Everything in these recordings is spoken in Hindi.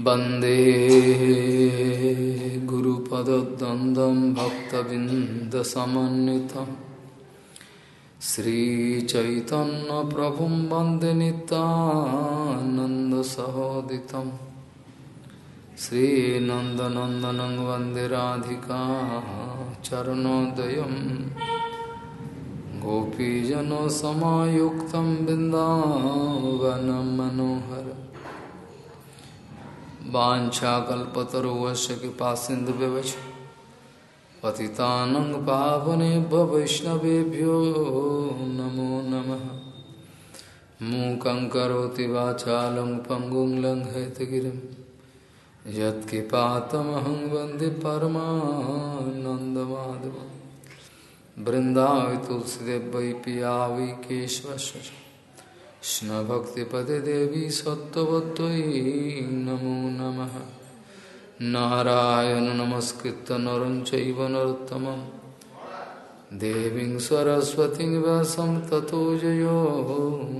वंदे गुरुपदद्वन्द्वं भक्तबिन्दसमन्वितं। श्रीचैतन्यप्रभुं वंदे नितानन्दसहोदितं श्रीनन्दनन्दनं वंदे राधिका चरणोदयं। गोपीजनसमायुक्तं बिन्दावनं मनोहर वाछाकल्पतरुवश कृपा सिंधु व्यवच पतितानंग पावनेभ्य वैष्णवेभ्यो नमो नमः। मूकं करोति वाचालं पङ्गुं लङ्घयतगिरिं। यत्कृपातमहं वंदे परमानन्दमाधवं तुलसीदेव वै पिया वै कृष्ण भक्ति पदे देवी सत्वत्वी नमो नमः नारायण नमस्कृत नर चैव देवीं सरस्वतीं व्यासं ततो जयो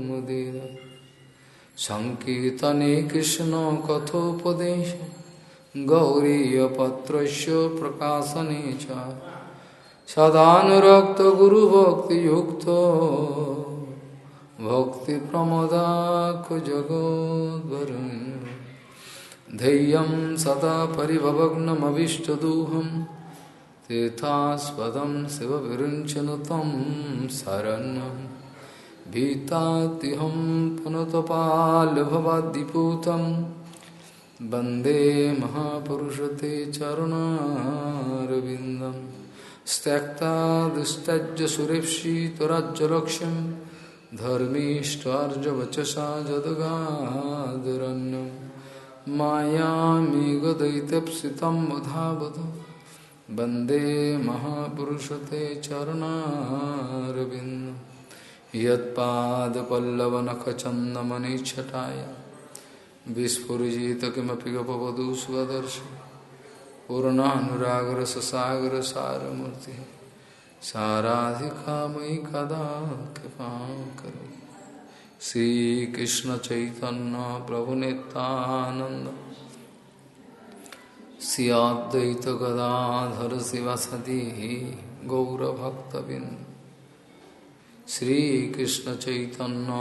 मुदीर सङ्कीर्तने कृष्णकथोपदेश गौरीयपत्रस्य प्रकाशने च सदानुरक्तगुरुभक्तियुक्तो भक्तिप्रमदाकुजगोद्वरुण्य धैर्यं सदा परिभवग्नमभीष्टदोहं तीर्थास्पदं शिवविरुञ्चन तं शरण्यं भीतातिहं पुनतपाल्भवाद्दिपूतं वंदे महापुरुषते चरुणारविन्दं। त्यक्ता दुस्तज्य सुरेप्सितराज्यलक्ष्यम् धर्मीष्टार्जवचसा जदगादरण्यं मायामेघदैत्यप्सितं वधावध वंदे महापुरुषते चरणारविन्द। यत्पादपल्लवनखचन्दमनिच्छटाय। विस्फुरिजित किमपि गपवधू स्वदर्शि पूर्णानुरागरससागरसारमूर्तिः। साराधिका मयि कदा कृपा करो श्रीकृष्ण चैतन्य प्रभु नित्यानंद सियाद्वैत गदाधर शिवसदी गौरभक्तबिंद श्रीकृष्ण चैतन्य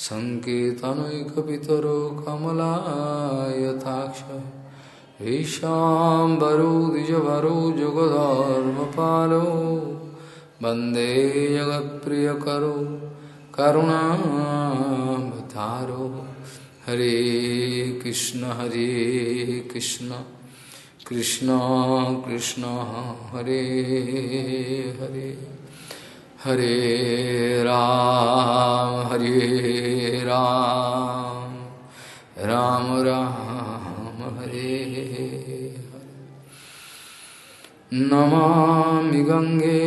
सङ्केतनैकपितरो कमलायताक्ष ईशाम्बरो द्विजभरो जुगधर्मपालो। वंदे जगत्प्रियकरो करुणावतारो हरे कृष्ण हरे कृष्ण। कृष्ण कृष्ण, हरे हरे। हरे राम हरे राम राम राम, हरे नमामि गङ्गे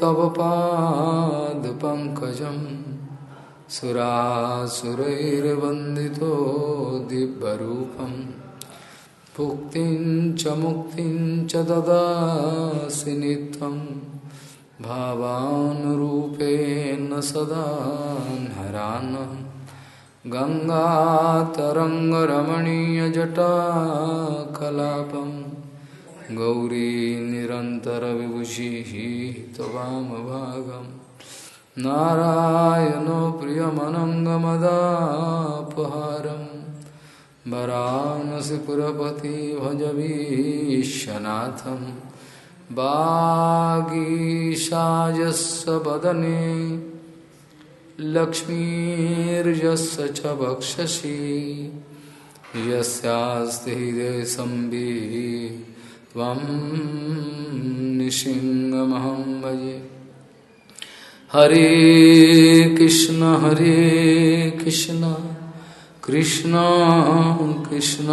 तव पादपङ्कजं सुरासुरैर्वन्दितो दिव्यरूपं। भुक्तिं च मुक्तिं च ददासि भावानुरूपेण सदा हरानं। गङ्गातरङ्गरमणीयजटाकलापं गौरी निरन्तरविभूषिः त्वामभागं नारायणो प्रियमनङ्गमदापहारं वरानसिपुरपति भजवीशनाथम्। वागीशायस्य वदने लक्ष्मीर्यस्य च वक्षसि यस्यास्ति हृदय त्वं निशिङ्गमहं भजे। हरे कृष्ण हरे कृष्ण कृष्ण कृष्ण,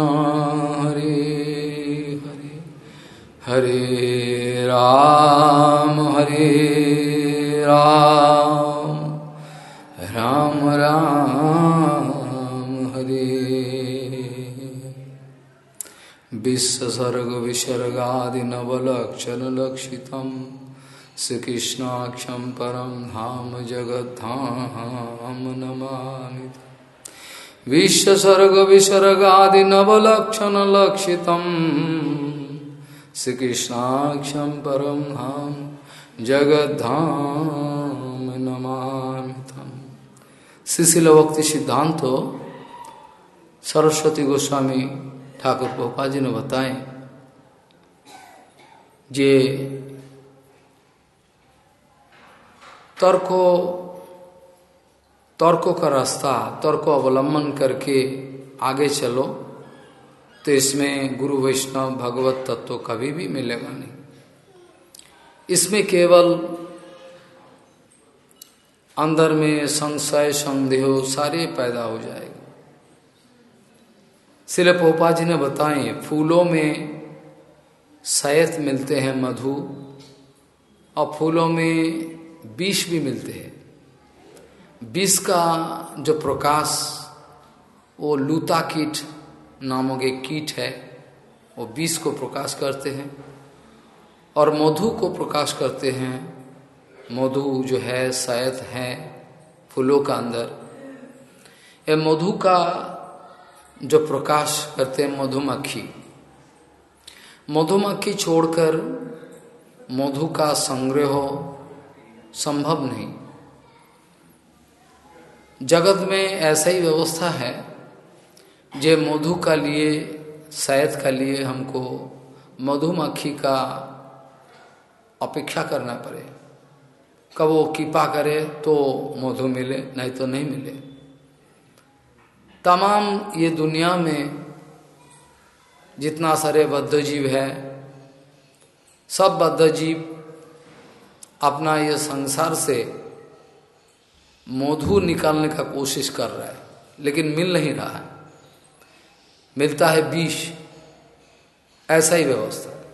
हरे हरे। हरे राम हरे राम। राम राम, हरे। विसर्ग विसर्गादि नवलक्षण लक्षितम्। श्रीकृष्णाक्षं परं धाम जगद्धाम नमामि। विश्वसर्गविसर्गादिनवलक्षणलक्षितम् श्रीकृष्णाक्षं परम धाम जगद्धाम नमामि शिशिल भक्ति सिद्धांत सरस्वती गोस्वामी ठाकुर पोपा जी ने बताए जे तर्को, तर्कों का रास्ता, तर्क अवलंबन करके आगे चलो। तो इसमें गुरु वैष्णव भगवत तत्व कभी भी मिलेगा नहीं। इसमें केवल अंदर में संशय, संदेह सारे पैदा हो जाएगा। सिले पोपा जी ने बताए, फूलों में शयत मिलते हैं मधु और फूलों में विष भी मिलते हैं। विष का जो प्रकाश, वो लूता कीट नामक एक कीट है, वो विष को प्रकाश करते हैं और मधु को प्रकाश करते हैं। मधु जो है, शायद है फूलों का अंदर। ये मधु का जो प्रकाश करते हैं, मधुमक्खी। मधुमक्खी छोड़कर मधु का संग्रह संभव नहीं। जगत में ऐसा ही व्यवस्था है जे मधु का लिए शायद का लिए हमको मधुमक्खी का अपेक्षा करना पड़े। कब वो कृपा करे तो मधु मिले, नहीं तो नहीं मिले। तमाम ये दुनिया में जितना सारे बद्ध जीव है, सब बद्ध जीव अपना ये संसार से मधु निकालने का कोशिश कर रहा है, लेकिन मिल नहीं रहा है। मिलता है विष ऐसा ही व्यवस्था।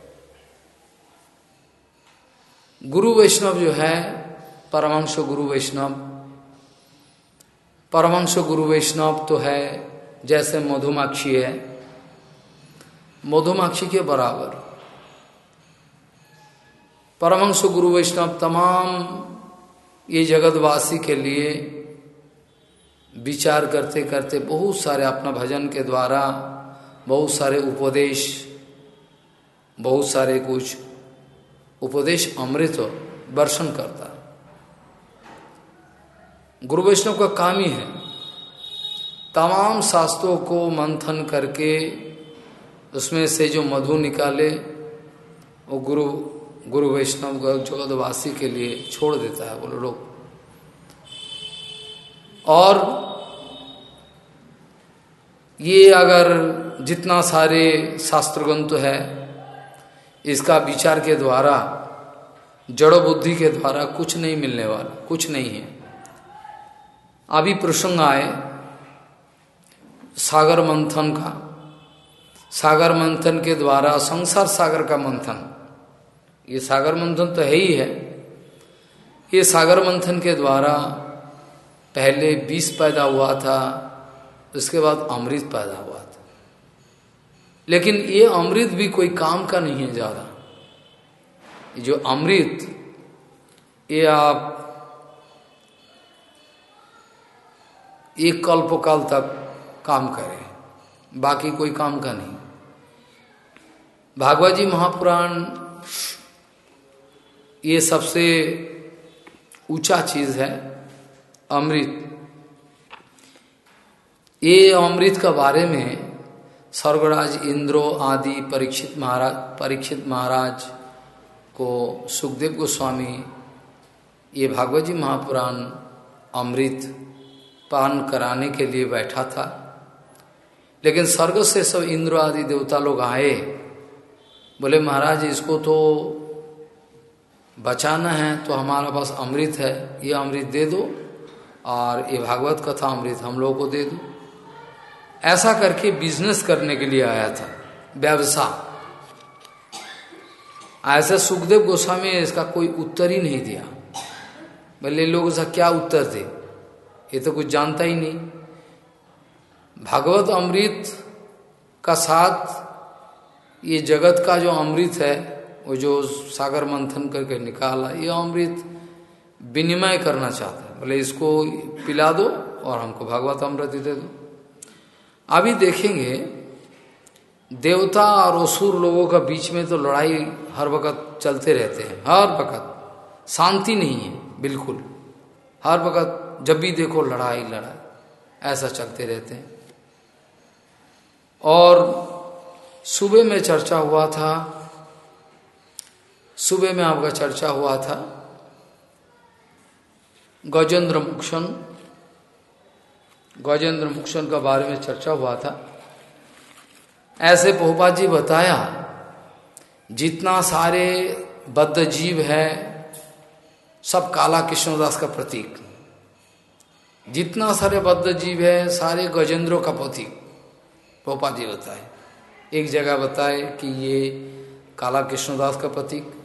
गुरु वैष्णव जो है परमंश गुरु वैष्णव। परमंश गुरु वैष्णव तो है, जैसे मधुमाक्षी है। मधुमाक्षी के बराबर। परमंश गुरु वैष्णव तमाम ये जगतवासी के लिए विचार करते करते बहुत सारे अपना भजन के द्वारा, बहुत सारे उपदेश, बहुत सारे कुछ उपदेश अमृत वर्षण करता। गुरु वैष्णव का काम ही है। तमाम शास्त्रों को मंथन करके उसमें से जो मधु निकाले, वो गुरु गुरु वैष्णव जगतवासी के लिए छोड़ देता है बोलो लोग। और ये अगर जितना सारे शास्त्र ग्रंथ है, इसका विचार के द्वारा, जड़ो बुद्धि के द्वारा कुछ नहीं मिलने वाला, कुछ नहीं है। अभी प्रसंग आए सागर मंथन का। सागर मंथन के द्वारा संसार सागर का मंथन। ये सागर मंथन तो है ही है। ये सागर मंथन के द्वारा पहले बीस पैदा हुआ था, उसके बाद अमृत पैदा हुआ था। लेकिन ये अमृत भी कोई काम का नहीं है ज़्यादा। जो अमृत, ये आप एक कल्पकाल तक काम करें, बाकी कोई काम का नहीं। भागवत जी महापुराण, ये सबसे ऊँचा चीज़ है। अमृत। ये अमृत का बारे में स्वर्गराज इंद्रो आदि परीक्षित महाराज परीक्षित महाराज को सुखदेव गोस्वामी, ये भागवत जी महापुराण अमृत पान कराने के लिए बैठा था। लेकिन स्वर्ग से सब इंद्र आदि देवता लोग आए। बोले, महाराज, इसको तो बचाना है तो हमारा पास अमृत है, ये अमृत दे दो। और ये भागवत कथा अमृत हम लोगों को दे दो। ऐसा करके बिज़नेस करने के लिए आया था, व्यवसाय। ऐसे सुखदेव गोस्वामी इसका कोई उत्तर ही नहीं दिया। बोले, लोग उसका क्या उत्तर दे? ये तो कुछ जानता ही नहीं। भागवत अमृत का साथ, ये जगत का जो अमृत है, वो जो सागर मंथन करके निकाला, ये अमृत विनिमय करना चाहता बोले, इसको पिला दो और हमको भागवत अमृत दे दो। अभी देखेंगे, देवता और असुर लोगों का बीच में तो लड़ाई हर वक्त चलते रहते हैं, हर वक्त। शांति नहीं है, बिल्कुल। हर वक्त जब भी देखो लड़ाई लड़ाई, ऐसा चलते रहते हैं। और सुबह में चर्चा हुआ था, सुबह में आपका चर्चा हुआ था गजेंद्र मुक्षण गजेंद्र मुक्षण का बारे में चर्चा हुआ था। ऐसे पोपा जी बताया, जितना सारे बद्ध जीव है, सब काला कृष्णदास का प्रतीक। जितना सारे बद्ध जीव है, सारे गजेंद्रों का प्रतीक पोपा जी बताए। एक जगह बताए कि ये काला कृष्णदास का प्रतीक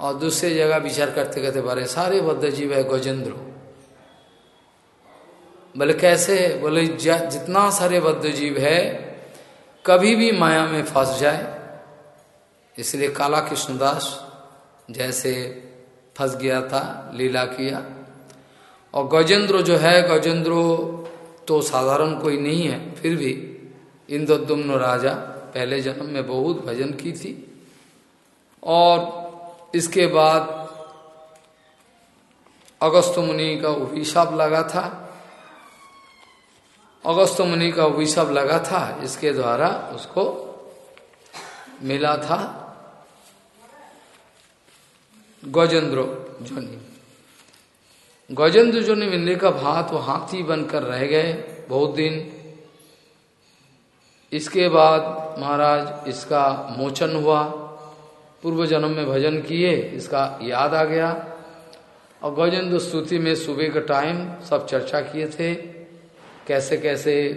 और दूसरे जगह विचार करते करते बारे सारे बद्ध जीव है गजेंद्र। बोले, कैसे? बोले जितना सारे बद्ध जीव है, कभी भी माया में फंस जाए। इसलिए काला कृष्णदास जैसे फंस गया था, लीला किया। और गजेंद्र जो है, गजेंद्रो तो साधारण कोई नहीं है, फिर भी इंद्रदुम्न राजा पहले जन्म में बहुत भजन की थी। और इसके बाद अगस्त मुनि का अभिशाप लगा था। अगस्त मुनि का अभिशाप लगा था, इसके द्वारा उसको मिला था गजेंद्र जोनी। गजेंद्र जोनी मिलने का भात वो हाथी बनकर रह गए बहुत दिन। इसके बाद महाराज इसका मोचन हुआ। पूर्व जन्म में भजन किए, इसका याद आ गया। और गजेंद्र स्तुति में सुबह का टाइम सब चर्चा किए थे, कैसे कैसे,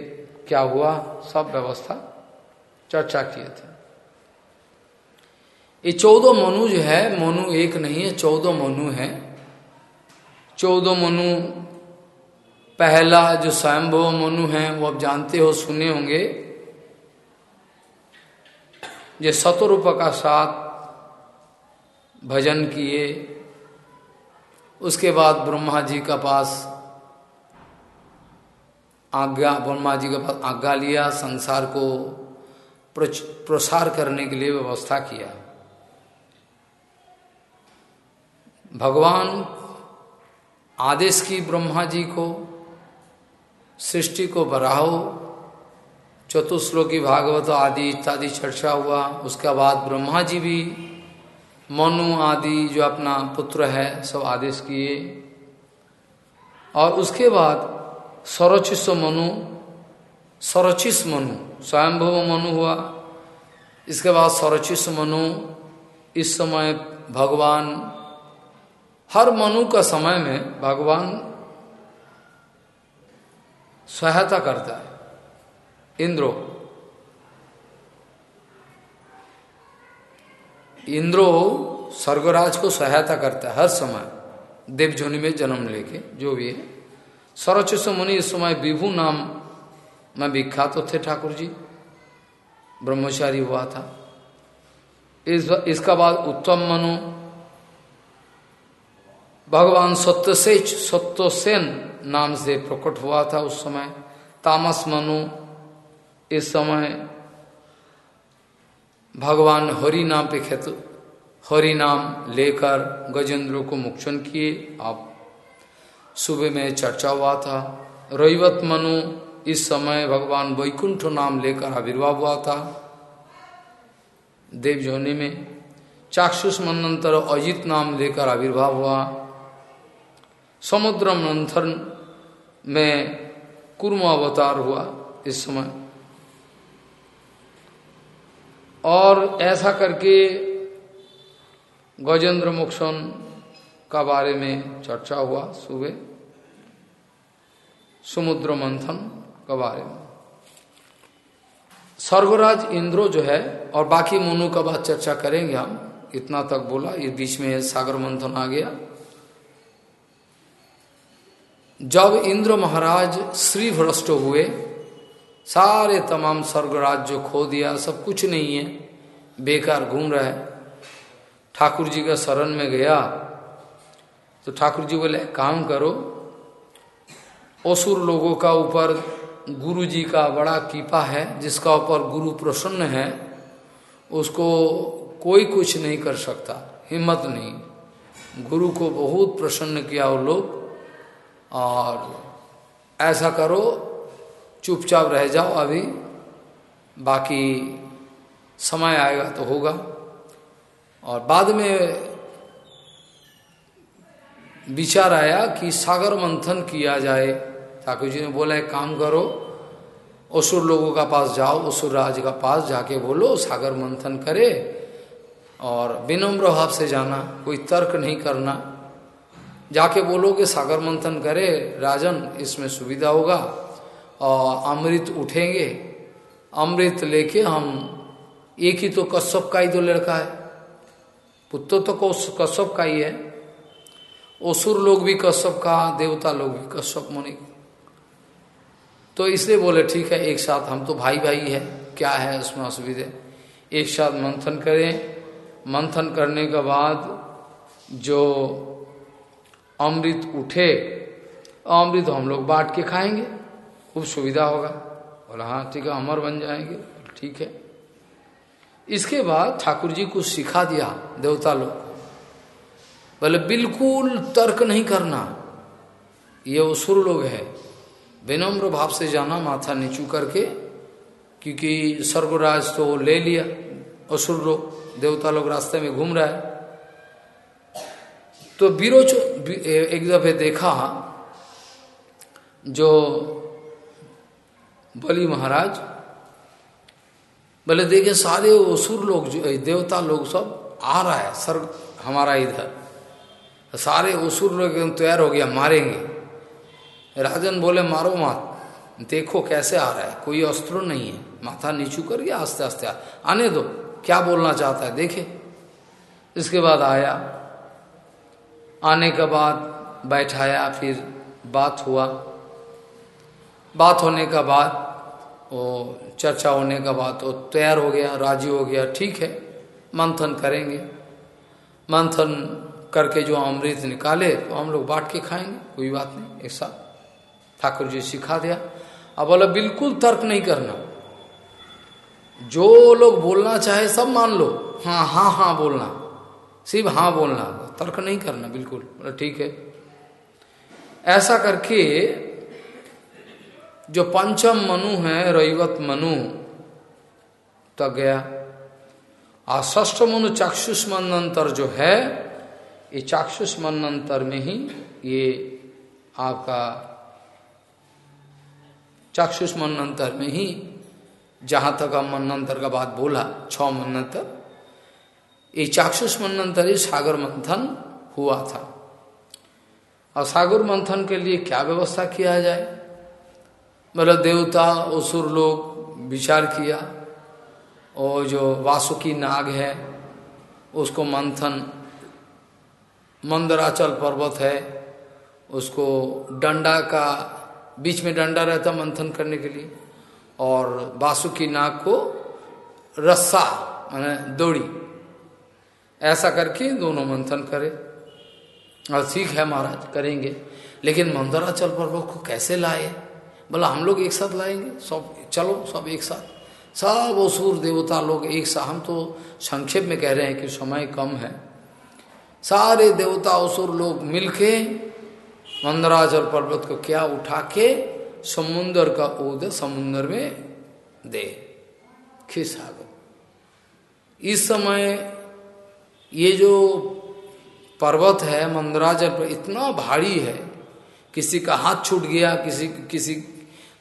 क्या हुआ, सब व्यवस्था चर्चा किए थे। ये चौदह मनु जो है, मनु एक नहीं है, चौदह मनु है। चौदह मनु, पहला जो स्वयंभव मनु है, वो आप जानते हो, सुने होंगे। जो शतरूप का साथ भजन किए। उसके बाद ब्रह्मा जी का पास आज्ञा, ब्रह्मा जी के पास आज्ञा लिया, संसार को प्रसार करने के लिए व्यवस्था किया। भगवान आदेश की ब्रह्मा जी को, सृष्टि को बढ़ाओ। चतुश्लोकी भागवत आदि इत्यादि चर्चा हुआ। उसके बाद ब्रह्मा जी भी मनु आदि जो अपना पुत्र है, सब आदेश किए। और उसके बाद सरोचिस मनु, सरचिस मनु, स्वयंभव मनु हुआ। इसके बाद सरचिस मनु, इस समय भगवान, हर मनु का समय में भगवान सहायता करता है। इंद्रो इंद्रो स्वर्गराज को सहायता करता है हर समय, देवजोनि में जन्म लेके, जो भी है। सरचिस मुनि इस समय विभु नाम में विख्यात थे ठाकुर जी। ब्रह्मचारी हुआ था। इस, इसका बाद उत्तम मनु, भगवान सत्यसेच, सत्यसेन नाम से प्रकट हुआ था उस समय। तामस मनु इस समय भगवान हरि नाम पे खेत, हरि नाम लेकर गजेंद्र को मुक्षण किए। आप सुबह में चर्चा हुआ था। रविवत मनु इस समय भगवान वैकुंठ नाम लेकर आविर्भाव हुआ था। देव जोनी में चाक्षुष मनंतर अजित नाम लेकर आविर्भाव हुआ। समुद्र मंथन में कुर्म अवतार हुआ इस समय। और ऐसा करके गजेंद्र मोक्षण का बारे में चर्चा हुआ सुबह, समुद्र मंथन का बारे में। स्वर्गराज इंद्रो जो है, और बाकी मनु का बात चर्चा करेंगे हम, इतना तक बोला, ये बीच में सागर मंथन आ गया। जब इंद्र महाराज श्री भ्रष्ट हुए सारे तमाम स्वर्गराज जो खो दिया, सब कुछ नहीं है। बेकार घूम रहा है। ठाकुर जी का शरण में गया। तो ठाकुर जी बोले, काम करो। असुर लोगों का ऊपर गुरु जी का बड़ा कीपा है, जिसका ऊपर गुरु प्रसन्न है, उसको कोई कुछ नहीं कर सकता, हिम्मत नहीं। गुरु को बहुत प्रसन्न किया वो लोग, और ऐसा करो चुपचाप रह जाओ, अभी बाकी समय आएगा तो होगा। और बाद में विचार आया कि सागर मंथन किया जाए। ठाकुर जी ने बोला, एक काम करो, असुर लोगों का पास जाओ, असुर राज का पास जाके बोलो, सागर मंथन करे और विनम्र भाव से जाना, कोई तर्क नहीं करना। जाके बोलोगे सागर मंथन करे, राजन, इसमें सुविधा होगा। और अमृत उठेंगे। अमृत लेके हम एक ही तो कश्यप का ही तो लड़का है। पुत्र तो कश्यप का ही है। असुर लोग भी कश्यप का, देवता लोग भी कश्यप मुनि। तो इसलिए बोले, ठीक है, एक साथ हम तो भाई भाई है। क्या है उसमें असुविधा? एक साथ मंथन करें। मंथन करने के बाद जो अमृत उठे, अमृत हम लोग बांट के खाएँगे। खूब सुविधा होगा। बोला हाँ ठीक है, अमर बन जाएँगे। ठीक है। इसके बाद ठाकुर जी को सिखा दिया, देवता लोग बोले, बिल्कुल तर्क नहीं करना। ये असुर लोग है। विनम्र भाव से जाना, माथा नीचू करके, क्योंकि स्वर्गराज तो ले लिया। असुर लोग, देवता लोग रास्ते में घूम रहा है। तो बीरोच एक दफे देखा, जो बलि महाराज बोले देखे सारे असुर लोग जो देवता लोग सब आ रहा है सर हमारा इधर। सारे असुर लोग एकदम तैयार हो गया मारेंगे। राजन बोले मारो मात देखो कैसे आ रहा है कोई अस्त्र नहीं है। माथा नीचू कर गया आस्ते आस्ते आ, आने दो क्या बोलना चाहता है देखे। इसके बाद आया। आने के बाद बैठाया फिर बात हुआ। बात होने का बाद, वो चर्चा होने का बाद वो तैयार हो गया, राज़ी हो गया, ठीक है, मंथन करेंगे। मंथन करके जो अमृत निकाले तो हम लोग बांट के खाएँगे, कोई बात नहीं, एक साथ। ठाकुर जी सिखा दिया। अब बोला, बिल्कुल तर्क नहीं करना। जो लोग बोलना चाहे, सब मान लो। हाँ हाँ हाँ बोलना। सिर्फ़ हाँ बोलना, तर्क नहीं करना, बिल्कुल। बोला, ठीक है। ऐसा करके जो पंचम मनु है रईवत मनु तक गया। और ष्ठ मनु चाक्षुष मनंतर जो है, ये चाक्षुष मनंतर में ही ये आपका चाक्षुष मनंतर में ही, जहाँ तक हम मनंतर का बात बोला, छ मनंतर ये चाक्षुष मनंतर ही सागर मंथन हुआ था। और सागर मंथन के लिए क्या व्यवस्था किया जाए? मतलब देवता, असुर लोग विचार किया और जो वासुकी नाग है, उसको मंथन, मंदराचल पर्वत है, उसको डंडा का, बीच में डंडा रहता मंथन करने के लिए, और वासुकी नाग को रस्सा, मैंने दौड़ी, ऐसा करके दोनों मंथन करे। और ठीक है महाराज, करेंगे। लेकिन मंदराचल पर्वत को कैसे लाए? बोला, हम लोग एक साथ लाएँगे, सब, चलो, सब एक साथ। सब असुर देवता लोग एक साथ, हम तो संक्षेप में कह रहे हैं कि समय कम है। सारे देवता असुर लोग मिलके मंदराचल पर्वत को क्या उठा के समुन्दर का ओद समुन्दर में दे? खिस इस समय ये जो पर्वत है पर इतना भारी है, किसी का हाथ छूट गया, किसी किसी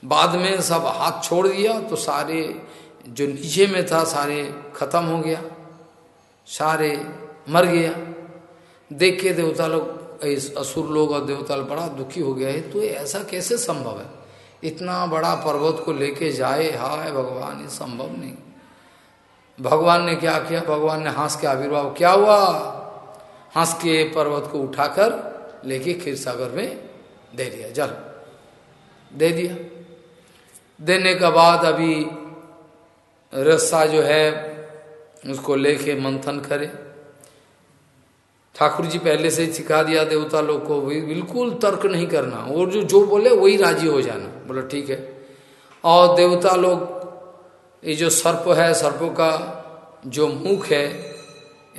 बाद में सब हाथ छोड़ दिया तो सारे जो नीचे में था, सारे खत्म हो गया, सारे मर गया। देख के देवता लोग इस असुर लोग और देवता लोग बड़ा दुखी हो गया है। तो ऐसा कैसे संभव है? इतना बड़ा पर्वत को लेके जाए, हाय भगवान, ये संभव नहीं। भगवान ने क्या किया? भगवान ने हंस के आविर्भाव, क्या हुआ? हंस के पर्वत को उठाकर लेके खीर सागर में दे दिया। जल दे दिया। देने के बाद अभी रस्सा जो है, उसको लेके मंथन करे। ठाकुर जी पहले से सिखा दिया, देवता लोग को बिल्कुल तर्क नहीं करना। और जो जो बोले वही राज़ी हो जाना। बोलो, ठीक है। और देवता लोग, ये जो सर्प है, सर्पों का जो मुख है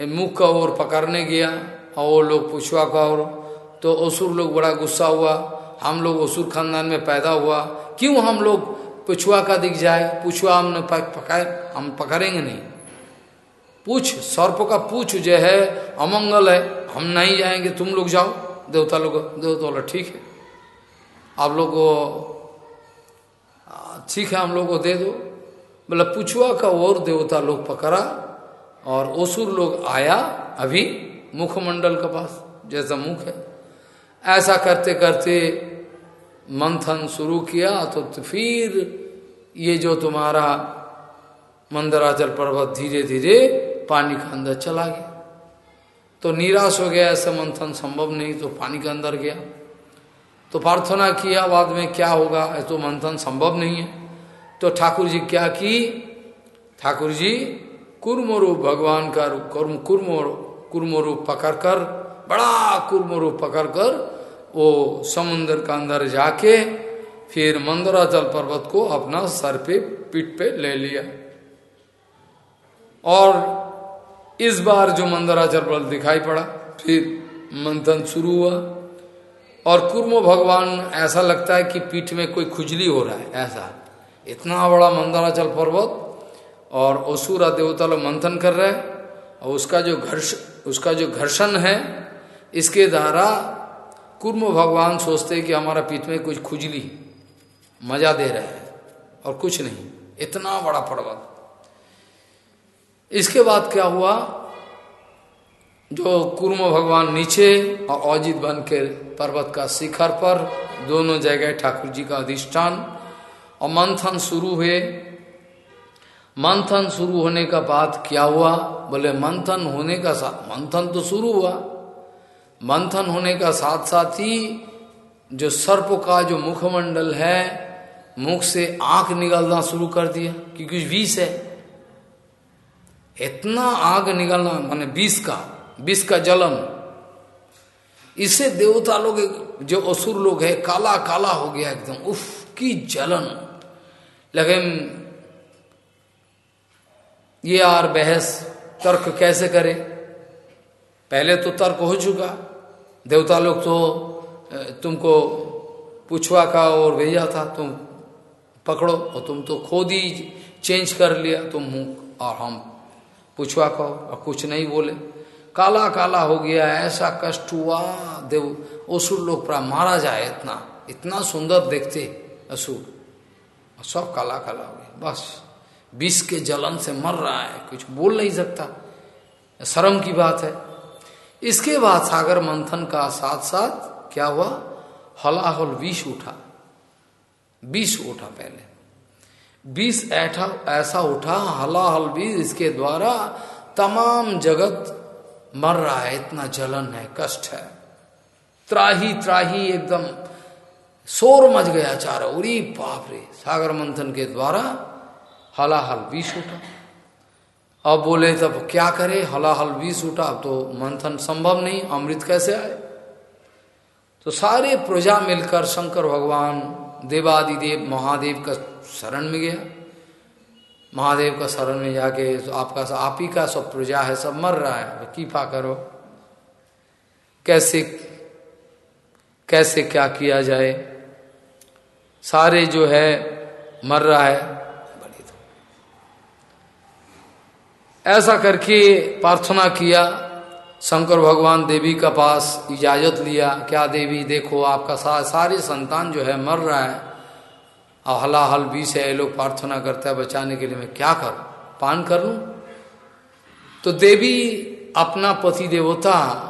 मुख का ओर पकड़ने गया और वो लोग पुछवा का और तो असुर लोग बड़ा गुस्सा हुआ। हम लोग असुर खानदान में पैदा हुआ। क्यों हम लोग पुछुआ का दिख जाए पुछुआ हम पकाए, हम पकड़ेंगे नहीं। पूछ, सर्प का पूछ जो है, अमंगल है, हम नहीं जाएँगे, तुम लोग जाओ। देवता लोग, देवता बोला, ठीक है। आप लोग ठीक है, हम लोग को दे दो। बोला पुछुआ का और देवता लोग पकड़ा और ओसुर लोग आया अभी मुखमंडल के पास, जैसा मुख है। ऐसा करते करते मंथन शुरू किया तो फिर ये जो तुम्हारा मंदराचल पर्वत धीरे धीरे पानी के अंदर चला गया। तो निराश हो गया, ऐसा मंथन संभव नहीं तो पानी के अंदर गया। तो प्रार्थना किया बाद में क्या होगा ऐसा तो मंथन संभव नहीं है। तो ठाकुर जी क्या की? ठाकुर जी कुर्म रूप भगवान का रूप, कुर्म कुर्म कुर्म रूप पकड़ कर बड़ा कुर्म रूप पकड़ कर वो समुन्द्र का अंदर जाके फिर मंदरा जल पर्वत को अपना सर पे, पीठ पे ले लिया। और इस बार जो मंदरा जल पर्वत दिखाई पड़ा, फिर मंथन शुरू हुआ। और कुर्म भगवान, ऐसा लगता है कि पीठ में कोई खुजली हो रहा है, ऐसा। इतना बड़ा मंदराचल पर्वत, और असुरा देवता लोग मंथन कर रहे हैं। और उसका जो घर्ष, उसका जो घर्षण है, इसके द्वारा कुर्म भगवान सोचते कि हमारा पीठ में कुछ खुजली, मज़ा दे रहे हैं और कुछ नहीं। इतना बड़ा पर्वत। इसके बाद क्या हुआ? जो कुर्म भगवान नीचे और अजित बन के पर्वत का शिखर पर, दोनों जगह ठाकुर जी का अधिष्ठान और मंथन शुरू हुए। मंथन शुरू होने का बाद क्या हुआ? बोले, मंथन होने का साथ मंथन तो शुरू हुआ। मंथन होने का साथ साथ ही जो सर्प का जो मुखमंडल है, मुख से आँख निकलना शुरू कर दिया, क्योंकि विष है। इतना आग निकलना, माने विष का विष का जलन। इससे देवता लोग, जो असुर लोग है काला काला हो गया एकदम, उफ, की जलन। लेकिन ये यार बहस, तर्क कैसे करे? पहले तो तर्क हो चुका। देवता लोग तो तुमको पुछवा का और भेजा था, तुम पकड़ो और तुम तो खुद ही चेंज कर लिया, तुम मुँह और हम पुछवा का और कुछ नहीं बोले। काला काला हो गया, ऐसा कष्ट हुआ, देव, असुर लोग पूरा, मारा जाए इतना इतना सुंदर देखते असुर। सब काला काला हो गया, बस। विष के जलन से मर रहा है, कुछ बोल नहीं सकता। शर्म की बात है। इसके बाद सागर मंथन का साथ साथ क्या हुआ? हलाहल विष उठा। विष उठा पहले। विष ऐठा, ऐसा उठा, हलाहल विष इसके द्वारा तमाम जगत मर रहा है। इतना जलन है, कष्ट है। त्राही त्राही एकदम शोर मच गया चारों उरी बाप रे, सागर मंथन के द्वारा हलाहल विष उठा। अब बोले तब क्या करे? हलाहल बीस उठा तो मंथन संभव नहीं, अमृत कैसे आए? तो सारे प्रजा मिलकर शंकर भगवान देवादिदेव, महादेव का शरण में गया। महादेव का शरण में जाके तो आपका, आप ही का सब प्रजा है, सब मर रहा है तो कीफा करो। कैसे कैसे क्या किया जाए? सारे जो है, मर रहा है। ऐसा करके प्रार्थना किया शंकर भगवान देवी का पास इजाज़त लिया क्या देवी देखो आपका सा, सारे संतान जो है मर रहा है। और हला बीस है ये लोग प्रार्थना करते हैं बचाने के लिए मैं क्या करूँ? पान कर लू? तो देवी अपना पति देवता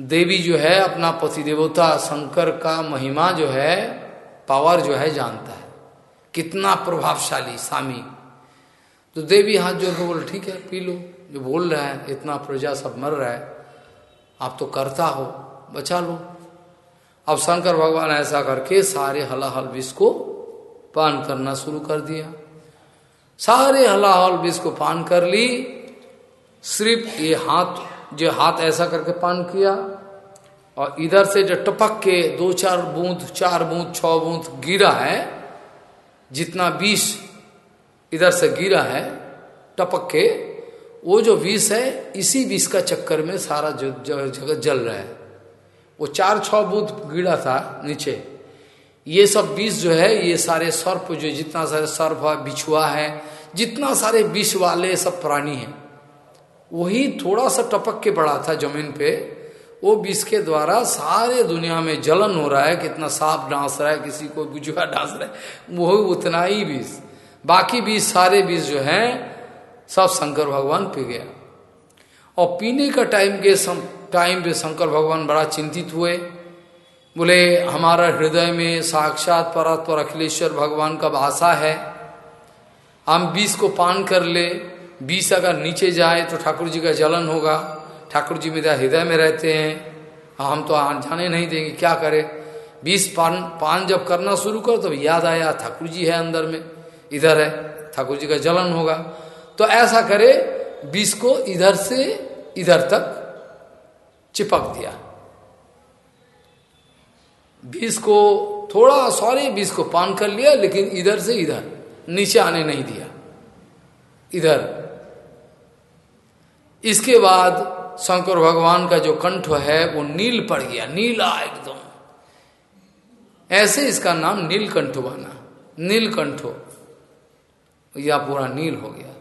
देवी जो है अपना पति देवता शंकर का महिमा जो है पावर जो है जानता है। कितना प्रभावशाली स्वामी। तो देवी हाथ जोड़ के बोले, ठीक है, पी लो। जो बोल रहा है, इतना प्रजा सब मर रहा है। आप तो करता हो, बचा लो। अब शंकर भगवान ऐसा करके सारे हलाहल विष को पान करना शुरू कर दिया। सारे हलाहल विष को पान कर ली। सिर्फ़ ये हाथ, जो हाथ ऐसा करके पान किया और इधर से जो टपक के दो चार बूंद चार बूंद छ बूंद गिरा है, जितना विष इधर से गिरा है, टपक के, वो जो विष है, इसी विष का चक्कर में सारा जगह जल रहा है। वो चार छ बूंद गिरा था नीचे। ये सब विष जो है, ये सारे सर्प जो, जितना सारे सर्प है, बिछुआ है, जितना सारे विष वाले सब प्राणी हैं। वही थोड़ा सा टपक के पड़ा था ज़मीन पे। वो विष के द्वारा सारे दुनिया में जलन हो रहा है, कितना सांप डांस रहा है, किसी को बुजुआ डांस रहा है, वो उतना ही विष बाकी बीज सारे बीज जो हैं सब शंकर भगवान पी गया। और पीने का टाइम के सम, टाइम पे शंकर भगवान बड़ा चिंतित हुए। बोले हमारा हृदय में साक्षात परात्पर अखिलेश्वर भगवान का भाषा है। हम बीस को पान कर ले। बीस अगर नीचे जाए तो ठाकुर जी का जलन होगा। ठाकुर जी मेरा हृदय में रहते हैं। हम तो जाने नहीं देंगे। क्या करें? बीस पान पान जब करना शुरू करो तो याद आया ठाकुर जी है अंदर में। इधर है, ठाकुर जी का जलन होगा। तो ऐसा करे, बीस को इधर से इधर तक चिपक दिया। बीस को थोड़ा, सॉरी, बीस को पान कर लिया, लेकिन इधर से इधर, नीचे आने नहीं दिया। इधर। इसके बाद शंकर भगवान का जो कंठ है, वो नील पड़ गया, नीला एकदम। ऐसे इसका नाम नीलकंठ बना, नीलकंठो। या पूरा नील हो गया।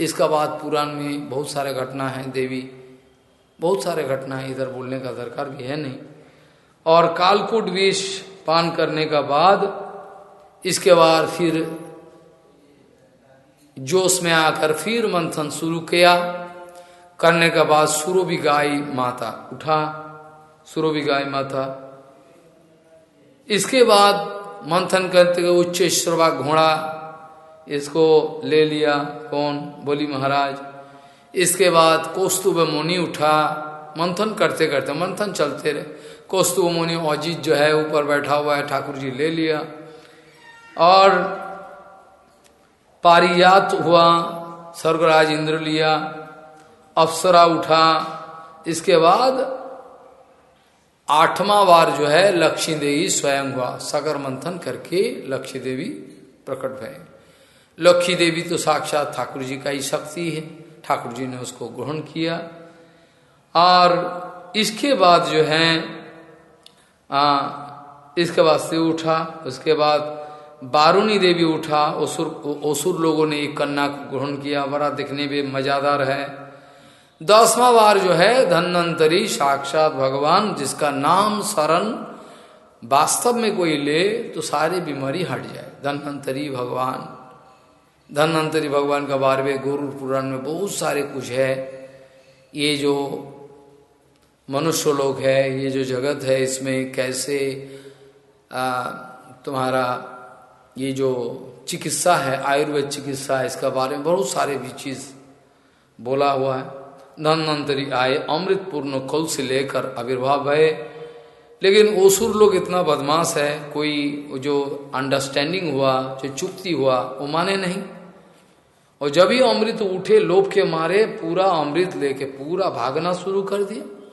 इसका बाद पुराण में बहुत सारे घटना है, देवी। बहुत सारे घटना है, इधर बोलने का दरकार भी है नहीं। और कालकूट विष पान करने का बाद, इसके बाद फिर जोश में आकर फिर मंथन शुरू किया। करने के बाद सुरोभी गाय माता उठा। सुरोभी गाय माता। इसके बाद मंथन करते हुए उच्च श्रवा घोड़ा इसको ले लिया कौन? बोली, महाराज। इसके बाद कौस्तुभ मुनि उठा, मंथन करते करते, मंथन चलते रहे। कौस्तुभ मुनि अजीत जो है, ऊपर बैठा हुआ है, ठाकुर जी ले लिया। और पारियात हुआ, स्वर्गराज इंद्र लिया, अप्सरा उठा। इसके बाद आठवां बार जो है लक्ष्मी देवी स्वयं हुआ, सागर मंथन करके लक्ष्मी देवी प्रकट भय लक्ष्मी देवी तो साक्षात ठाकुर जी का ही शक्ति है। ठाकुर जी ने उसको ग्रहण किया। और इसके बाद जो है आ, इसके बाद से उठा उसके बाद बारूनी देवी उठा। असुर ओसुर लोगों ने एक कन्या को ग्रहण किया। बड़ा दिखने में मजादार है। दसवां बार जो है धन्वंतरी साक्षात भगवान जिसका नाम शरण वास्तव में कोई ले तो सारी बीमारी हट जाए। धन्वंतरी भगवान। धन्वंतरी भगवान का बारहवें गुरु पुराण में बहुत सारे कुछ है। ये जो मनुष्य लोग है ये जो जगत है इसमें कैसे आ, तुम्हारा ये जो चिकित्सा है आयुर्वेद चिकित्सा है इसका बारे में बहुत सारे भी चीज़ बोला हुआ है। धन्वंतरी आए अमृत पूर्ण कल से लेकर आविर्भाव है। लेकिन ओसुर लोग इतना बदमाश है कोई जो अंडरस्टैंडिंग हुआ जो चुप्ति हुआ वो माने नहीं। और जब ही अमृत उठे, लोभ के मारे, पूरा अमृत लेके पूरा भागना शुरू कर दिया।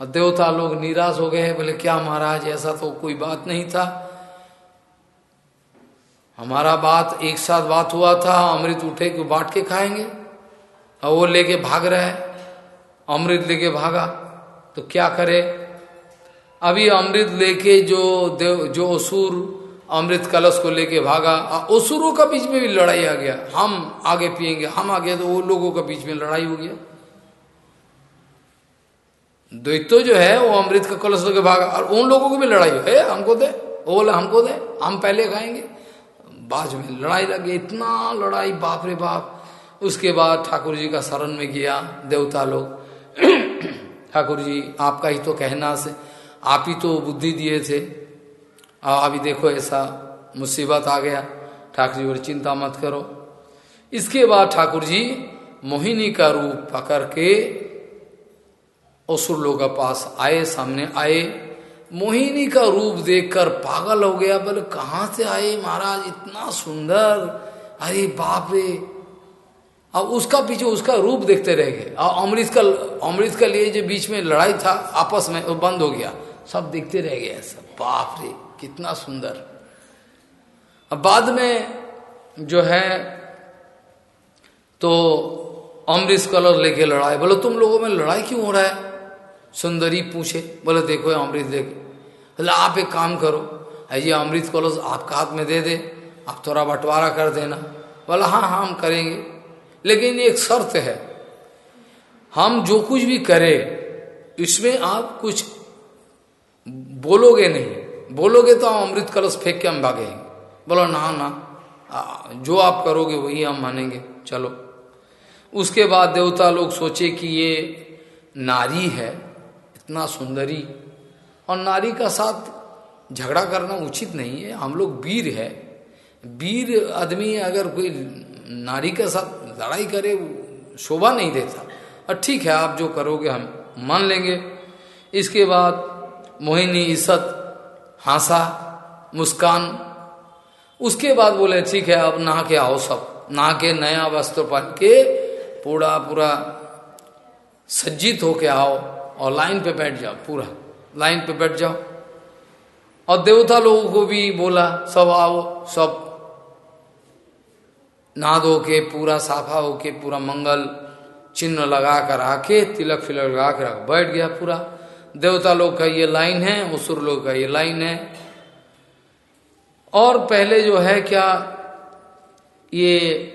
और देवता लोग निराश हो गए बोले, क्या महाराज, ऐसा तो कोई बात नहीं था। हमारा बात एक साथ बात हुआ था, अमृत उठे को बांट के खाएँगे। और वो लेके भाग रहा है, अमृत लेके भागा। तो क्या करे? अभी अमृत लेके जो देव, जो असुर अमृत कलश को लेके भागा। असुरों का बीच में भी लड़ाई आ गया। हम आगे पिएँगे हम आगे तो वो लोगों का बीच में लड़ाई हो गया। द्वैतो जो है, वो अमृत का कलश लेके भागा। और उन लोगों को भी लड़ाई है। हमको दे। वो बोले, हमको दे। हम पहले खाएँगे। बाद में लड़ाई लगी इतना लड़ाई, बाप रे बाप। उसके बाद ठाकुर जी का शरण में गया, देवता लोग। ठाकुर जी, आपका ही तो कहना से, आप ही तो बुद्धि दिए थे। अभी देखो ऐसा मुसीबत आ गया। ठाकुर जी बोले, चिंता मत करो। इसके बाद ठाकुर जी मोहिनी का रूप पकड़ के असुर लोग के पास आए, सामने आए। मोहिनी का रूप देखकर पागल हो गया। बोले, कहाँ से आए महाराज? इतना सुंदर। अरे बाप रे! अब उसका पीछे उसका रूप देखते रह गए। और अमृत का अमृत का लिए जो बीच में लड़ाई था, आपस में वो बंद हो गया। सब देखते रह गए सब बाप रे! कितना सुंदर। अब बाद में जो है तो अमृत कलर लेके लड़ाई। बोलो, तुम लोगों में लड़ाई क्यों हो रहा है? सुंदरी पूछे। बोले, देखो अमृत लेके बोले, आप एक काम करो, ये अमृत कलश आपका हाथ में दे दे, आप थोड़ा बंटवारा कर देना। बोला हाँ हाँ हम करेंगे। लेकिन एक शर्त है, हम जो कुछ भी करें, इसमें आप कुछ बोलोगे नहीं। बोलोगे तो हम अमृत कलश फेंक के हम भागेंगे बोलो, ना ना जो आप करोगे वही हम मानेंगे। चलो। उसके बाद देवता लोग सोचे कि ये नारी है, इतना सुंदरी। और नारी का साथ झगड़ा करना उचित नहीं है। हम लोग वीर है। वीर आदमी अगर कोई नारी के साथ लड़ाई करे शोभा नहीं देता। और ठीक है, आप जो करोगे हम मान लेंगे। इसके बाद मोहिनी इज़्ज़त हासा, मुस्कान। उसके बाद बोले, ठीक है, अब नहा के आओ सब। नहा के नया वस्त्र पहन के पूरा पूरा सज्जित होके आओ और लाइन पे बैठ जाओ, पूरा। लाइन पे बैठ जाओ। और देवता लोगों को भी बोला, सब आओ, सब। नहा धो के, पूरा साफा होके, पूरा मंगल चिन्ह लगा कर आके, तिलक फिलक लगा कर बैठ गया पूरा। देवता लोग का ये लाइन है, असुर लोग का ये लाइन है। और पहले जो है क्या, ये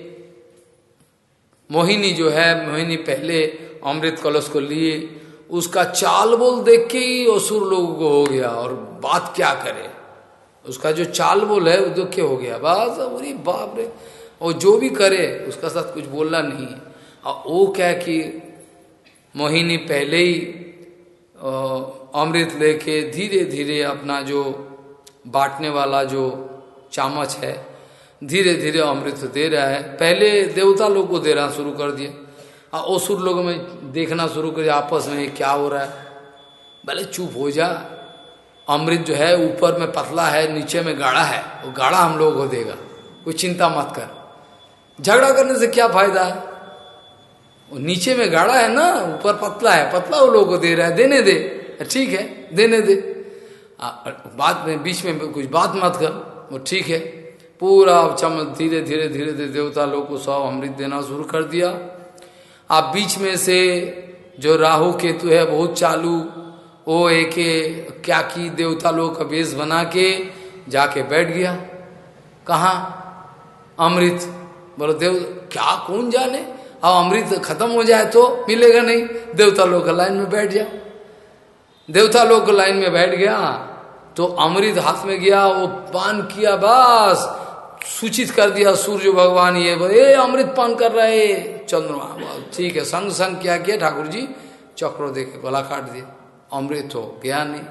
मोहिनी जो है, मोहिनी पहले अमृत कलश को लिए, उसका चाल बोल देख के ही असुर लोगों को हो गया, और बात क्या करे? उसका जो चाल बोल है, वो दुख हो गया। बस अरे बाप रे, और जो भी करे, उसका साथ कुछ बोलना नहीं है। और वो क्या कि मोहिनी पहले ही अमृत लेके धीरे धीरे अपना जो बांटने वाला जो चामच है धीरे धीरे अमृत दे रहा है। पहले देवता लोग को देना शुरू कर दिया और असुर लोगों में देखना शुरू कर दिया आपस में क्या हो रहा है। भले चुप हो जा। अमृत जो है, ऊपर में पतला है, नीचे में गाढ़ा है। वो गाढ़ा हम लोगों को देगा। कोई चिंता मत कर। झगड़ा करने से क्या फ़ायदा है? नीचे में गाढ़ा है ना, ऊपर पतला है, पतला वो लोगों को दे रहा है, देने दे। ठीक है, देने दे। बात में, बीच में कुछ बात मत कर, वो ठीक है। पूरा चम धीरे धीरे धीरे धीरे, देवता लोग को सब अमृत देना शुरू कर दिया। आप बीच में से जो राहु केतु है, बहुत चालू, वो एक क्या की देवता लोग का बेस बना के जाके बैठ गया। कहा? अमृत। बोलो, देव, क्या, कौन जाने? अब अमृत खत्म हो जाए तो मिलेगा नहीं। देवता लोग लाइन में बैठ जा देवता लोग लाइन में बैठ गया तो अमृत हाथ में गया, वो पान किया, बस सूचित कर दिया, सूर्य भगवान, ये बोले अमृत पान कर रहे चंद्रमा ठीक है। संग संग क्या किया ठाकुर जी चक्रो देखे गला काट दिया अमृत हो गया नहीं।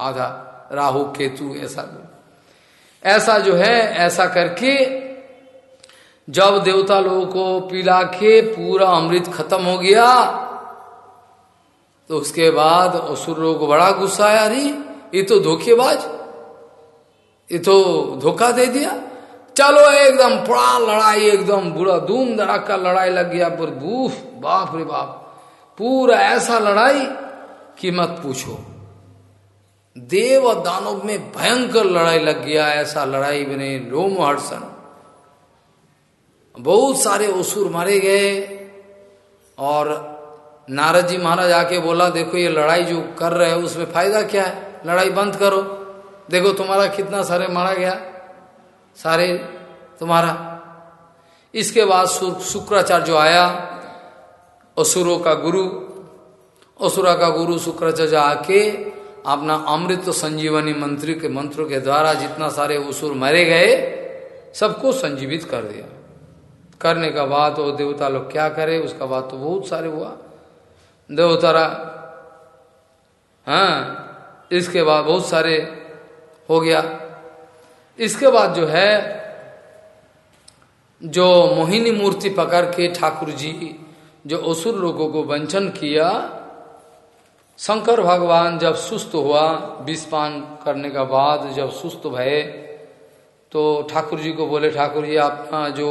आधा राहु, केतु, ऐसा। ऐसा जो है, ऐसा करके जब देवता लोगों को पिला के पूरा अमृत खत्म हो गया तो उसके बाद असुर लोगों को बड़ा गुस्सा आया, अरे, ये तो धोखेबाज, ये तो धोखा दे दिया। चलो, एकदम बड़ा लड़ाई, एकदम बुरा धूम धड़ाका लड़ाई लग गया, पर बूफ, बाप रे बाप, पूरा ऐसा लड़ाई कि मत पूछो। देव और दानव में भयंकर लड़ाई लग गया, ऐसा लड़ाई बने लोम हर्षण बहुत सारे असुर मारे गए और नारद जी महाराज आके बोला, देखो, ये लड़ाई जो कर रहे हो, उसमें फ़ायदा क्या है? लड़ाई बंद करो। देखो, तुम्हारा कितना सारे मारा गया, सारे तुम्हारा। इसके बाद शुक्राचार्य जो आया, असुरों का गुरु, असुरा का गुरु शुक्राचार्य आके अपना अमृत संजीवनी मंत्री के मंत्रों के द्वारा जितना सारे असुर मरे गए, सबको संजीवित कर दिया। करने का बाद वो देवता लोग क्या करे? उसका बाद तो बहुत सारे हुआ। देवतारा हाँ इसके बाद बहुत सारे हो गया। इसके बाद जो है, जो मोहिनी मूर्ति पकड़ के ठाकुर जी, जो असुर लोगों को वंचन किया, शंकर भगवान जब सुस्त हुआ विषपान करने का बाद जब सुस्त भये तो ठाकुर जी को बोले, ठाकुर जी, अपना जो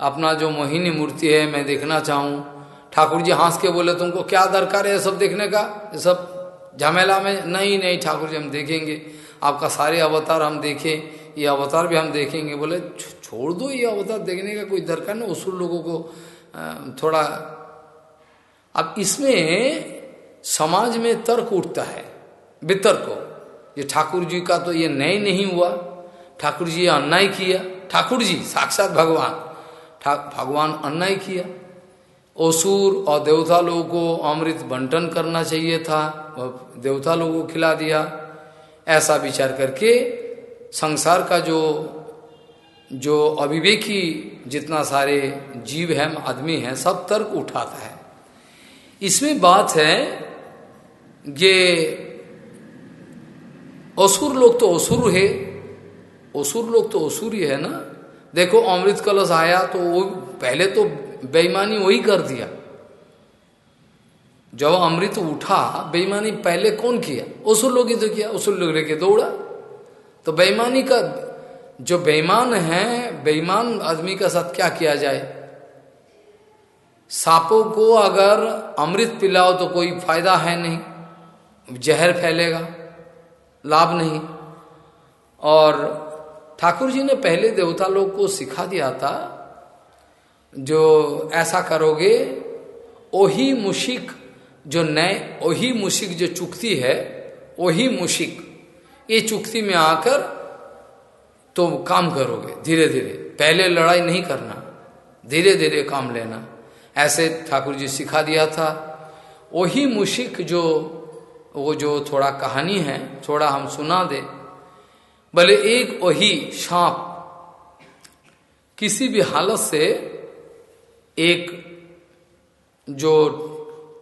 अपना जो मोहिनी मूर्ति है, मैं देखना चाहूँ। ठाकुर जी हंस के बोले, तुमको क्या दरकार है सब देखने का? ये सब झमेला में? नहीं नहीं ठाकुर जी, हम देखेंगे। आपका सारे अवतार हम देखें, ये अवतार भी हम देखेंगे। बोले छोड़ दो ये अवतार देखने का कोई दरकार नहीं उसूल लोगों को थोड़ा अब इसमें समाज में तर्क उठता है, वितर्क। ये ठाकुर जी का तो ये नए नहीं हुआ। ठाकुर जी अन्याय किया। ठाकुर जी, साक्षात भगवान। भगवान अन्याय किया। ओसूर और देवता लोगों को अमृत बंटन करना चाहिए था देवता लोगों को खिला दिया। ऐसा विचार करके संसार का जो जो अविवेकी जितना सारे जीव हैं, आदमी हैं, सब तर्क उठाता है। इसमें बात है, ये असुर लोग तो असुर है असुर लोग तो असुर ही है ना? देखो अमृत कलश आया तो वो पहले तो बेईमानी वही कर दिया। जब अमृत उठा, बेईमानी पहले कौन किया? असुर लोग ही तो किया असुर लोग लेके दौड़ा। तो बेईमानी का, जो बेईमान है, बेईमान आदमी का साथ क्या किया जाए? सांपों को अगर अमृत पिलाओ तो कोई फ़ायदा है नहीं, जहर फैलेगा, लाभ नहीं। और ठाकुर जी ने पहले देवता लोग को सिखा दिया था, जो ऐसा करोगे, ओही मुशिक, जो नए, ओही मुशिक जो चुकती है, ओही मुशिक, ये चुक्ति में आकर तो काम करोगे धीरे धीरे पहले लड़ाई नहीं करना धीरे धीरे काम लेना। ऐसे ठाकुर जी सिखा दिया था। वही मुशिक जो, वो जो थोड़ा कहानी है, थोड़ा हम सुना दे। भले एक वही सांप किसी भी हालत से एक जो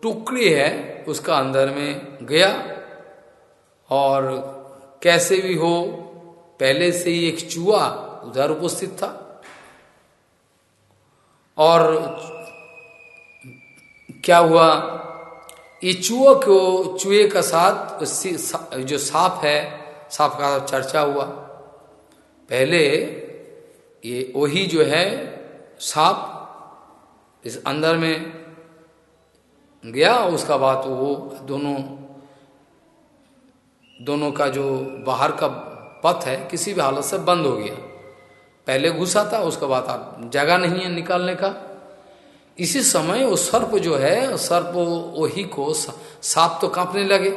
टुकड़ी है, उसका अंदर में गया और कैसे भी हो, पहले से ही एक चूहा उधर उपस्थित था और क्या हुआ? ये चूहे को, चूहे का साथ जो सांप है सांप का चर्चा हुआ। पहले ये वही जो है सांप इस अंदर में गया उसका बाद वो दोनों दोनों का जो बाहर का पथ है, किसी भी हालत से बंद हो गया। पहले घुसा था, उसके बाद आप जगह नहीं है निकालने का। इसी समय वो सर्प जो है, सर्प वही को सांप तो कांपने लगे।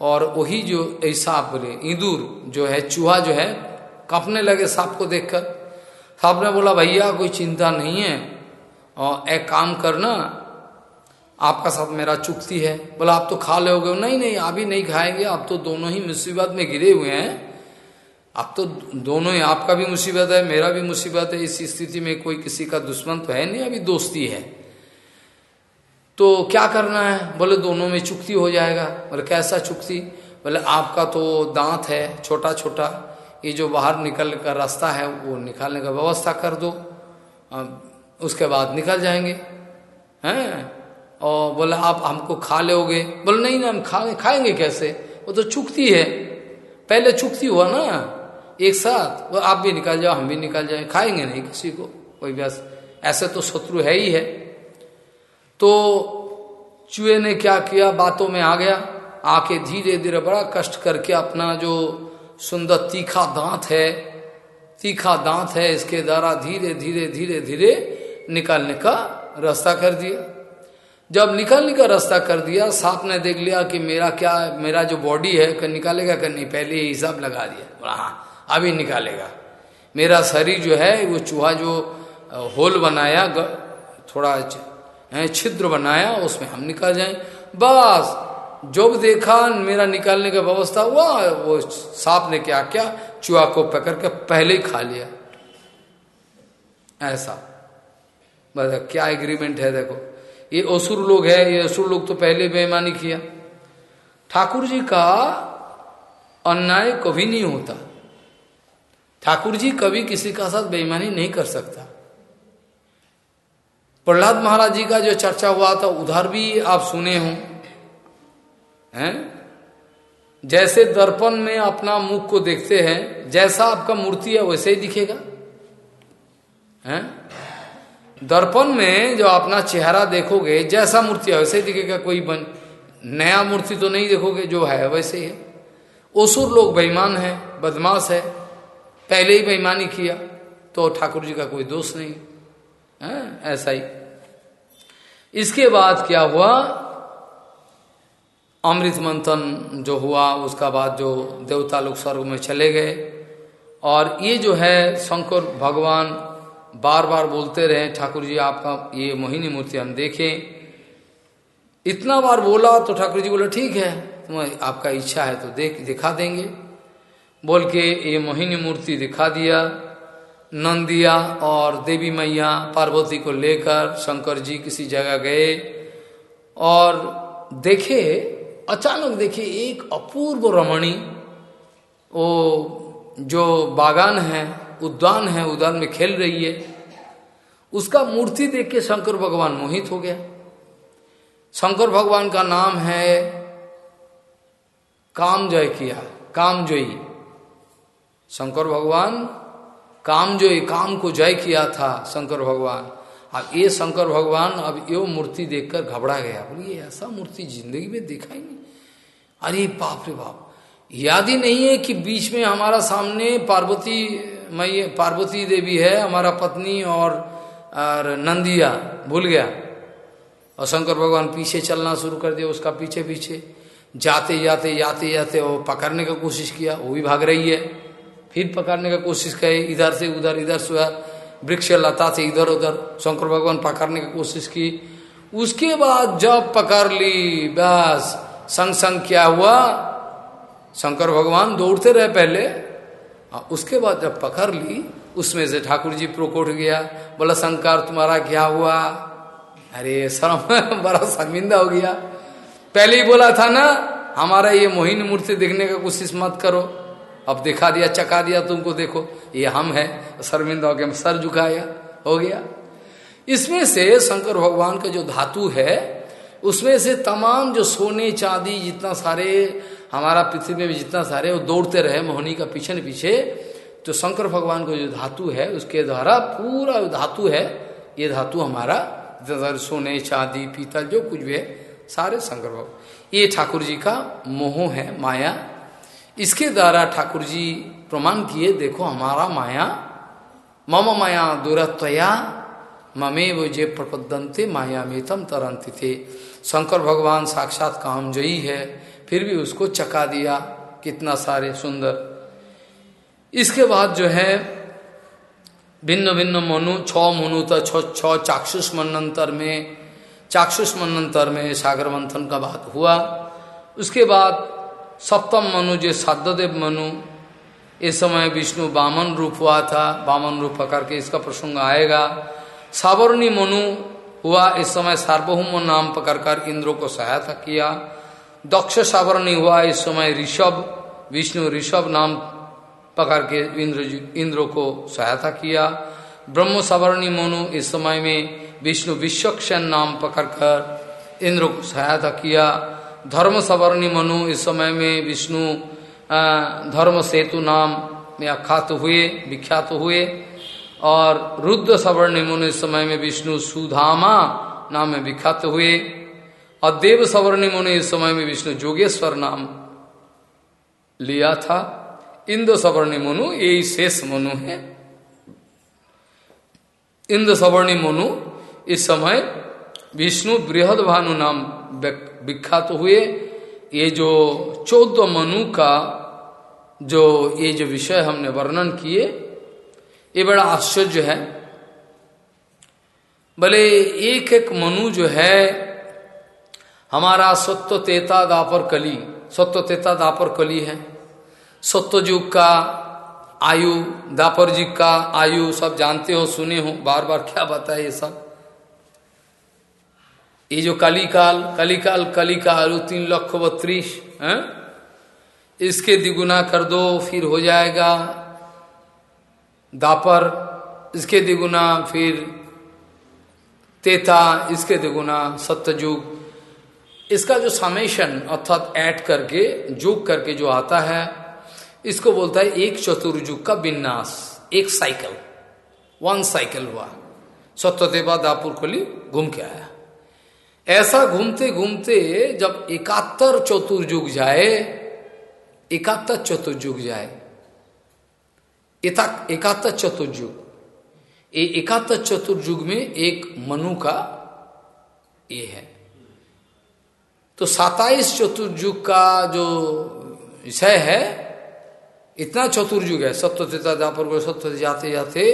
और वही जो सांप बोले, इंदूर जो है, चूहा जो है, कांपने लगे सांप को देखकर। सांप ने बोला, भैया, कोई चिंता नहीं है। और एक काम करना, आपका साथ मेरा चुकती है। बोला, आप तो खा लोगे? नहीं नहीं अभी नहीं खाएँगे। आप तो दोनों ही मुसीबत में गिरे हुए हैं। अब तो दोनों ही, आपका भी मुसीबत है, मेरा भी मुसीबत है। इस स्थिति में कोई किसी का दुश्मन तो है नहीं, अभी दोस्ती है। तो क्या करना है? बोले, दोनों में चुक्ति हो जाएगा। बोले, कैसा चुक्ति? बोले, आपका तो दांत है छोटा छोटा ये जो बाहर निकल का रास्ता है, वो निकालने का व्यवस्था कर दो। उसके बाद निकल जाएँगे। हैं? और बोले, आप हमको खा लोगे। बोले, नहीं ना हम खा, खाएँगे कैसे? वो तो चुकती है। पहले चुकती हुआ ना, एक साथ। वो आप भी निकल जाओ, हम भी निकल जाए। खाएँगे नहीं किसी को। कोई बस ऐसे तो शत्रु है ही है। तो चूहे ने क्या किया? बातों में आ गया। आके धीरे धीरे बड़ा कष्ट करके अपना जो सुंदर तीखा दांत है, तीखा दांत है, इसके द्वारा धीरे धीरे धीरे धीरे निकालने का रास्ता कर दिया। जब निकालने का रास्ता कर दिया सांप ने देख लिया कि मेरा क्या, मेरा जो बॉडी है कर निकालेगा कर नहीं, पहले हिसाब लगा दिया। हाँ अभी निकालेगा। मेरा शरीर जो है, वो चूहा जो होल बनाया थोड़ा छिद्र बनाया, उसमें हम निकाल जाए। बस जब देखा, मेरा निकालने का व्यवस्था हुआ, वो सांप ने क्या क्या, चूहा को पकड़ के पहले ही खा लिया। ऐसा। बस, क्या एग्रीमेंट है, देखो। ये असुर लोग है, ये असुर लोग तो पहले बेईमानी किया। ठाकुर जी का अन्याय कभी नहीं होता। ठाकुर जी कभी किसी का साथ बेईमानी नहीं कर सकता। प्रहलाद महाराज जी का जो चर्चा हुआ था, उधर भी आप सुने हो। हैं? जैसे दर्पण में अपना मुख को देखते हैं, जैसा आपका मूर्ति है, वैसे ही दिखेगा। हैं? दर्पण में जो अपना चेहरा देखोगे, जैसा मूर्ति है, वैसे ही दिखेगा। कोई बन, नया मूर्ति तो नहीं देखोगे, जो है, वैसे ही। है ओसुर लोग बेईमान है, बदमाश है। पहले ही बेईमानी किया तो ठाकुर जी का कोई दोष नहीं। है, ऐसा ही। इसके बाद क्या हुआ? अमृत मंथन जो हुआ, उसका बाद जो देवता लोग स्वर्ग में चले गए। और ये जो है, शंकर भगवान बार बार बोलते रहे, ठाकुर जी आपका ये मोहिनी मूर्ति हम देखें। इतना बार बोला तो ठाकुर जी बोले, ठीक है आपका इच्छा है तो देख, दिखा देंगे। बोल के ये मोहिनी मूर्ति दिखा दिया। नंदिया और देवी मैया पार्वती को लेकर शंकर जी किसी जगह गए और देखे, अचानक देखे एक अपूर्व रमणी, वो जो बागान है, उद्यान है, उद्यान में खेल रही है, उसका मूर्ति देख के शंकर भगवान मोहित हो गया। शंकर भगवान का नाम है काम जय किया काम जोई शंकर भगवान काम जो ये काम को जय किया था शंकर भगवान। अब ये शंकर भगवान अब यो मूर्ति देखकर घबरा गया। बोलिए ऐसा मूर्ति ज़िंदगी में देखा ही नहीं अरे बाप रे बाप। याद ही नहीं है कि बीच में हमारा सामने पार्वती मई पार्वती देवी है हमारा पत्नी और, और नंदिया भूल गया। और शंकर भगवान पीछे चलना शुरू कर दिया उसका पीछे पीछे जाते जाते जाते जाते वो पकड़ने का कोशिश किया वो भी भाग रही है। फिर पकड़ने का कोशिश करे, इधर से उधर, इधर से उधर, वृक्ष लता से इधर उधर, शंकर भगवान पकड़ने की कोशिश की। उसके बाद जब पकड़ ली, बस, संग संग क्या हुआ? शंकर भगवान दौड़ते रहे पहले। उसके बाद जब पकड़ ली, उसमें से ठाकुर जी प्रोकोट गया, बोला, शंकर, तुम्हारा क्या हुआ? अरे, शर्म, बड़ा शर्मिंदा हो गया। पहले ही बोला था ना, हमारा ये मोहिनी मूर्ति देखने का कोशिश मत करो। अब दिखा दिया, चका दिया, तुमको देखो, ये हम है, शर्मिंदा हो गया सर झुकाया, हो गया। इसमें से शंकर भगवान का जो धातु है, उसमें से तमाम जो सोने, चांदी, जितना सारे, हमारा पृथ्वी में भी जितना सारे, वो दौड़ते रहे, मोहनी का पीछे न पीछे तो शंकर भगवान का जो धातु है, उसके द्वारा पूरा धातु है, ये धातु हमारा सोने, चांदी, पीतल, जो कुछ भी है, सारे शंकर भगवान। ये ठाकुर जी का मोह है, माया इसके द्वारा ठाकुर जी प्रमाण किए, देखो हमारा माया, मम माया दूरत्वया वो जे प्रपदंते माया में तम तरंती थे शंकर भगवान साक्षात कामजयी है, फिर भी उसको चका दिया, कितना सारे सुंदर। इसके बाद जो है, भिन्न भिन्न मनु, छ मनु तो छ चाक्षुष मनंतर में, चाक्षुष मनंतर में सागर मंथन का बात हुआ। उसके बाद सप्तम मनु जो साध्यदेव मनु, इस समय विष्णु बामन रूप हुआ था, बामन रूप पकड़ के इसका प्रसंग आएगा। सावरणी मनु हुआ इस समय सार्वभौम नाम पकड़कर इंद्र को सहायता किया। दक्ष सावरणी हुआ इस समय ऋषभ, विष्णु ऋषभ नाम पकड़ के इंद्र इंद्र को सहायता किया। ब्रह्म सवर्णी मनु इस समय में विष्णु विश्वक्षण नाम पकड़कर इंद्र को सहायता किया। धर्म सवर्णी मनु, इस समय में विष्णु धर्म सेतु नाम में अख्यात हुए, विख्यात हुए। और रुद्र सवर्णी मनु, इस समय में विष्णु सुधामा नाम में विख्यात हुए। और देव सवर्णी मुनि, इस समय में विष्णु जोगेश्वर नाम लिया था। इंद्र सवर्णी मनु, यही शेष मनु है। इंद्र सवर्णी मनु, इस समय विष्णु बृहद भानु नाम विख्यात हुए। ये जो चौदह मनु का जो ये जो विषय हमने वर्णन किए, ये बड़ा आश्चर्य है। भले एक एक मनु जो है, हमारा सत्य तेता दापर कली सत्य तेता दापर कली है। सत्य युग का आयु, दापर जी का आयु, सब जानते हो, सुने हो, बार बार क्या बताए ये सब? ये जो कलिकाल कलिकाल कलिकाल तीन लक्ष बत्रीस है इसके द्विगुना कर दो, फिर हो जाएगा दापर, इसके द्विगुना फिर तेता, इसके द्विगुना सत्यजुग इसका जो समेशन अर्थात ऐड करके, जुग करके जो आता है, इसको बोलता है एक चतुर्जुग का विन्यास, एक साइकिल वन साइकिल हुआ। सत्यदेवा दापुर खोली, घूम के आया। ऐसा घूमते घूमते जब इकहत्तर चतुर्युग जाए इकहत्तर चतुर्युग जाए इकहत्तर चतुर्युग, ये इकहत्तर चतुर्युग में एक मनु का ये है। तो सताइस चतुर्युग का जो विषय है, इतना चतुर्युग है सत्य तेता दापर सत्य जाते जाते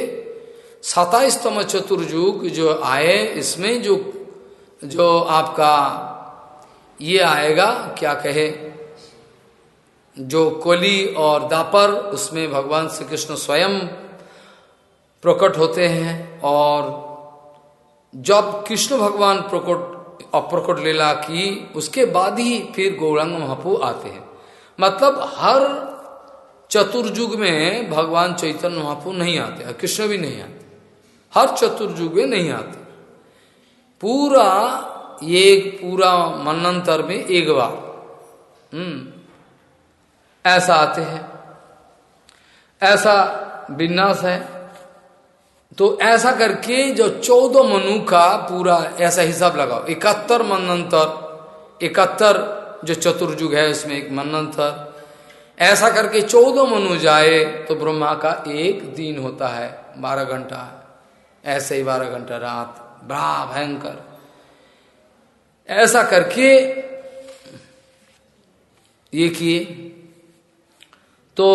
सताइसतम चतुर्युग जो आए, इसमें जो जो आपका ये आएगा, क्या कहे? जो कोली और दापर, उसमें भगवान श्री कृष्ण स्वयं प्रकट होते हैं और जब कृष्ण भगवान प्रकट, अप्रकट लीला की, उसके बाद ही फिर गौरंग महापू आते हैं। मतलब हर चतुर्युग में भगवान चैतन्य महापू नहीं आते, कृष्ण भी नहीं आते। हर चतुर्युग में नहीं आते। पूरा ये पूरा मनंतर में एक बार हम्म। ऐसा आते हैं। ऐसा विन्यास है। तो ऐसा करके जो चौदह मनु का पूरा ऐसा हिसाब लगाओ। इकहत्तर मनंतर इकहत्तर जो चतुर्युग है उसमें एक मनंतर ऐसा करके चौदह मनु जाए तो ब्रह्मा का एक दिन होता है, बारह घंटा। ऐसे ही बारह घंटा रात। बड़ा भयंकर। ऐसा करके ये किए। तो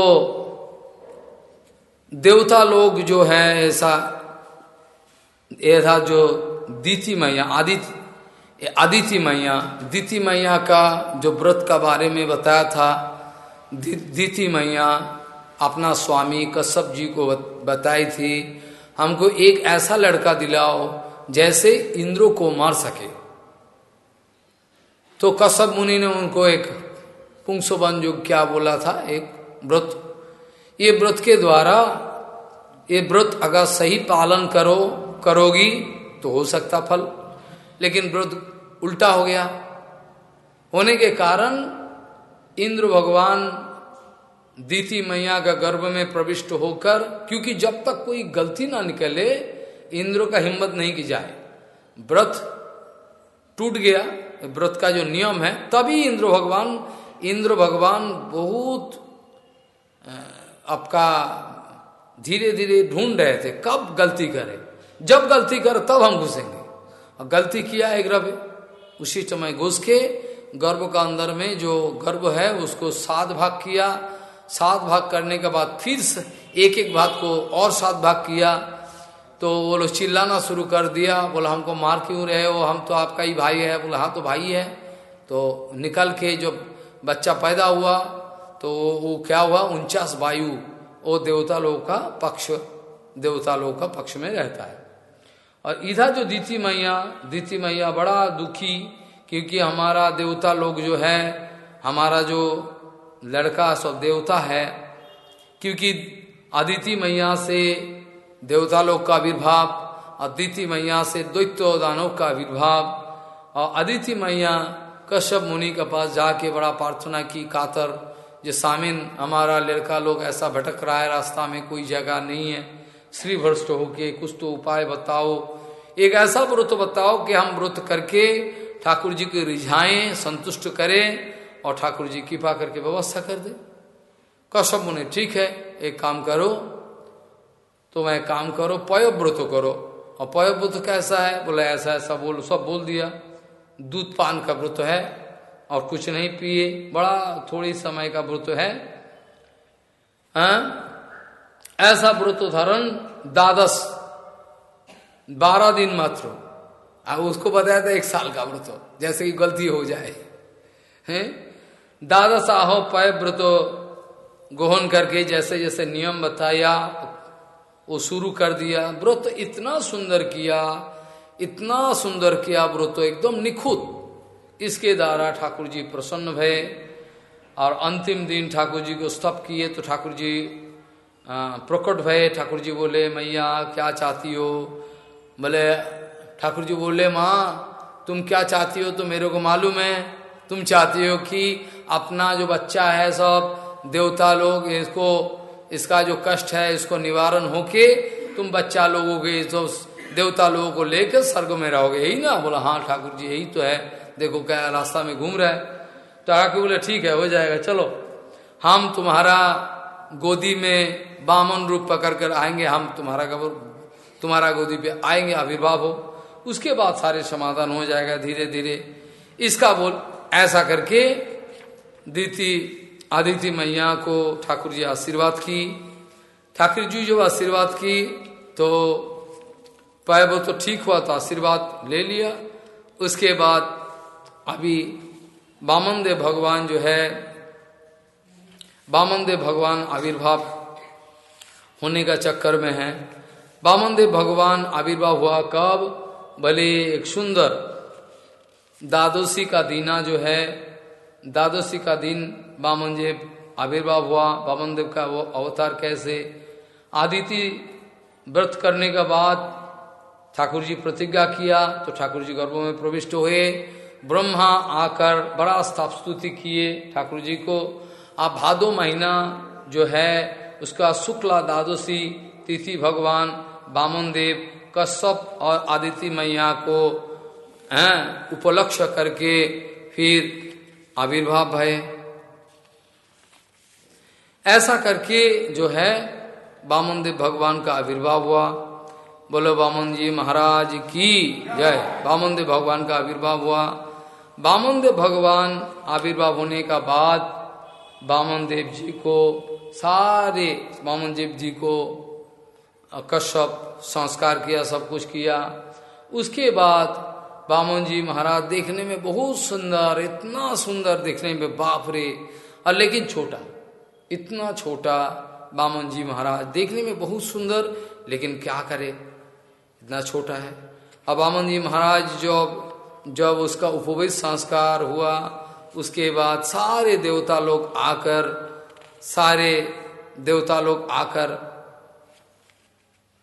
देवता लोग जो है, ऐसा ऐसा जो दीति मैया, आदित्य आदित्य मैया, दीति मैया का जो व्रत का बारे में बताया था दीति मैया अपना स्वामी कश्यप जी को बताई थी, हमको एक ऐसा लड़का दिलाओ जैसे इंद्रो को मार सके। तो कश्यप मुनि ने उनको एक पुंसोबन जो क्या बोला था, एक व्रत। ये व्रत के द्वारा ये व्रत अगर सही पालन करो, करोगी तो हो सकता फल। लेकिन व्रत उल्टा हो गया। होने के कारण इंद्र भगवान दीति मैया का गर्भ में प्रविष्ट होकर, क्योंकि जब तक कोई गलती ना निकले इंद्र का हिम्मत नहीं की जाए। व्रत टूट गया, व्रत का जो नियम है, तभी इंद्र भगवान इंद्र भगवान बहुत आपका धीरे धीरे ढूंढ रहे थे, कब गलती करे। जब गलती करे, तब हम घुसेंगे। और गलती किया एक रवि, उसी समय घुस के गर्भ का अंदर में जो गर्भ है, उसको सात भाग किया। सात भाग करने के बाद फिर एक एक भाग को और सात भाग किया। तो वो लोग चिल्लाना शुरू कर दिया, बोला, हमको मार क्यों रहे हो? हम तो आपका ही भाई है। बोला हाँ तो भाई है। तो निकल के जब बच्चा पैदा हुआ तो वो क्या हुआ? उनचास वायु वो देवता लोग का पक्ष, देवता लोग का पक्ष में रहता है। और इधर जो दीति मैया दीति मैया बड़ा दुखी, क्योंकि हमारा देवता लोग जो है, हमारा जो लड़का सब देवता है, क्योंकि अदिति मैया से देवता लोग का आविर्भाव, अदिति मैया से द्वैत्य दानव का आविर्भाव, और अदिति मैया कश्यप मुनि के पास जाके बड़ा प्रार्थना की, कातर, जो सामिन, हमारा लड़का लोग ऐसा भटक रहा है, रास्ता में कोई जगह नहीं है। श्री भ्रष्ट होके कुछ तो उपाय बताओ। एक ऐसा व्रत बताओ कि हम व्रत करके ठाकुर जी को रिझाएँ, संतुष्ट करें और ठाकुर जी कृपा करके व्यवस्था कर दे। कश्यप मुनि, ठीक है, एक काम करो तो मैं काम करो पयोव्रत करो। और पयोव्रत कैसा है? बोले, ऐसा ऐसा बोल, सब बोल दिया। दूध पान का व्रत है और कुछ नहीं पिए। बड़ा थोड़ी समय का व्रत है। आ? हाँ? ऐसा व्रत धारण द्वादश। बारह दिन मात्र। अब उसको बताया था एक साल का व्रत, जैसे कि गलती हो जाए। हैं? द्वादश आहो पय व्रत गोहन करके जैसे जैसे नियम बताया वो शुरू कर दिया, व्रत इतना सुंदर किया, इतना सुंदर किया व्रत, एकदम निखुत इसके द्वारा ठाकुर जी प्रसन्न भय और अंतिम दिन ठाकुर जी को स्तप किए तो ठाकुर जी प्रकट भय ठाकुर जी बोले, मैया, क्या चाहती हो? बोले ठाकुर जी बोले, माँ, तुम क्या चाहती हो तो मेरे को मालूम है। तुम चाहती हो कि अपना जो बच्चा है सब, देवता लोग, इसको इसका जो कष्ट है, इसको निवारण होके तुम बच्चा लोगों के जो देवता लोगों को लेकर स्वर्ग में रहोगे। यही ना? बोला हाँ ठाकुर जी, यही तो है। देखो, क्या रास्ता में घूम रहा है। तो ठाकुर बोले, ठीक है, हो जाएगा, चलो। हम तुम्हारा गोदी में बामन रूप पकड़ कर आएँगे। हम तुम्हारा कबर तुम्हारा गोदी पे आएँगे, आविर्भाव हो। उसके बाद सारे समाधान हो जाएगा धीरे धीरे इसका बोल, ऐसा करके दीति आदित्य मैया को ठाकुर जी आशीर्वाद की। ठाकुर जी जब आशीर्वाद की तो पाए वो तो ठीक हुआ तो आशीर्वाद ले लिया। उसके बाद अभी बामन देव भगवान जो है बामन देव भगवान आविर्भाव होने का चक्कर में है। बामन देव भगवान आविर्भाव हुआ कब? भले एक सुंदर द्वादशी का दीना जो है द्वादशी का दिन बामन देव आविर्भाव हुआ, बामन देव का वो अवतार कैसे? आदिति व्रत करने के बाद ठाकुर जी प्रतिज्ञा किया तो ठाकुर जी गर्भों में प्रविष्ट हुए। ब्रह्मा आकर बड़ा स्थाप स्तुति किए ठाकुर जी को। आप भादो महीना जो है, उसका शुक्ला द्वादशी तिथि भगवान बामन देव कश्यप और आदित्य मैया को उपलक्ष्य करके फिर आविर्भाव भय ऐसा करके जो है बामन देव भगवान का आविर्भाव हुआ। बोलो बामन जी महाराज की जय। बामन देव भगवान का आविर्भाव हुआ। बामन देव भगवान आविर्भाव होने का बाद बामन देव जी को सारे बामन देव जी को कश्यप संस्कार किया, सब कुछ किया। उसके बाद बामन जी महाराज देखने में बहुत सुंदर, इतना सुंदर देखने में, बाप रे। और लेकिन छोटा। इतना छोटा बामन जी महाराज। देखने में बहुत सुंदर, लेकिन क्या करे? इतना छोटा है। अब बामन जी महाराज जब जब उसका उपवेश संस्कार हुआ, उसके बाद सारे देवता लोग आकर, सारे देवता लोग आकर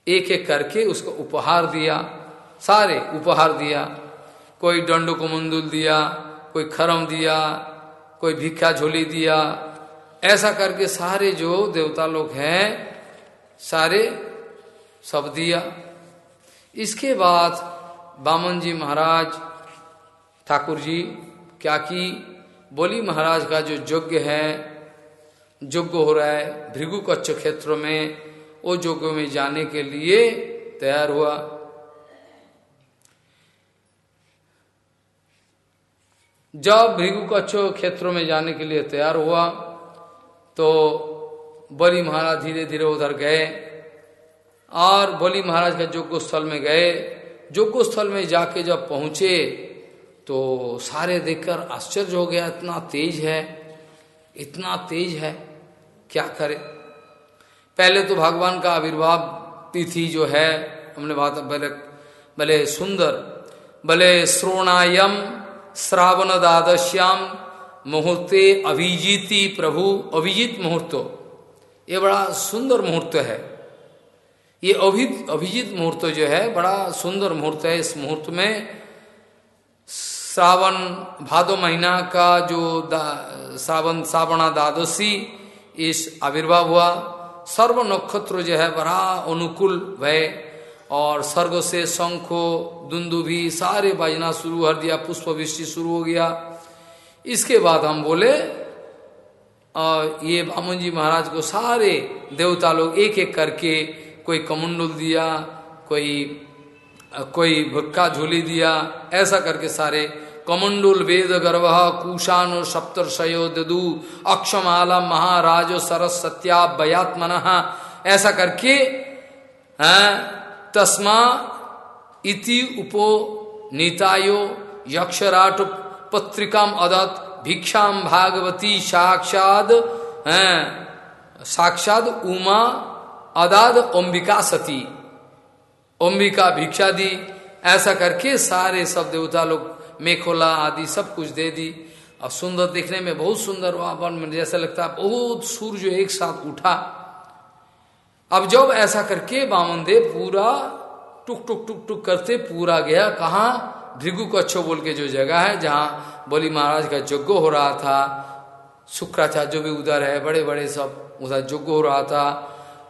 एक एक करके उसको उपहार दिया, सारे उपहार दिया। कोई दंडो को मंदुल दिया, कोई खरम दिया, कोई भिक्षा झोली दिया ऐसा करके सारे जो देवता लोग हैं, सारे सब दिया। इसके बाद बामन जी महाराज, ठाकुर जी, क्या की? बोली, महाराज का जो यज्ञ है, यज्ञ हो रहा है, भृगु कच्छ क्षेत्र में, वो यज्ञ में जाने के लिए तैयार हुआ। जब भृगु कच्छ क्षेत्रों में जाने के लिए तैयार हुआ तो बलि महाराज धीरे धीरे उधर गए और बलि महाराज का जोग्य स्थल में गए। जोग्य स्थल में जाके जब पहुँचे तो सारे देखकर आश्चर्य हो गया, इतना तेज है, इतना तेज है, क्या करे? पहले तो भगवान का आविर्भाव तिथि जो है, हमने बात भले भले सुंदर, भले श्रोणायम, श्रावण द्वादश्याम मुहूर्ते अभिजीति प्रभु, अभिजीत मुहूर्त। ये बड़ा सुंदर मुहूर्त है। ये अभित अभिजीत मुहूर्त जो है, बड़ा सुंदर मुहूर्त है इस मुहूर्त में। श्रावण भादो महीना का जो श्रावण श्रावणा द्वादशी, इस आविर्भाव हुआ। सर्व नक्षत्र जो है, बड़ा अनुकूल भय। और स्वर्ग से शंखो दुंदु भी सारे बजना शुरू कर दिया पुष्प वृष्टि शुरू हो गया। इसके बाद हम बोले और ये बामन जी महाराज को सारे देवता लोग एक एक करके कोई कमुंडल दिया, कोई कोई भुक्का झोली दिया, ऐसा करके सारे कमंडुल वेद गर्भ कुशान सप्तर्षयो ददु, अक्षमाला महाराज सरस सत्या बयात्मन ऐसा करके तस्मा इति उपो नीतायो यक्षराट पत्रिकाम अदत, भिक्षाम भागवती साक्षाद साक्षात उमा, अदाद अंबिका सती। अंबिका भिक्षा दी, ऐसा करके सारे सब देवता लोग, मेखोला आदि सब कुछ दे दी। और सुंदर देखने में बहुत सुंदर में जैसा लगता है बहुत सूर्य एक साथ उठा। अब जब ऐसा करके बामन देव पूरा टुक टुक टुक टुक करते, पूरा गया, कहा? भृगु कच्छो बोल के जो जगह है, जहाँ बोली महाराज का यज्ञ हो रहा था, शुक्राचार्य जो भी उधर है बड़े बड़े सब उधर यज्ञ हो रहा था,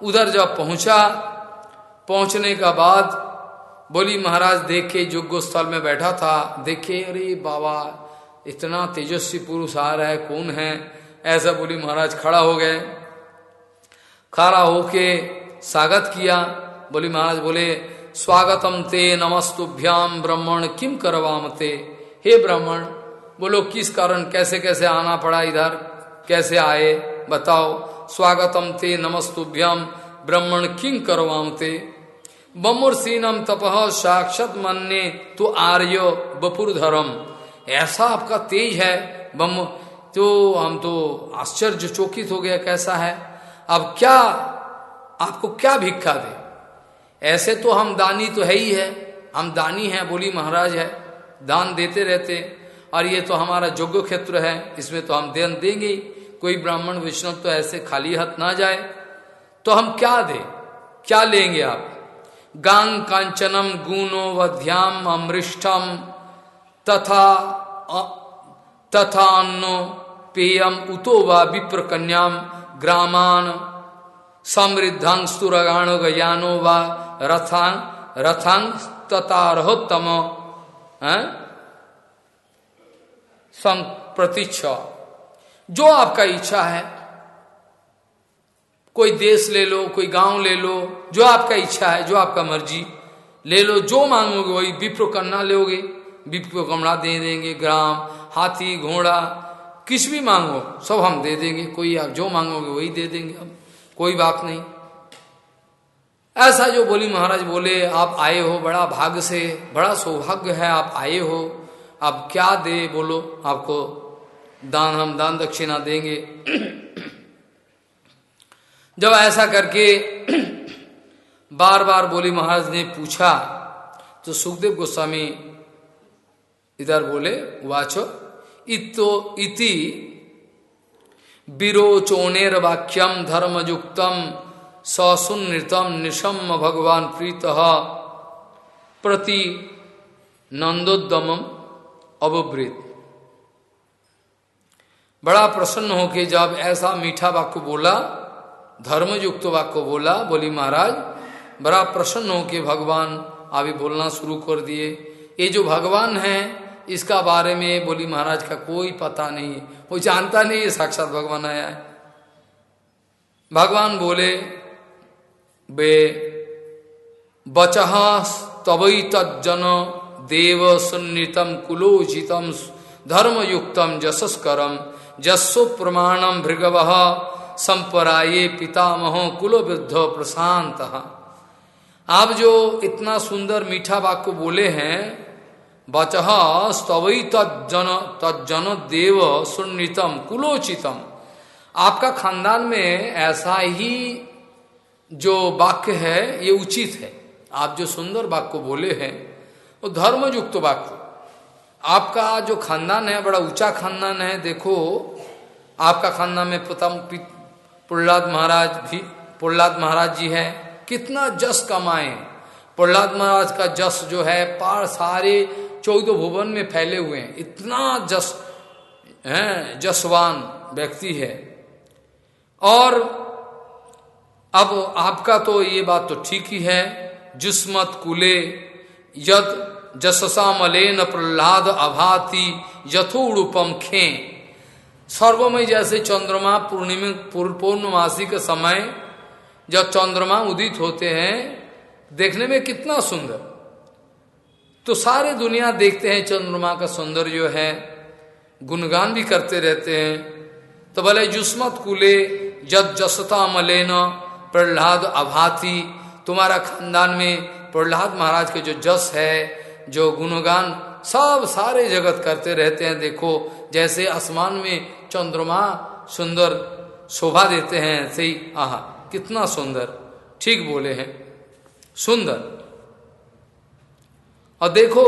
उधर जब पहुँचा, पहुँचने का बाद बोली महाराज देखे योग्य स्थल में बैठा था, देखे, अरे बाबा, इतना तेजस्वी पुरुष आ रहा है, कौन है? ऐसा बोली महाराज खड़ा हो गए। खड़ा होके स्वागत किया। बोली महाराज बोले स्वागतम ते नमस्तुभ्याम ब्राह्मण, किम करवाम ते? हे ब्राह्मण, बोलो, किस कारण कैसे कैसे आना पड़ा इधर? कैसे आए? बताओ। स्वागतम ते नमस्तुभ्याम ब्राह्मण किम करवाम ते? बमुरसीनम तपह साक्षत मन्ने तो आर्य बपुर धर्म ऐसा आपका तेज है बम तो हम तो आश्चर्य, चौकित हो गया, कैसा है? अब क्या, आपको क्या भिक्षा दे? ऐसे तो हम दानी तो है ही है। हम दानी हैं, बोली महाराज है। दान देते रहते और ये तो हमारा योग्य क्षेत्र है। इसमें तो हम देन देंगे कोई ब्राह्मण विष्णु तो ऐसे खाली हाथ ना जाए। तो हम क्या दे? क्या लेंगे आप? गांग कांचनम गुणो वध्याम अमृष्टम तथा तथा अन्नो पेयम उतो व विप्र कन्याम ग्रामान समृद्धांग स्तुरगाण गयानो व रथांग रथांग तथा रहोत्तम प्रतीक्ष जो आपका इच्छा है, कोई देश ले लो, कोई गाँव ले लो, जो आपका इच्छा है, जो आपका मर्ज़ी, ले लो, जो मांगोगे, वही विप्रो करना लोगे, विप्रो कमरा दे देंगे, ग्राम, हाथी, घोड़ा, किस भी मांगो, सब हम दे देंगे, कोई आप जो मांगोगे, वही दे देंगे हम, कोई बात नहीं। ऐसा जो बोली महाराज बोले, आप आए हो बड़ा भाग्य से, बड़ा सौभाग्य है आप आए हो। आप क्या दे बोलो, आपको दान, हम दान दक्षिणा देंगे। जब ऐसा करके बार बार बोली महाराज ने पूछा तो सुखदेव गोस्वामी इधर बोले, वाचो, इतो इति विरोचोनेर वाक्यम धर्मयुक्तम। ससुनृतम निशम भगवान प्रीत प्रति नंदोद्दम अवृत बड़ा प्रसन्न होके जब ऐसा मीठा वाक्य बोला, धर्मयुक्त वाक्य बोला, बोली महाराज, बड़ा प्रसन्न हो के भगवान अभी बोलना शुरू कर दिए। ये जो भगवान है, इसका बारे में बोली महाराज का कोई पता नहीं है वो जानता नहीं है, साक्षात भगवान आया है। भगवान बोले बे बचह तबई तजन देव सुन्नितम कुलोचितम धर्मयुक्तम जसस्करम जस्सो प्रमाणम भृगव संपराये पितामहो कुलो वृद्ध प्रशांत आप जो इतना सुंदर मीठा वाक्य बोले हैं बचह स्तवई तजन तजन देव सुनितम कुलोचितम आपका खानदान में ऐसा ही जो वाक्य है, ये उचित है। आप जो सुंदर वाक्य बोले हैं, वो धर्मयुक्त वाक्य। आपका जो खानदान है, बड़ा ऊँचा खानदान है, देखो, आपका खानदान में प्रथम प्रहलाद महाराज भी, प्रहलाद महाराज जी है। कितना जस कमाए। प्रहलाद महाराज का जस जो है, पार सारे चौदह भुवन में फैले हुए हैं। इतना जस, है, जसवान व्यक्ति है। और अब आपका तो ये बात तो ठीक ही है। जुस्मत कुले यद जससा मलेन प्रहलाद अभाति यथोड़ुपम खे। सर्वमय जैसे चंद्रमा पूर्णिमा पूर्णमासी के समय जब चंद्रमा उदित होते हैं, देखने में कितना सुंदर। तो सारे दुनिया देखते हैं चंद्रमा का सौंदर्य जो है, गुणगान भी करते रहते हैं। तो भले जुस्मत कुले जद जसता मलेन प्रहलाद अभाती, तुम्हारा खानदान में प्रहलाद महाराज के जो जस है, जो गुणगान, सब सारे जगत करते रहते हैं, देखो, जैसे आसमान में चंद्रमा सुंदर शोभा देते हैं ऐसे ही आह, कितना सुंदर, ठीक बोले हैं, सुंदर। और देखो,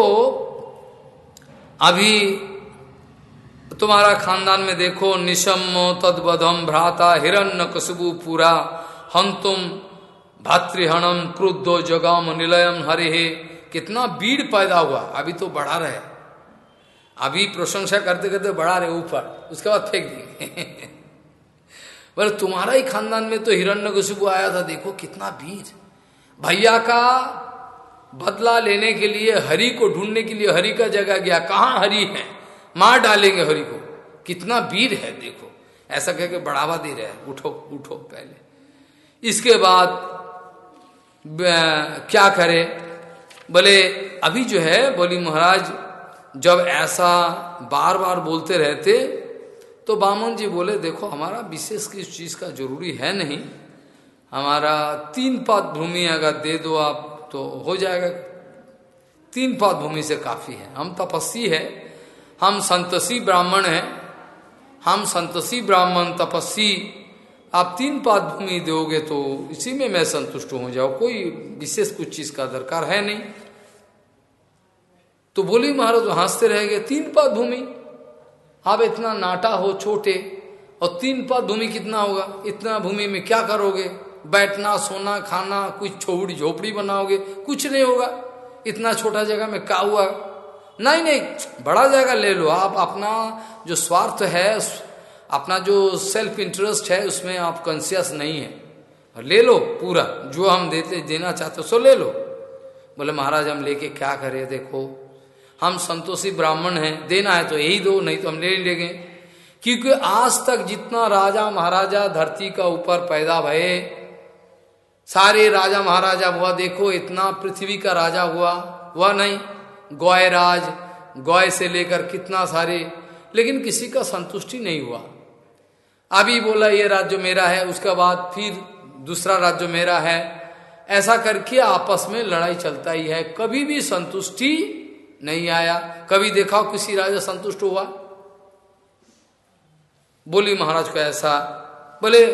अभी तुम्हारा खानदान में देखो, निशम्मो तदबधम भ्राता हिरण्य कसबु पूरा हम तुम भातृहणम क्रुद्धो जगम निलयम हरे। हे कितना बीड़ पैदा हुआ। अभी तो बढ़ा रहे अभी प्रशंसा करते करते बढ़ा रहे ऊपर। उसके बाद फेंक देंगे बोले, तुम्हारा ही खानदान में तो हिरण्य आया था। देखो कितना वीर भैया का बदला लेने के लिए, हरि को ढूँढने के लिए हरि का जगह गया। कहाँ हरि है? मार डालेंगे हरि को। कितना वीर है, देखो। ऐसा कह के बढ़ावा दे रहे हैं। उठो उठो पहले। इसके बाद क्या करे? बोले, अभी जो है, बोली, महाराज, जब ऐसा बार बार बोलते रहते तो बामन जी बोले, देखो, हमारा विशेष किस चीज़ का ज़रूरी है नहीं। हमारा तीन पात भूमि अगर दे दो आप तो हो जाएगा। तीन पात भूमि से काफ़ी है। हम तपस्वी है। हम संतसी ब्राह्मण हैं। हम संतसी ब्राह्मण तपस्वी आप तीन पाद भूमि दोगे तो इसी में मैं संतुष्ट हो जाओ कोई विशेष कुछ चीज़ का दरकार है नहीं। तो बोली महाराज हँसते रह गए तीन पाद भूमि। आप इतना नाटा हो छोटे, और तीन पाद भूमि कितना होगा? इतना भूमि में क्या करोगे? बैठना, सोना, खाना, कुछ छोड़ी झोपड़ी बनाओगे? कुछ नहीं होगा। इतना छोटा जगह में क्या हुआ? नहीं नहीं, बड़ा जगह ले लो। आप अपना जो स्वार्थ है अपना जो सेल्फ इंटरेस्ट है, उसमें आप कॉन्सियस नहीं है। ले लो पूरा, जो हम देते, देना चाहते हो, सो ले लो। बोले, महाराज, हम लेके क्या करें? देखो, हम संतोषी ब्राह्मण हैं, देना है तो यही दो, नहीं तो हम ले लेंगे। क्योंकि आज तक जितना राजा महाराजा धरती का ऊपर पैदा भये सारे राजा महाराजा हुआ देखो, इतना पृथ्वी का राजा हुआ हुआ नहीं। गौय राज गौय से लेकर कितना सारे, लेकिन किसी का संतुष्टि नहीं हुआ। अभी बोला, ये राज्य मेरा है, उसके बाद फिर दूसरा राज्य मेरा है। ऐसा करके आपस में लड़ाई चलता ही है। कभी भी संतुष्टि नहीं आया। कभी देखा किसी राजा संतुष्ट हुआ? बोली महाराज को ऐसा। बोले,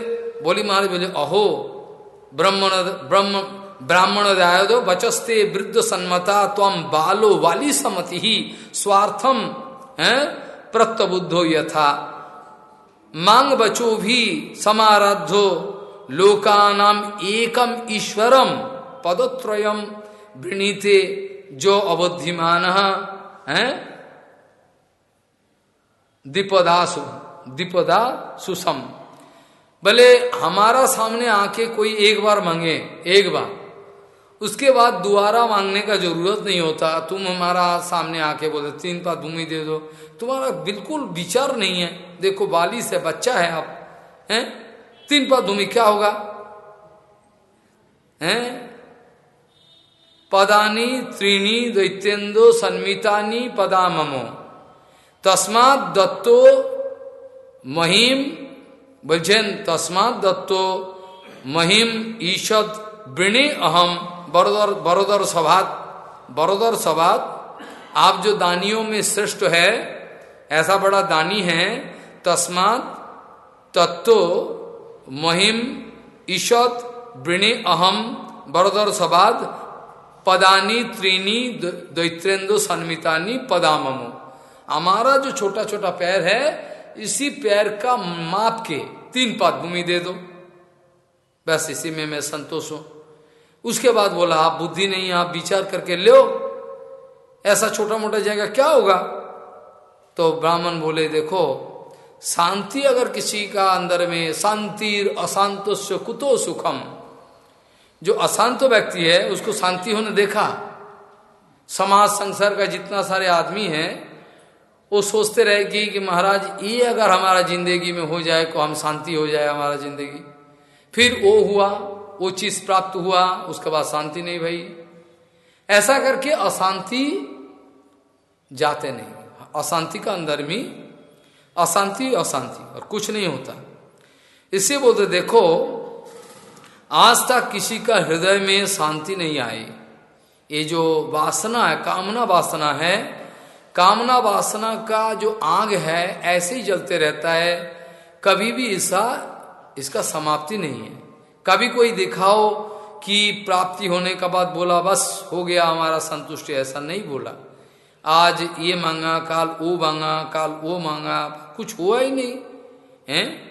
बोली महाराज, बोले, अहो, ब्राह्मण, ब्रह्म ब्राह्मण दो बचस्ते वृद्ध सन्मता तम बालो वाली समति ही स्वार्थम है, प्रत्यबुद्धो यथा। मांग बचो भी समाराधो लोकानाम एकम ईश्वरम पदोत्रयम वृणीते जो अवधिमान, है? दीपदा दीपदा सुसम भले हमारा सामने आके कोई एक बार मांगे, एक बार। उसके बाद दोबारा मांगने का जरूरत नहीं होता तुम हमारा सामने आके बोले तीन पात भूमि दे दो तुम्हारा बिल्कुल विचार नहीं है देखो बाली से बच्चा है आप हैं तीन पात भूमि क्या होगा हैं पदानी त्रीणी दैत्येन्दो सन्मितानी पदा ममो तस्मात दत्तो महिम বলছেন तस्मात दत्तो महिम ईशद वृणी अहम बरोदर बरोदर सभात बरोदर सभात आप जो दानियों में श्रेष्ठ है, ऐसा बड़ा दानी है, तस्मात तत्व महिम ईशत वृणी अहम बरोदर सभात पदानी त्रीनी दैत्रेंदु सन्मितानी पदाममो। हमारा जो छोटा छोटा पैर है, इसी पैर का माप के तीन पात भूमि दे दो। बस इसी में मैं संतोष हूँ। उसके बाद बोला, आप बुद्धि नहीं, आप विचार करके लो ऐसा छोटा मोटा जगह क्या होगा? तो ब्राह्मण बोले, देखो, शांति अगर किसी का अंदर में, शांति अशांत कुतो सुखम। जो अशांत व्यक्ति है, उसको शांति होने देखा। समाज संसार का जितना सारे आदमी है, वो सोचते रहेगी कि महाराज, ये अगर हमारा ज़िंदगी में हो जाए तो हम शांति हो जाए हमारा ज़िंदगी। फिर वो हुआ वो चीज़ प्राप्त हुआ, उसके बाद शांति नहीं भाई। ऐसा करके अशांति जाते नहीं। अशांति का अंदर में अशांति अशांति, और कुछ नहीं होता। इससे बोलते देखो, आज तक किसी का हृदय में शांति नहीं आई। ये जो वासना है, कामना वासना है, कामना वासना का जो आग है, ऐसे ही जलते रहता है। कभी भी ऐसा, इसका समाप्ति नहीं है। कभी कोई दिखाओ कि प्राप्ति होने का बाद बोला, बस, हो गया हमारा संतुष्टि। ऐसा नहीं बोला। आज ये मांगा, काल वो मांगा, काल वो मांगा, कुछ हुआ ही नहीं, है?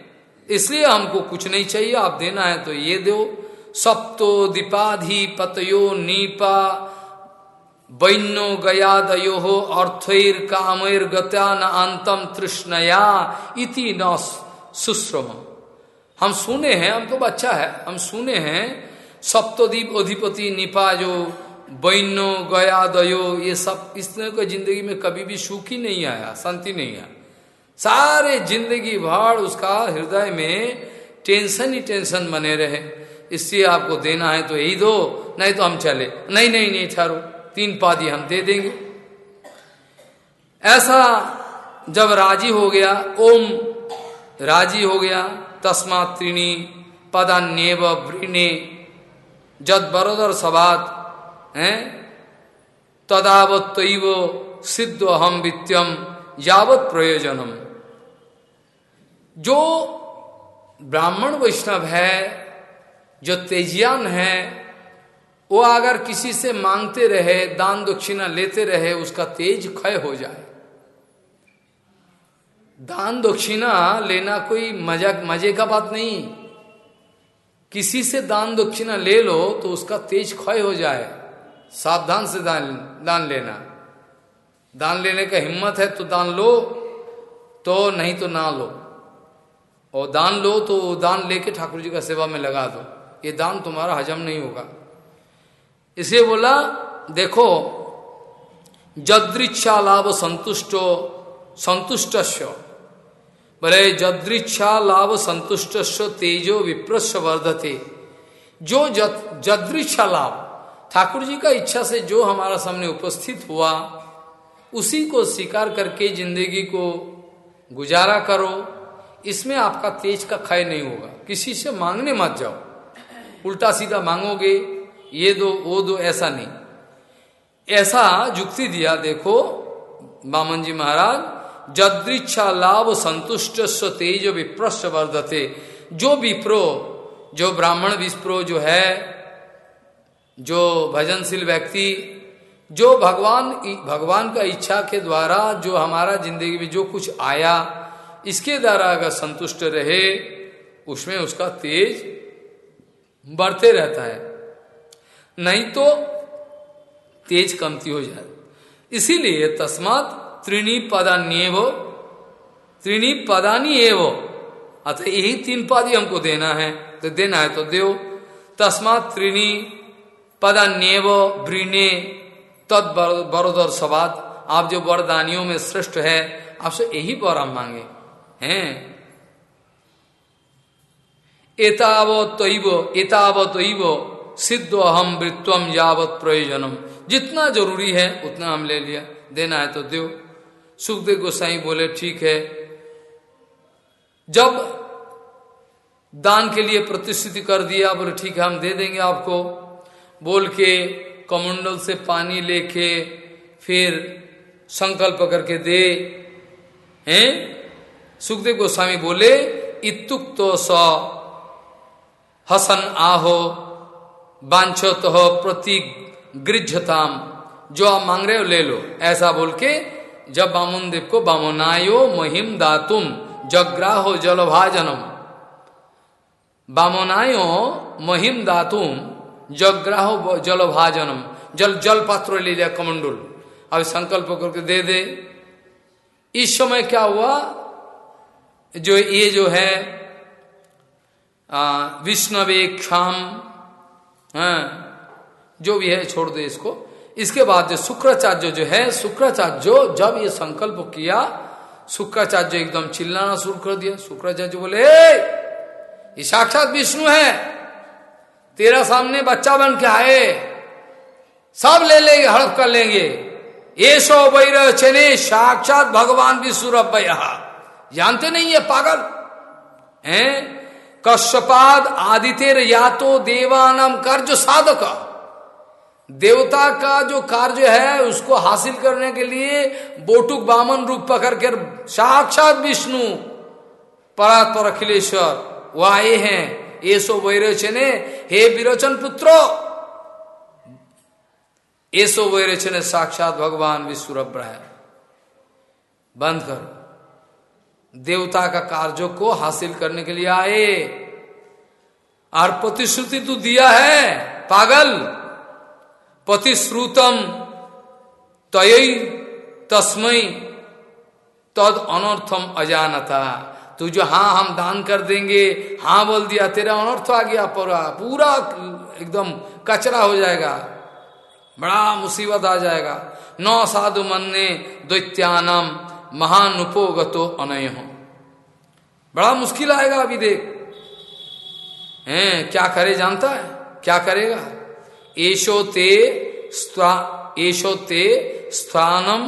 इसलिए हमको कुछ नहीं चाहिए, आप देना है तो ये दो। सप्तो दीपाधि पतयो नीपा वैन्यो गयादयो हो अर्थर कामर गत्या न अंतम तृष्णया इति न सुश्रम हम सुने हैं हमको बच्चा है, हम सुने हैं, सप्तोदीप अधिपति, निपा जो वैन्यो गया, दयो, ये सब इसने को ज़िंदगी में कभी भी सुख ही नहीं आया, शांति नहीं आया। सारे ज़िंदगी भर उसका हृदय में टेंशन ही टेंशन बने रहे। इसलिए आपको देना है तो यही दो, नहीं तो हम चले। नहीं नहीं नहीं, ठहरो। तीन पादी हम दे देंगे। ऐसा जब राज़ी हो गया, ओम राज़ी हो गया तस्मा त्रिणी पदान्यव वृणे। जद बरोदर सबात है? तदावत सिद्ध हम वित्यम यावत प्रयोजनम। जो ब्राह्मण वैष्णव है, जो तेजियान है, वो अगर किसी से मांगते रहे, दान दक्षिणा लेते रहे, उसका तेज क्षय हो जाए। दान दक्षिणा लेना कोई मज़ा मज़े का बात नहीं। किसी से दान दक्षिणा ले लो तो उसका तेज क्षय हो जाए। सावधान से दान दान लेना। दान लेने का हिम्मत है तो दान लो तो नहीं तो ना लो। और दान लो तो दान लेके ठाकुर जी का सेवा में लगा दो। ये दान तुम्हारा हजम नहीं होगा। इसे बोला, देखो जदृच्छा लाभ संतुष्टो संतुष्ट बोले जदृच्छा लाभ संतुष्ट तेजो विप्रश वर्धते। जो जदृच्छा लाभ, ठाकुर जी का इच्छा से जो हमारा सामने उपस्थित हुआ, उसी को स्वीकार करके ज़िंदगी को गुजारा करो। इसमें आपका तेज का क्षय नहीं होगा। किसी से मांगने मत जाओ। उल्टा सीधा मांगोगे, ये दो, वो दो, ऐसा नहीं। ऐसा जुक्ति दिया, देखो, बामन जी महाराज जदृच्छा लाभ संतुष्ट स्व तेज विप्रश वर्धते। जो विप्रो, जो ब्राह्मण विप्रो जो है, जो भजनशील व्यक्ति, जो भगवान भगवान का इच्छा के द्वारा जो हमारा ज़िंदगी में जो कुछ आया, इसके द्वारा अगर संतुष्ट रहे, उसमें उसका तेज बढ़ते रहता है। नहीं तो तेज कमती हो जाए। इसीलिए तस्मात त्रिणी पदान्यव त्रिणी पदानी एव। अतः यही तीन पद ही हमको देना है। तो देना है तो देव। तस्मात त्रिणी पदान्यव वृणे तद बरोदर सवाद आप जो वरदानियों में श्रेष्ठ है आपसे यही पर हम मांगे। हैं? एताव एतावत सिद्ध अहम वृत्वम यावत प्रयोजनम। जितना ज़रूरी है, उतना हम ले लिया। देना है तो दो सुखदेव गोसाई बोले, ठीक है। जब दान के लिए प्रतिष्ठित कर दिया, बोले, ठीक है, हम दे देंगे आपको। बोल के कमंडल से पानी लेके फिर संकल्प करके दे। हैं? सुखदेव गोस्वामी बोले इतुक्त स हसन आहो वांछत हो प्रति गृझताम जो आप मांग रहे हो ले लो। ऐसा बोल के जब बामुन देव को बामुनायो महिम दातुम, जग्राहो जलभाजनम। बामुनायो महिम दातुम, जग्राहो जलभाजनम। जल जल पात्र ले लिया कमंडुल। अब संकल्प करके दे दे। इस समय क्या हुआ? जो ये जो है विष्णवे क्षाम हाँ जो भी है छोड़ दे इसको। इसके बाद जो शुक्राचार्य जो है, शुक्राचार्य जब ये संकल्प किया, शुक्राचार्य एकदम चिल्लाना शुरू कर दिया। शुक्राचार्य बोले ये साक्षात विष्णु है। तेरा सामने बच्चा बन के आए। सब ले लेंगे हड़प कर लेंगे। ये सो बैर चने, साक्षात भगवान विष्णु रबैया जानते नहीं है पागल? हैं? कश्यपाद आदित्य या तो देवानम कार्य साधक। देवता का जो कार्य है, उसको हासिल करने के लिए बोटुक बामन रूप पकड़ कर साक्षात विष्णु, परात्पर अखिलेश्वर, वह आए हैं। ये सो वैरोचने, हे विरोचन पुत्रो! ये सो रचने साक्षात भगवान विश्वरब्र है। बंद करो। देवता का कार्यों को हासिल करने के लिए आए। और प्रतिश्रुति तू दिया है, पागल! पतिश्रुतम तय तस्मय तद अनर्थम अजानता। तू जो हाँ हम दान कर देंगे हाँ बोल दिया, तेरा अनर्थ आ गया, पूरा पूरा एकदम कचरा हो जाएगा, बड़ा मुसीबत आ जाएगा। नौ साधु मन ने दैत्यानम महानुपोगतो अनय। हो बड़ा मुश्किल आएगा अभी देख। हैं, क्या करे जानता है? क्या करेगा? एशो ते एशो ते स्थानम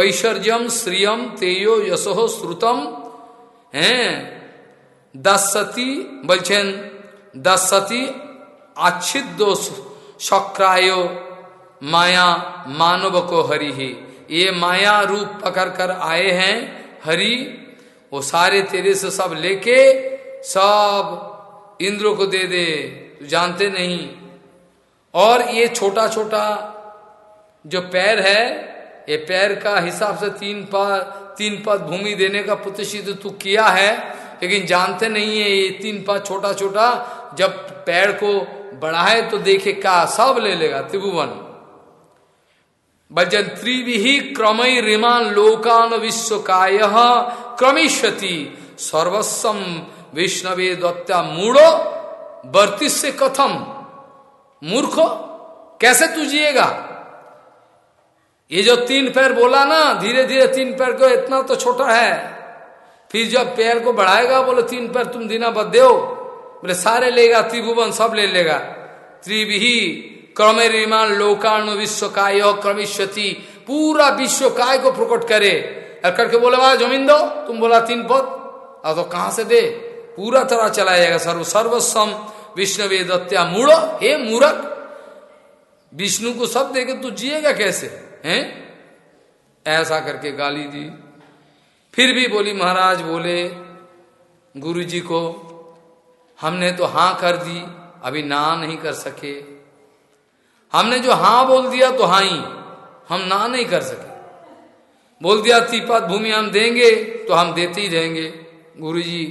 ऐश्वर्यम श्रियम तेयो यशो श्रुतम हैं दसती বলছেন दसती आच्छिद्दो शक्रायो माया मानव को हरि ही ये माया रूप पकड़ कर आए हैं हरि वो सारे तेरे से सब लेके सब इंद्र को दे दे तू जानते नहीं और ये छोटा छोटा जो पैर है, ये पैर का हिसाब से तीन पद तीन पद भूमि देने का प्रतिष्ठित तू किया है, लेकिन जानते नहीं है ये तीन पद छोटा छोटा जब पैर को बढ़ाए तो देखे का सब ले लेगा त्रिभुवन। भजन त्रिविही क्रमय रिमान लोकान विश्व काय क्रमिष्यति। सर्वस्व विष्णवे दत्ता मूड़ो से कथम। मूर्खो कैसे तू जिएगा? ये जो तीन पैर बोला ना धीरे धीरे तीन पैर को इतना तो छोटा है। फिर जब पैर को बढ़ाएगा, बोले, तीन पैर तुम दीना बद दो। बोले, सारे लेगा, त्रिभुवन सब ले लेगा। त्रिविही क्रमे रिमान लोकाणु विश्व काय क्रमिष्यति, पूरा विश्व काय को प्रकट करे। और करके बोले वाला ज़मीन दो तुम बोला तीन पद। और तो कहाँ से दे? पूरा तरह चला जाएगा सर्व, सर्वस्वम। विष्णु दत्या मूढ़? हे मूरख! विष्णु को सब देखे तू जिएगा कैसे? हैं? ऐसा करके गाली दी। फिर भी बोली, महाराज, बोले गुरु जी को हमने तो हाँ कर दी, अभी ना नहीं कर सके। हमने जो हाँ बोल दिया तो हाँ ही, हम ना नहीं कर सके। बोल दिया, तीपात भूमि हम देंगे तो हम देते ही रहेंगे। गुरु जी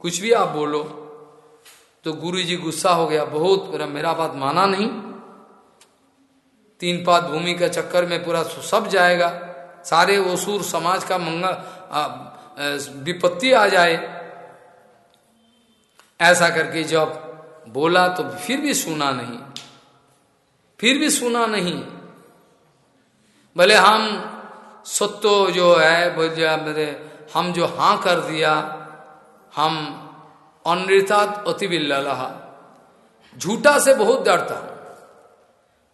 कुछ भी आप बोलो। तो गुरु जी गुस्सा हो गया, बहुत, मेरा मेरा बात माना नहीं। तीन पात भूमि का चक्कर में पूरा सब जाएगा। सारे ओसूर समाज का मंगल विपत्ति आ जाए। ऐसा करके जब बोला तो फिर भी सुना नहीं। फिर भी सुना नहीं। भले हम सत्य जो है मेरे, हम जो हाँ कर दिया, हम अनृतात् अति बिल्ला झूठा से बहुत डरता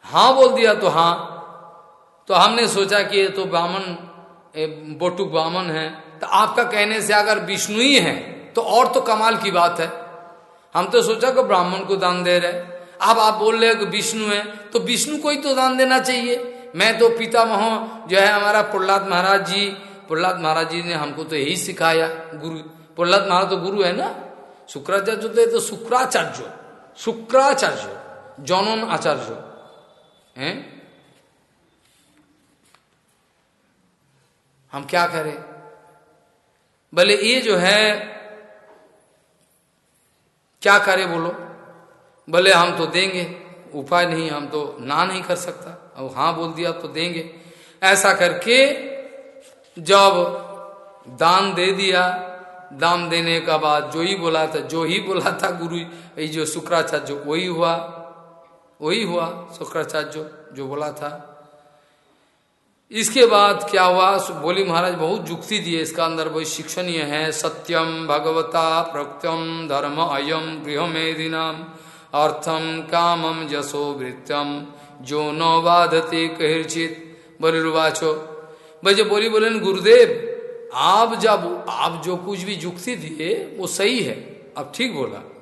हाँ बोल दिया तो हाँ। तो हमने सोचा कि ये तो ब्राह्मण बोटुक ब्राह्मण है। तो आपका कहने से अगर विष्णु ही है तो और तो कमाल की बात है। हम तो सोचा कि ब्राह्मण को दान दे रहे। अब आप बोल रहे हो कि विष्णु है तो विष्णु को ही तो दान देना चाहिए। मैं तो पिता महो जो है हमारा प्रहलाद महाराज जी। प्रहलाद महाराज जी ने हमको तो यही सिखाया, गुरु। प्रहलाद महाराज तो गुरु है ना? शुक्राचार्य तो शुक्राचार्य शुक्राचार्य, जनन आचार्य, हैं? हम क्या करें भले ये जो है, क्या करें बोलो? बोले हम तो देंगे, उपाय नहीं, हम तो ना नहीं कर सकता। अब हाँ बोल दिया तो देंगे। ऐसा करके जब दान दे दिया दान देने का बाद जो ही बोला था, जो ही बोला था गुरु, ये जो शुक्राचार्य वही हुआ। वही हुआ शुक्राचार्य जो बोला था। इसके बाद क्या हुआ? बोली महाराज, बहुत जुक्ति दिए इसका अंदर वही शिक्षणीय है। सत्यम भगवता प्रत्यम धर्म अयम गृह मेदिनाम अर्थम कामम जसो वृत्तम जो नो बाधते कहचित बलिवाचो भाई बोली बोले गुरुदेव आप जब, आप जो कुछ भी जुक्ति दिए, वो सही है। अब ठीक बोला।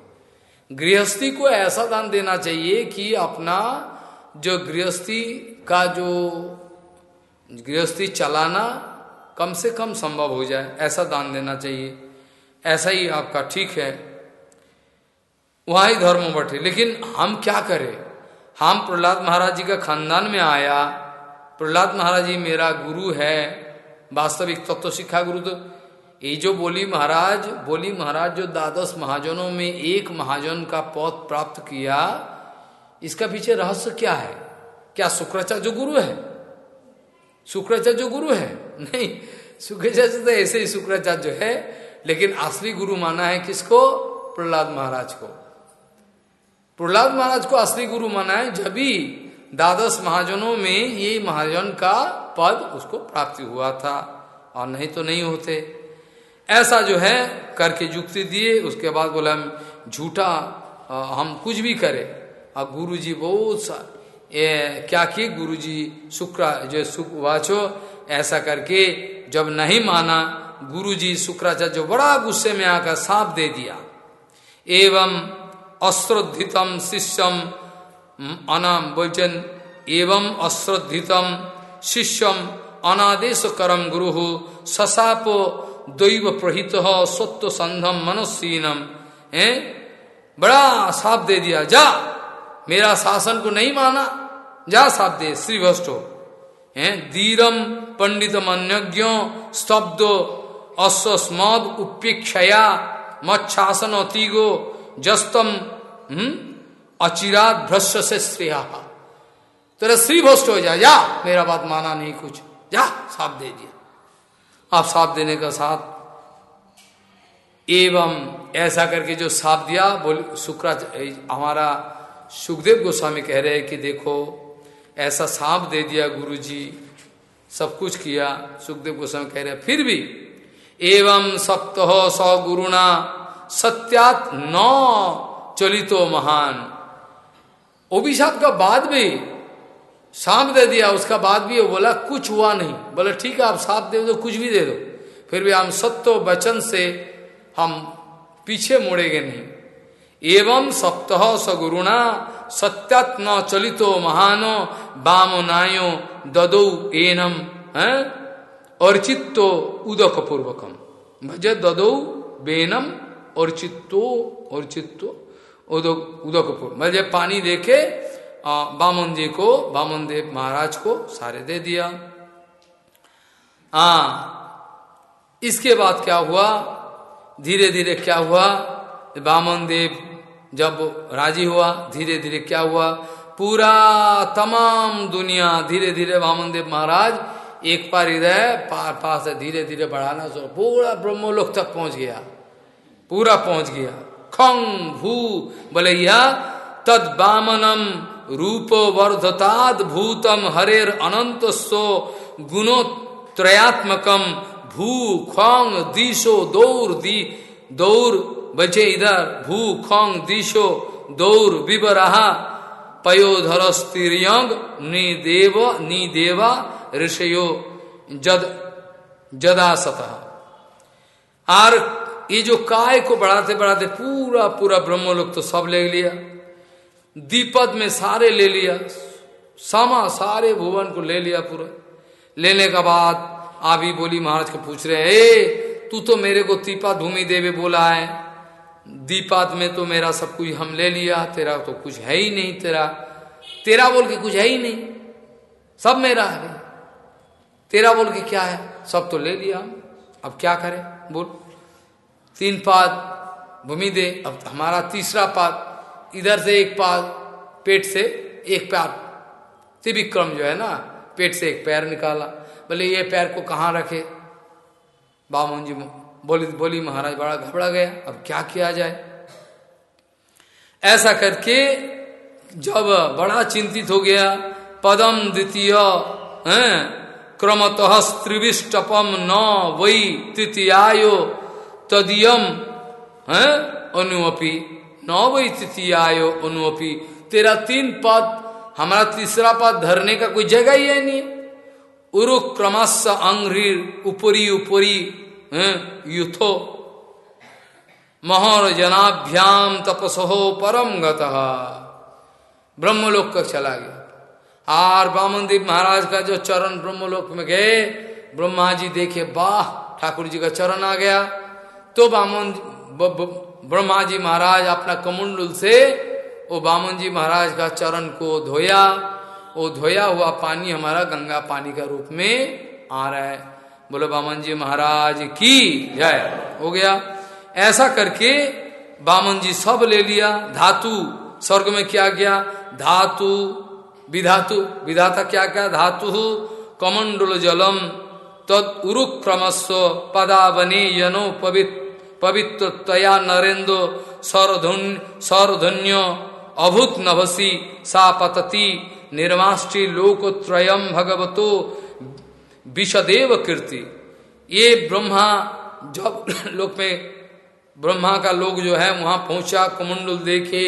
गृहस्थी को ऐसा दान देना चाहिए कि अपना जो गृहस्थी का जो, गृहस्थी चलाना कम से कम संभव हो जाए, ऐसा दान देना चाहिए। ऐसा ही आपका ठीक है। वहाँ ही धर्म बटे। लेकिन हम क्या करें? हम प्रहलाद महाराज जी का खानदान में आया। प्रहलाद महाराज जी मेरा गुरु है। वास्तविक तत्व शिक्षा गुरु तो ये जो बोली महाराज बोली महाराज जो द्वादश महाजनों में एक महाजन का पद प्राप्त किया, इसका पीछे रहस्य क्या है? क्या शुक्राचार्य जो गुरु है? शुक्राचार्य जो गुरु है? नहीं, शुक्राचार्य तो ऐसे ही शुक्राचार्य है, लेकिन असली गुरु माना है किसको? प्रहलाद महाराज को। प्रहलाद महाराज को असली गुरु माना है, जब भी द्वादश महाजनों में ये महाजन का पद उसको प्राप्ति हुआ था और नहीं तो नहीं होते। ऐसा जो है, करके युक्ति दिए, उसके बाद बोला झूठा हम कुछ भी करें। और गुरु जी बहुत सा, ये क्या किए गुरु जी शुक्र, जो सुख वाचो ऐसा करके जब नहीं माना गुरु जी शुक्राचार्य जो बड़ा गुस्से में आकर सांप दे दिया। एवं अश्रद्धितम शिष्यम, अनाम बोचन एवं अश्रद्धितम शिष्यम अनादेश करम गुरु, ससाप दैव प्रहित स्वत्व संधम मनुष्यनम है? बड़ा साप दे दिया, जा, मेरा शासन को नहीं माना, जा साप दे श्री भ्रष्टो है? धीरम पंडित मन्यज्ञ स्तब्ध अस्मद उपेक्षया मच्छासन अतिगो, जस्तम अचिरात भ्रष्ट से श्रेया। तेरा श्री भ्रष्ट हो जा। जा, मेरा बात माना नहीं कुछ। जा साफ़ दे दिया। आप साफ़ देने का साथ। एवं ऐसा करके जो साफ़ दिया, बोल, शुक्रा, हमारा सुखदेव गोस्वामी कह रहे हैं कि देखो, ऐसा सांप दे दिया गुरु जी सब कुछ किया, सुखदेव गोस्वामी कह रहे हैं, फिर भी, एवं सप्त सौ गुरुणा, सत्यात न चलितो महान। अभिशाप का बाद भी सांप दे दिया, उसका बाद भी वो बोला, कुछ हुआ नहीं। बोला, ठीक है, आप साप दे दो, कुछ भी दे दो। फिर भी हम सत्य वचन से हम पीछे मुड़ेंगे नहीं। एवं सप्तह सगुरुणा सत्यात न चलितो महानो बामनायो ददो एनम, है? अर्चित्तो उदक पूर्वकम भज ददो बेनम और चित्तो और अर्चित्तो उदक उदक पूर्व भजे पानी देके बामन जी को, बामन देव महाराज को सारे दे दिया। हाँ इसके बाद क्या हुआ? धीरे धीरे क्या हुआ? बामन देव जब राज़ी हुआ धीरे धीरे क्या हुआ? पूरा तमाम दुनिया धीरे धीरे वामन देव महाराज एक पार हृदय पार पास से धीरे धीरे बढ़ाना शुरू, पूरा ब्रह्मलोक तक पहुँच गया। पूरा पहुँच गया। खंग, भू बोले यह तद बामनम रूप वर्धताद भूतम हरेर अनंत सो गुणोत्रयात्मकम भू खोंग दिशो दौर दी दौर बचे इधर भू खोंग दिशो दौर विवराहा पयोधर स्त्रियंग निदेव निदेवा ऋषयो जद जदा सतः और ये जो काय को बढ़ाते बढ़ाते पूरा पूरा ब्रह्मलोक तो सब ले लिया। दीपद में सारे ले लिया, समा सारे भुवन को ले लिया पूरा। लेने के बाद आभी बोली, महाराज को पूछ रहे हे तू तो मेरे को तीपा धूमि देवे बोला है। दीपात में तो मेरा सब कुछ हम ले लिया, तेरा तो कुछ है ही नहीं, तेरा तेरा बोल के कुछ है ही नहीं। सब मेरा है। तेरा बोल के क्या है? सब तो ले लिया। अब क्या करें? बोल, तीन पाद भूमि दे, अब हमारा तीसरा पाद इधर से एक पाद पेट से एक पैर। त्रिविक्रम जो है ना, पेट से एक पैर निकाला। बोले, ये पैर को कहाँ रखे? बामन जी बोली बोली, महाराज, बड़ा घबरा गया। अब क्या किया जाए? ऐसा करके जब बड़ा चिंतित हो गया, पदम द्वितीय क्रमतः त्रिविष्टपम न वही तृतीयायो तदीयम, है अनुपी न वही तृतीयायो अनुपी तेरा तीन पद, हमारा तीसरा पद धरने का कोई जगह ही है नहीं। उरु क्रमश अंग्रीर ऊपरी ऊपरी युथो। महर जनाभ्याम तपसहो परम ब्रह्मलोक का चला गया? और बामनदीप महाराज का जो चरण ब्रह्मलोक में गए, ब्रह्मा जी देखे वाह ठाकुर जी का चरण आ गया। तो बामन ब्रह्मा जी महाराज अपना कमुंडल से वो बामन जी महाराज का चरण को धोया। वो धोया हुआ पानी हमारा गंगा पानी का रूप में आ रहा है। बोलो बामन जी महाराज की जय। हो गया। ऐसा करके बामन जी सब ले लिया। धातु स्वर्ग में क्या गया? धातु, विधातु। विधाता क्या क्या धातु। कमंडल जलम तद उरुक क्रमस्व पदावने यनो पवित्र पवित्र तया नरेन्द्र सौरधन्य अभूत नभसी, सा पतति निर्माष्टि लोकत्रयम भगवतो विषदेव कीर्ति। ये ब्रह्मा जब लोक में, ब्रह्मा का लोग जो है, वहाँ पहुँचा, कुमंडल देखे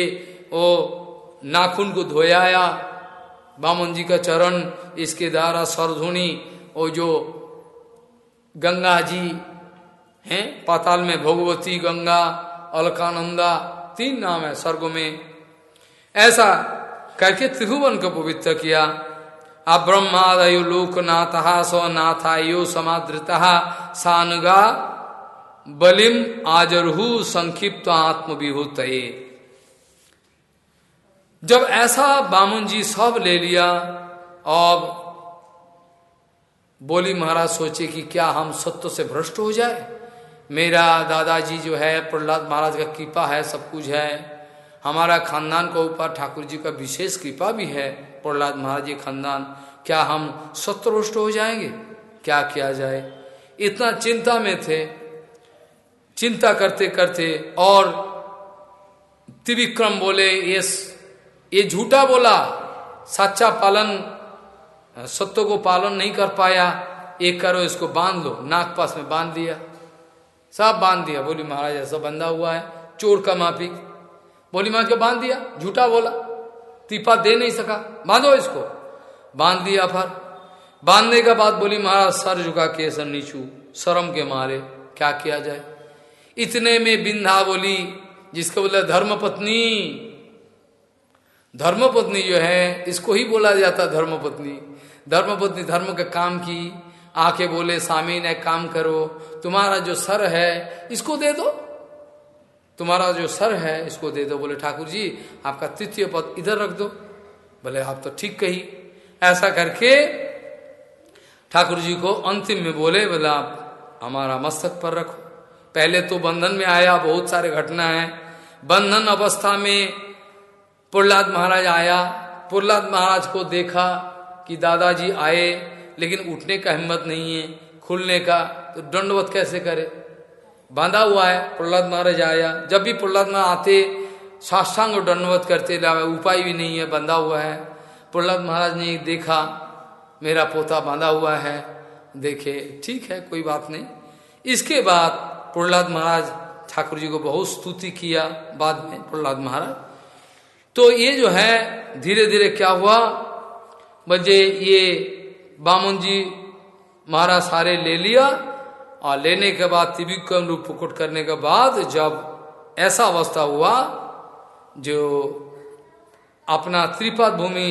वो नाखून को धोयाया, बामन जी का चरण, इसके द्वारा सरधुनी वो जो गंगा जी हैं? पाताल में भगवती, गंगा, अलकानंदा, तीन नाम है स्वर्ग में। ऐसा करके त्रिभुवन को पवित्र किया। अब ब्रह्मादयो लोकनाथ सो नाथायो समादृता, सानुगा बलिम आजरहु संक्षिप्त आत्मविभूत जब ऐसा बामन जी सब ले लिया और बोली महाराज सोचे कि क्या हम सत्य से भ्रष्ट हो जाए? मेरा दादाजी जो है, प्रहलाद महाराज का कृपा है, सब कुछ है। हमारा खानदान के ऊपर ठाकुर जी का विशेष कृपा भी है, प्रहलाद महाराज जी खानदान। क्या हम सत्यभ्रष्ट हो जाएँगे? क्या किया जाए? इतना चिंता में थे। चिंता करते करते और त्रिविक्रम बोले, ये ये झूठा बोला। सच्चा पालन, सत्य को पालन नहीं कर पाया। एक करो इसको बाँध लो, नाक पास में बाँध दिया। सब बाँध दिया। बोली, महाराज, ऐसा बंधा हुआ है, चोर का माफ़ी। बोली, महाराज को बाँध दिया? झूठा बोला। तीपा दे नहीं सका। बांधो इसको। बाँध दिया फिर। बांधने के बाद बोली, महाराज, सर झुका के सर नीचू, शर्म के मारे, क्या किया जाए? इतने में बिंधा बोली, जिसको बोले धर्म पत्नी धर्म पत्नी जो है, इसको ही बोला जाता धर्म पत्नी धर्म पत्नी धर्म का काम की आके बोले स्वामी ने काम करो, तुम्हारा जो सर है, इसको दे दो। तुम्हारा जो सर है, इसको दे दो। बोले, ठाकुर जी, आपका तृतीय पद इधर रख दो। बोले, आप तो ठीक कही। ऐसा करके ठाकुर जी को अंतिम में बोले बोले, आप हमारा मस्तक पर रखो। पहले तो बंधन में आया, बहुत सारे घटना है। बंधन अवस्था में प्रहलाद महाराज आया, प्रहलाद महाराज को देखा कि दादाजी आए लेकिन उठने का हिम्मत नहीं है, खुलने का तो दंडवत कैसे करे? बांधा हुआ है, प्रहलाद महाराज आया। जब भी प्रहलाद महाराज आते, साष्टांग दंडवत करते उपाय भी नहीं है, बंधा हुआ है। प्रहलाद महाराज ने देखा, मेरा पोता बांधा हुआ है। देखे, ठीक है, कोई बात नहीं। इसके बाद प्रहलाद महाराज ठाकुर जी को बहुत स्तुति किया बाद में प्रहलाद महाराज। तो ये जो है धीरे धीरे क्या हुआ? बजे ये बामन जी महाराज सारे ले लिया और लेने के बाद त्रिविक्रम रूप पुकुट करने के बाद जब ऐसा अवस्था हुआ जो अपना त्रिपाद भूमि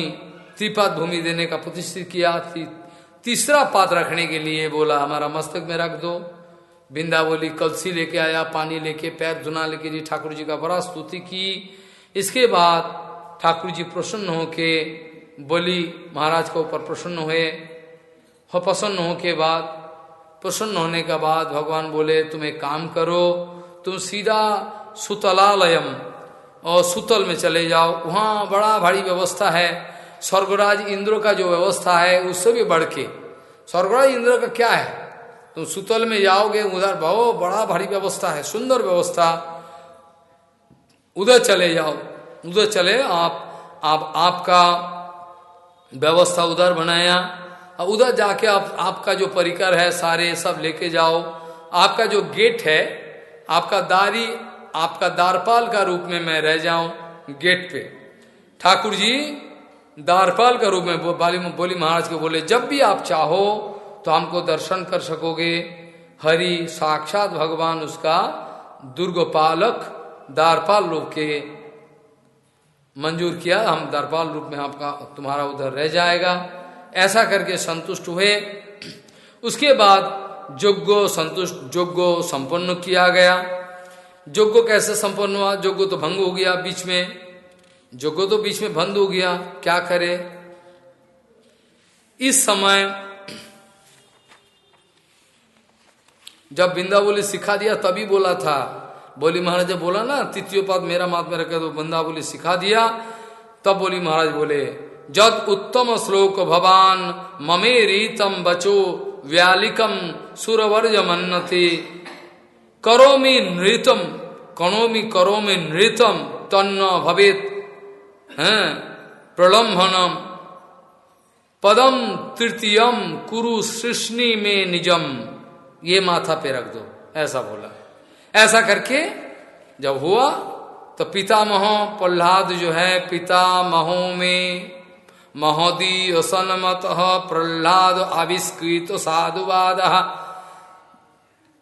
त्रिपाद भूमि देने का प्रतिष्ठित किया तीसरा पात रखने के लिए बोला, हमारा मस्तक में रख दो। बिंदा बोली कलसी लेके आया, पानी लेके, पैर धुना लेके जी ठाकुर जी का बड़ा स्तुति की। इसके बाद ठाकुर जी प्रसन्न होके बोली, महाराज के ऊपर प्रसन्न हुए। प्रसन्न हो के बाद, प्रसन्न होने के बाद भगवान बोले, तुम एक काम करो, तुम सीधा सुतलालयम और सुतल में चले जाओ। वहाँ बड़ा भारी व्यवस्था है। स्वर्गराज इंद्र का जो व्यवस्था है, उससे भी बढ़ के। स्वर्गराज इंद्र का क्या है? तुम सुतल में जाओगे, उधर बहुत बड़ा भारी व्यवस्था है, सुंदर व्यवस्था। उधर चले जाओ। उधर चले, आप आप, आपका व्यवस्था उधर बनाया। और उधर जाके आप, आपका जो परिकर है, सारे सब लेके जाओ। आपका जो गेट है, आपका दारी, आपका दारपाल का रूप में मैं रह जाऊँ गेट पे। ठाकुर जी, दारपाल का रूप में बाली, बोली महाराज को बोले, जब भी आप चाहो तो हमको दर्शन कर सकोगे। हरि साक्षात भगवान उसका दुर्गपालक दारपाल रूप के मंजूर किया। हम दरपाल रूप में आपका, तुम्हारा उधर रह जाएगा। ऐसा करके संतुष्ट हुए। उसके बाद जोग्गो संतुष्ट, जोग्गो संपन्न किया गया। जोग्गो कैसे संपन्न हुआ? जोग्गो तो भंग हो गया बीच में। जोगो तो बीच में बंद हो गया। क्या करे? इस समय जब बिंदावली सिखा दिया, तभी बोला था। बोली, महाराज, जब बोला ना तृतीय पद मेरा मात में रखे तो बिंदावली सिखा दिया। तब बोली, महाराज, बोले जद उत्तम श्लोक भवान ममे रीतम बचो व्यालिकम सुरवर्ज मन्नति। करोमि नृतम, कणोमि करोमि नृतम, तन्न भवेत, हैं, प्रलम्भनम। पदम तृतीयम कुरु सृष्णि में निजम। ये माथा पे रख दो, ऐसा बोला। ऐसा करके जब हुआ तो पितामह, प्रहलाद जो है, पितामहो में महोदी असनमत प्रहलाद आविष्कृत साधुवाद।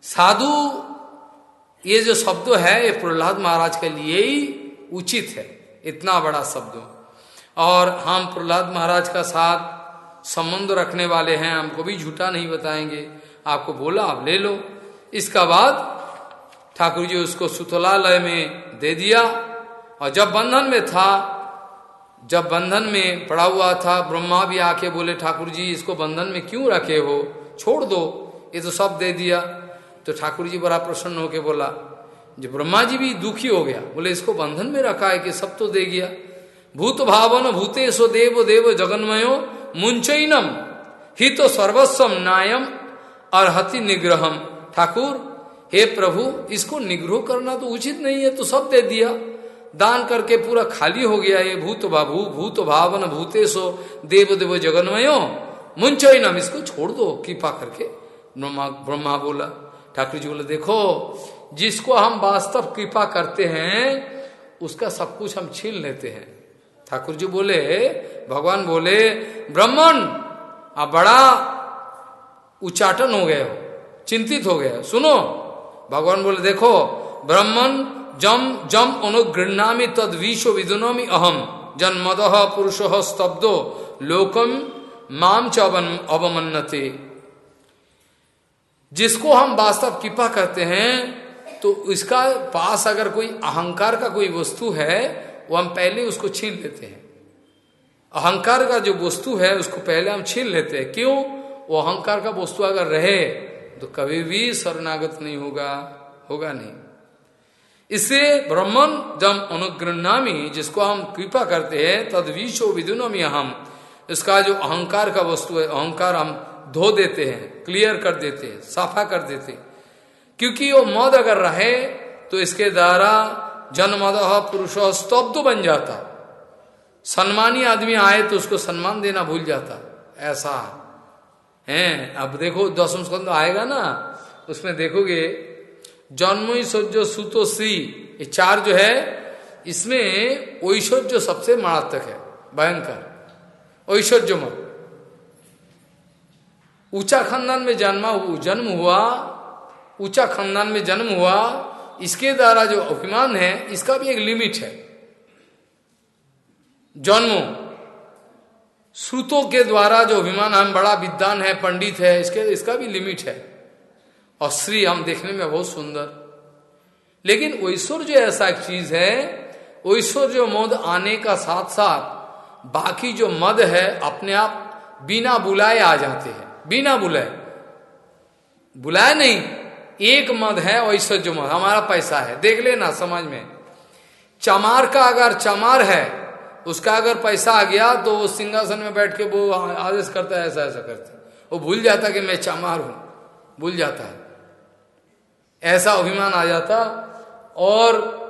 साधु, ये जो शब्द है, ये प्रहलाद महाराज के लिए ही उचित है, इतना बड़ा शब्द। और हम प्रहलाद महाराज का साथ संबंध रखने वाले हैं, हमको भी झूठा नहीं बताएँगे। आपको बोला, आप ले लो। इसका बाद ठाकुर जी उसको सुतलालय में दे दिया, और जब बंधन में था जब बंधन में पड़ा हुआ था, ब्रह्मा भी आके बोले ठाकुर जी इसको बंधन में क्यों रखे हो? छोड़ दो, ये तो सब दे दिया। तो ठाकुर जी बड़ा प्रसन्न होके बोला, जो ब्रह्मा जी भी दुखी हो गया, बोले, इसको बंधन में रखा है कि सब तो दे गया। भूत भावन भूते सो देव देव जगन्मयो मुंचैनम ही तो सर्वस्वम नायम अर्ति निग्रहम। ठाकुर, हे प्रभु, इसको निग्रह करना तो उचित नहीं है तो सब दे दिया। दान करके पूरा खाली हो गया ये भूत बाबू, भूत भावन भूतेशो, देव देव जगन्मयो। मुंचैनम इसको छोड़ दो, कृपा करके। ब्रह्मा ब्रह्मा बोला ठाकुर जी बोले, देखो, जिसको हम वास्तव कृपा करते हैं, उसका सब कुछ हम छीन लेते हैं। ठाकुर जी बोले, भगवान बोले, ब्राह्मण, आप बड़ा उच्चाटन हो गए हो, चिंतित हो गए सुनो, भगवान बोले, देखो, ब्राह्मण जम जम अनुगृणामी तद विश्व विदुनमी अहम। जन्मद पुरुष स्तब्दो लोकम माम च अवमन्नते। जिसको हम वास्तव कृपा करते हैं तो इसका पास अगर कोई अहंकार का कोई वस्तु है, वो हम पहले उसको छीन लेते हैं। अहंकार का जो वस्तु है, उसको पहले हम छीन लेते हैं। क्यों? वो अहंकार का वस्तु अगर रहे तो कभी भी शरणागत नहीं होगा होगा नहीं। इसे ब्रह्मन जम अनुग्रहणामी जिसको हम कृपा करते हैं तद विशो विदुनमी हम इसका जो अहंकार का वस्तु है, अहंकार हम धो देते हैं क्लियर कर देते हैं, साफा कर देते हैं। क्योंकि वो मद अगर रहे तो इसके द्वारा जन्मद पुरुष स्तब्ध बन जाता। सम्मानी आदमी आए तो उसको सम्मान देना भूल जाता। ऐसा। है, अब देखो, दसम स्कंद आएगा ना, उसमें देखोगे जन्म सज्जो सुतो श्री ये चार जो है, इसमें ऐश्वर्य सबसे मारात्मक है, भयंकर। ऐश्वर्य मत ऊँचा खानदान में जन्मा जन्म हुआ, ऊँचा खानदान में जन्म हुआ, इसके द्वारा जो अभिमान है, इसका भी एक लिमिट है। जन्मो। श्रुतों के द्वारा जो अभिमान हम बड़ा विद्वान है, पंडित है, इसके, इसका भी लिमिट है। और श्री हम देखने में बहुत सुंदर। लेकिन ऐश्वर्य जो ऐसा एक चीज़ है, ऐश्वर्य जो मद आने का साथ साथ बाकी जो मद है, अपने आप बिना बुलाए आ जाते हैं। बिना बुलाए। बुलाए नहीं, एक मद है ऐश्वर्य मद। हमारा पैसा है। देख लेना समझ में। चमार का अगर चमार है, उसका अगर पैसा आ गया तो वो सिंहासन में बैठ के वो आदेश करता है ऐसा ऐसा करते वो भूल जाता है कि मैं चमार हूँ। भूल जाता है। ऐसा अभिमान आ जाता और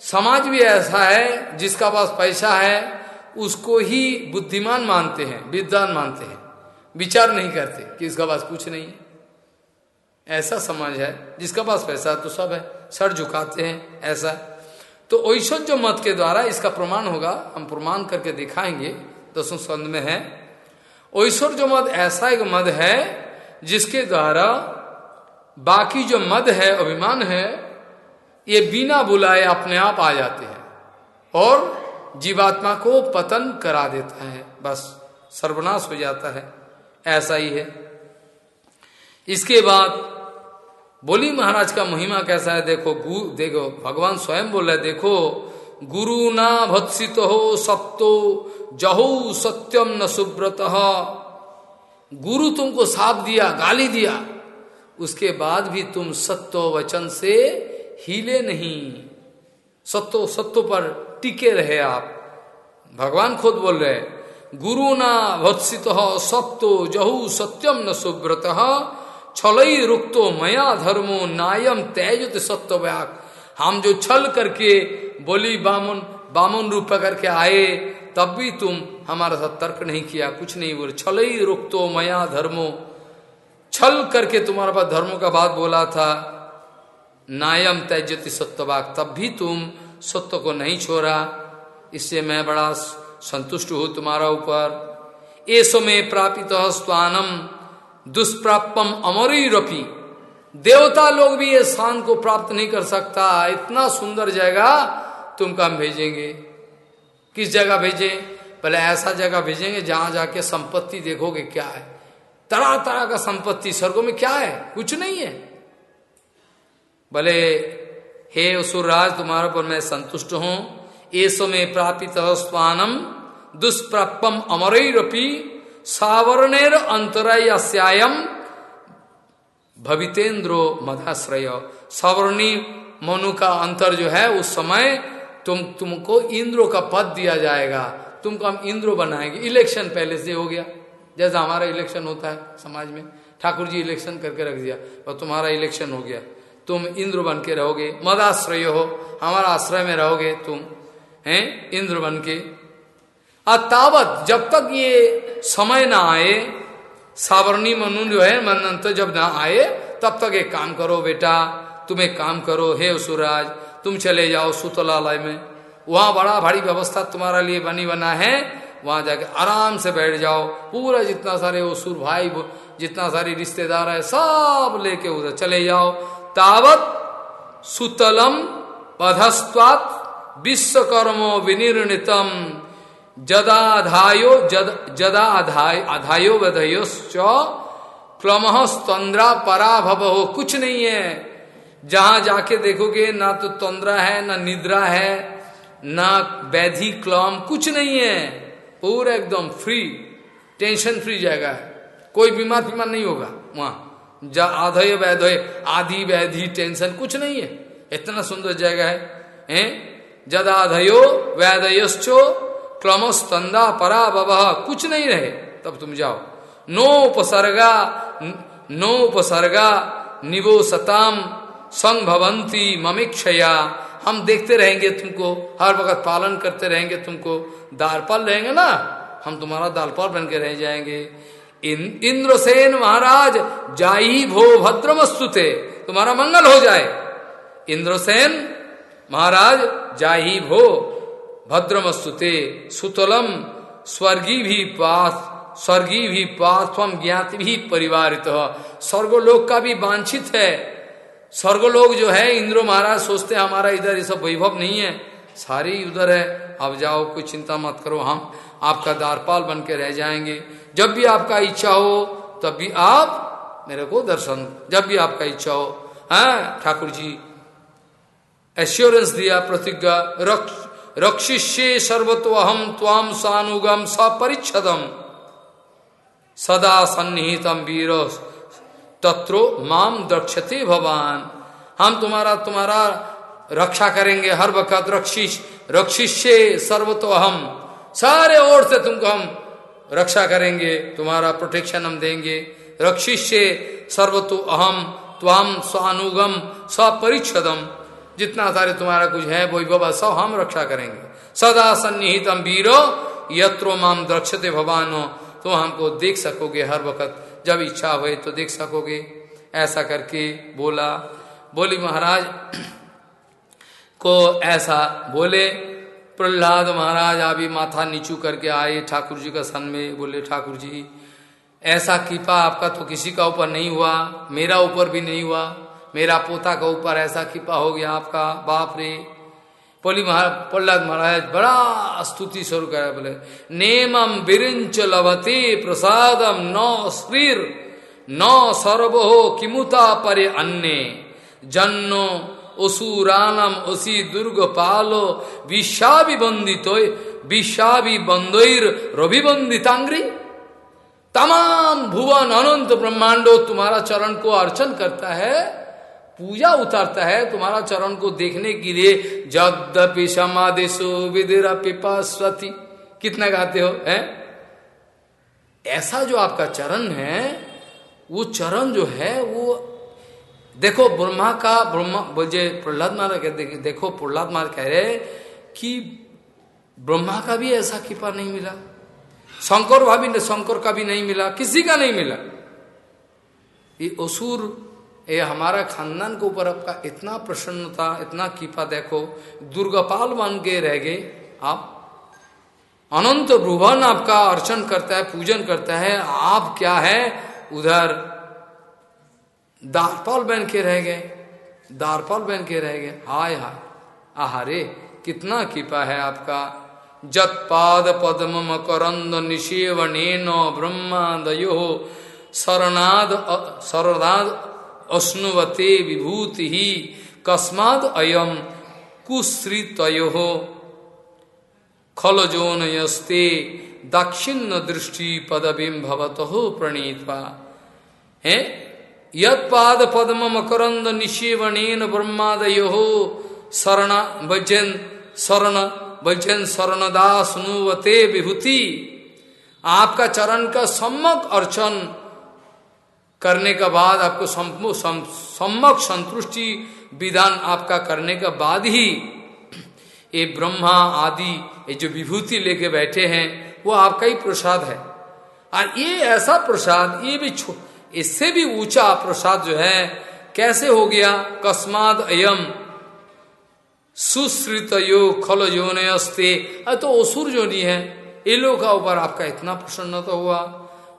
समाज भी ऐसा है जिसका पास पैसा है, उसको ही बुद्धिमान मानते हैं, विद्वान मानते हैं। विचार नहीं करते कि इसका पास कुछ नहीं है। ऐसा समाज है, जिसका पास पैसा तो सब है, सर झुकाते हैं, ऐसा। तो ऐश्वर्य मत के द्वारा इसका प्रमाण होगा, हम प्रमाण करके दिखाएँगे, दसों स्कंद में है। ऐश्वर्य मद ऐसा एक मद है जिसके द्वारा बाकी जो मद है, अभिमान है, ये बिना बुलाए अपने आप आ जाते हैं और जीवात्मा को पतन करा देता है। बस सर्वनाश हो जाता है। ऐसा ही है। इसके बाद बोली महाराज का महिमा कैसा है? देखो, गु, देखो, भगवान स्वयं बोल रहे देखो, गुरु ना भत्सित हो सप्तो जहो सत्यम न सुब्रत गुरु तुमको साप दिया, गाली दिया। उसके बाद भी तुम सत्य वचन से हिले नहीं। सत्यो सत्य पर टिके रहे आप। भगवान खुद बोल रहे गुरु ना भत्सित सत्यो जहु सत्यम न सुब्रत छलई रुक्तो मया धर्मो नायम तेज सत्य व्याक हम जो छल करके बोली बामन बामन रूप करके आए, तब भी तुम हमारा साथ तर्क नहीं किया, कुछ नहीं बोले। छलई रुक्तो मया धर्मो छल करके तुम्हारे पास धर्मों का बात बोला था। नायम तय त्यजति सत्यवाक तब भी तुम सत्य को नहीं छोड़ा। इससे मैं बड़ा संतुष्ट हूँ तुम्हारा ऊपर। ऐसो में प्रापित स्वानम दुष्प्रापम अमरी रपी देवता लोग भी ये स्थान को प्राप्त नहीं कर सकता। इतना सुंदर जगह तुम काम भेजेंगे? किस जगह भेजें? पहले ऐसा जगह भेजेंगे जहाँ जाके संपत्ति देखोगे क्या है। तरह तरह का संपत्ति स्वर्गों में क्या है? कुछ नहीं है। भले, हे असुरराज, तुम्हारे पर मैं संतुष्ट हूँ। ऐसो में प्रापित स्वानम दुष्प्रापम अमरपी सावर्णेर अंतरायम भवितेन्द्रो मधाश्रय सवर्णी मनु का अंतर जो है, उस समय तुम, तुमको इंद्रो का पद दिया जाएगा। तुमको हम इंद्रो बनाएँगे। इलेक्शन पहले से हो गया। जैसा हमारा इलेक्शन होता है समाज में, ठाकुर जी इलेक्शन करके रख दिया, और तुम्हारा इलेक्शन हो गया। तुम इंद्र बन के रहोगे, मदाश्रय हो, हमारा आश्रय में रहोगे तुम, हैं? इंद्र बन के। तावत, जब तक ये समय ना आए, सावरणी मनु जो है मनंत जब ना आए, तब तक एक काम करो बेटा, तुम एक काम करो, हे सुराज तुम चले जाओ सुतलालय में। वहाँ बड़ा भारी व्यवस्था तुम्हारा लिए बनी बना है वहाँ जाके आराम से बैठ जाओ। पूरा जितना सारे असुर भाई जितना सारे रिश्तेदार है, सब लेके उधर चले जाओ। तावत सुतलम पधस्वात विश्वकर्मो विनिर्णितम। जदाधायो जद जदा अधाय अधायो वधयोश्च क्लमह तंद्रा पराभव। हो कुछ नहीं है। जहाँ जाके देखोगे ना तो तंद्रा है, ना निद्रा है, ना बैधि क्लम, कुछ नहीं है। पूरा एकदम फ्री टेंशन फ्री है। कोई बीमार बीमार नहीं होगा वहाँ। जा आधय वैधय आदि वैधि टेंशन कुछ नहीं है। इतना सुंदर जगह है, है? जदाधयो वैदयश्चो क्लमस तंदा परा बबह कुछ नहीं रहे तब तुम जाओ। नो उपसर्गा नो उपसर्गा निवो सताम संग भवंती ममिक्षया। हम देखते रहेंगे तुमको हर वक्त पालन करते रहेंगे तुमको। दालपाल रहेंगे ना? हम तुम्हारा दालपाल बन के रह जाएँगे। इन, इंद्रसेन महाराज जाई भो भद्रमस्तुते तुम्हारा मंगल हो जाए। इंद्रसेन महाराज जाही भो भद्रमस्तुते सुतलम स्वर्गी भी पास स्वर्गी भी पास ज्ञात भी परिवारित स्वर्गलोक का भी वांछित है। स्वर्गलोक जो है, इंद्र महाराज सोचते हमारा इधर ये सब वैभव नहीं है। सारी उधर है। अब जाओ, कोई चिंता मत करो। हम आपका दारपाल बन के रह जाएँगे। जब भी आपका इच्छा हो, तब भी आप मेरे को दर्शन, जब भी आपका इच्छा हो। हाँ ठाकुर जी एश्योरेंस दिया, प्रतिज्ञा, रक्ष, रक्षिष्ये सर्वतो अहम त्वाम सानुगम सपरिच्छदम सदा सन्निहितम वीर तत्रो माम दक्षते भगवान हम तुम्हारा तुम्हारा रक्षा करेंगे हर वक्त। रक्षिश, रक्षिष्य सर्वतो हम सारे ओर से तुमको हम रक्षा करेंगे, तुम्हारा प्रोटेक्शन हम देंगे। रक्षिष्य सर्वतो अहम त्वाम स्वानुगम, सपरिच्छदम। जितना सारे तुम्हारा कुछ है वो वैभव सब हम रक्षा करेंगे। सदा सन्निहितम वीरो, यत्रो माम दक्षते भवानो। तो हमको देख सकोगे हर वक्त। जब इच्छा हुए तो देख सकोगे। ऐसा करके बोला, बोली, महाराज, को ऐसा बोले। प्रहलाद महाराज अभी माथा नीचू करके आए ठाकुर जी का सन में, बोले, ठाकुर जी, ऐसा कृपा आपका तो किसी का ऊपर नहीं हुआ, मेरा ऊपर भी नहीं हुआ, मेरा पोता का ऊपर ऐसा कृपा हो गया आपका, बाप रे। पोली महाराज प्रहलाद महाराज बड़ा स्तुति शुरू कर बोले नेमम बिरिंच लभते प्रसादम नौ स्त्रीर नौ सर्वो किमुता परे अन्य। जन्नो असुरानम ओसी दुर्ग पालो विषा भी बंदित विषा भी बंदोर रविबंदितांग्री तमाम भुवन अनंत ब्रह्मांडो तुम्हारा चरण को अर्चन करता है पूजा उतारता है तुम्हारा चरण को देखने के लिए। जद्यपि समादेशो विदिरा पिपास्वती कितना गाते हो, है? ऐसा जो आपका चरण है, वो चरण जो है, वो देखो, ब्रह्मा का, ब्रह्मा बोले प्रहलाद महाराज कहते देखो, प्रहलाद महाराज कह रहे कि ब्रह्मा का भी ऐसा कृपा नहीं मिला। शंकर भाभी शंकर का भी नहीं मिला, किसी का नहीं मिला। ये असुर ये हमारा खानदान के ऊपर आपका इतना प्रसन्नता, इतना कृपा देखो दुर्गापाल बन के रह गए आप। अनंत भुवन आपका अर्चन करता है, पूजन करता है, आप क्या है? उधर दारपाल बन के रह गए, दारपाल बन के रह गए। हाय हाय आहारे कितना कृपा है आपका। जत्पाद पद्म मकरंद निषेवनेन ब्रह्मादयो, शरणाद शरणाद अश्नुवते विभूति ही कस्माद अयम कुश्रितयो खलजोन यस्ते दाक्षिण्य दृष्टि पदबिम भवत हो प्रणीतवा। है यद पद्म मकरंद निषेवणेन ब्रह्मादयो शरण भजन शरण भजन शरणदास नुवते विभूति। आपका चरण का सम्मक अर्चन करने के बाद आपको सम्मक संतुष्टि विधान आपका करने के बाद ही ये ब्रह्मा आदि, ये जो विभूति लेके बैठे हैं, वो आपका ही प्रसाद है। और ये ऐसा प्रसाद, ये भी इससे भी ऊँचा प्रसाद जो है, कैसे हो गया? कस्माद अयम। सुश्रित यो खल योन अस्ते तो असुर नहीं है, ये लोग का ऊपर आपका इतना प्रसन्नता हुआ।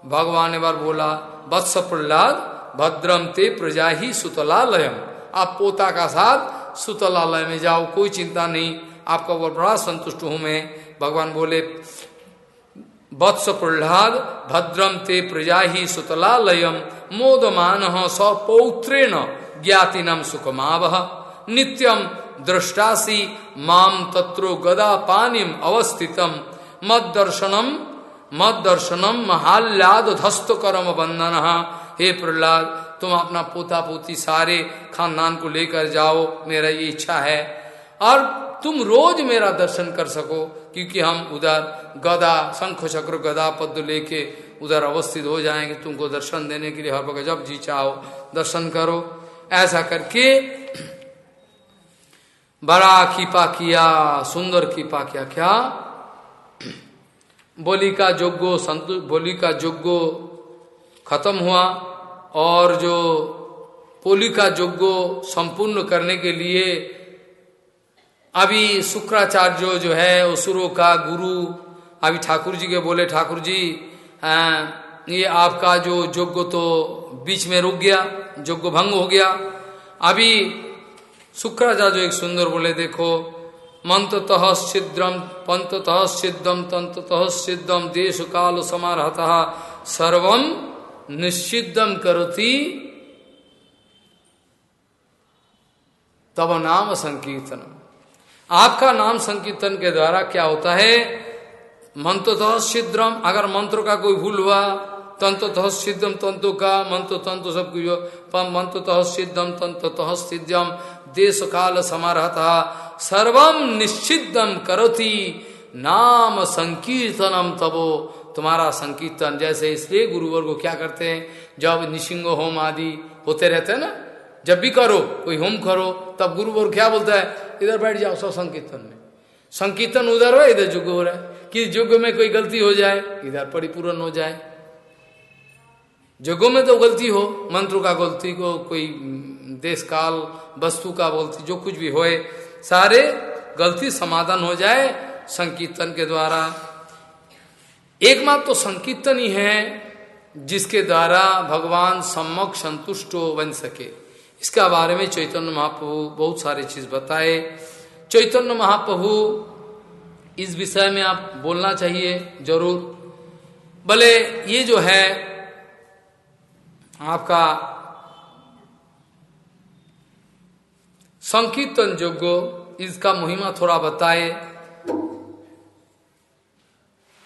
भगवान ने बार बोला वत्स प्रहलाद भद्रम ते प्रजा ही सुतलालयम। आप पोता का साथ सुतलालय में जाओ, कोई चिंता नहीं, आपका बड़ा संतुष्ट हूँ मैं। भगवान बोले वत्स प्रहलाद भद्रम ते प्रजा ही सुतलालयम। मोदमान सपौत्रेण ज्ञातिनम सुखमावह नित्यम दृष्टासी माम तत्रो गदा पानिम अवस्थितम। मद दर्शनम मद दर्शनम महाल्याद धस्त करम बंधन हे प्रहलाद, तुम अपना पोता पोती सारे खानदान को लेकर जाओ, मेरा ये इच्छा है। और तुम रोज मेरा दर्शन कर सको, क्योंकि हम उधर गदा शंख चक्र गदा पद लेके उधर अवस्थित हो जाएँगे तुमको दर्शन देने के लिए। हर वक्त जब जी चाहो, दर्शन करो। ऐसा करके बड़ा कीपा किया, सुंदर कीपा किया। क्या? बोली का जोगो संतु बोली का जोगो खत्म हुआ और जो पोली का जोगो संपूर्ण करने के लिए अभी शुक्राचार्य जो है असुरों का गुरु अभी ठाकुर जी के बोले ठाकुर जी आ, ये आपका जो योग्य तो बीच में रुक गया योग्य भंग हो गया। अभी शुक्राचार्य जो एक सुंदर बोले देखो मंत्रतः सिद्रम पंततः सिद्धम तंत्रतः सिद्धम देश काल समारहत सर्वम निश्चिदम करोती। तब नाम संकीर्तन आपका नाम संकीर्तन के द्वारा क्या होता है? मंत्र सिद्धम अगर मंत्र का कोई भूल हुआ तंत्र सिद्धम तंतु का, मंत्र तंत्र सब कुछ मंत्र सिद्धम तंत्र सिद्धम देश काल समारहता सर्वम निश्चिदम करोती। नाम संकीर्तनम तबो तुम्हारा संकीर्तन, जैसे इसलिए गुरुवर को क्या करते हैं? जब निशिंग होम आदि होते रहते हैं ना, जब भी करो, कोई होम करो, तब गुरुवर क्या बोलता है? इधर बैठ जाओ सब संकीर्तन में। संकीर्तन उधर हो, इधर युग हो रहा है। कि युग में कोई गलती हो जाए, इधर परिपूर्ण हो जाए। युगों में तो गलती हो, मंत्र का गलती को, कोई, देश काल, वस्तु का गलती जो कुछ भी होए सारे गलती समाधान हो जाए संकीर्तन के द्वारा। एकमात्र तो संकीर्तन ही है जिसके द्वारा भगवान सम्मक संतुष्ट बन सके। इसका बारे में चैतन्य महाप्रभु बहुत सारे चीज़ बताए। चैतन्य महाप्रभु, इस विषय में आप बोलना चाहिए, ज़रूर। भले ये जो है, आपका संकीर्तन योग्य इसका महिमा थोड़ा बताए।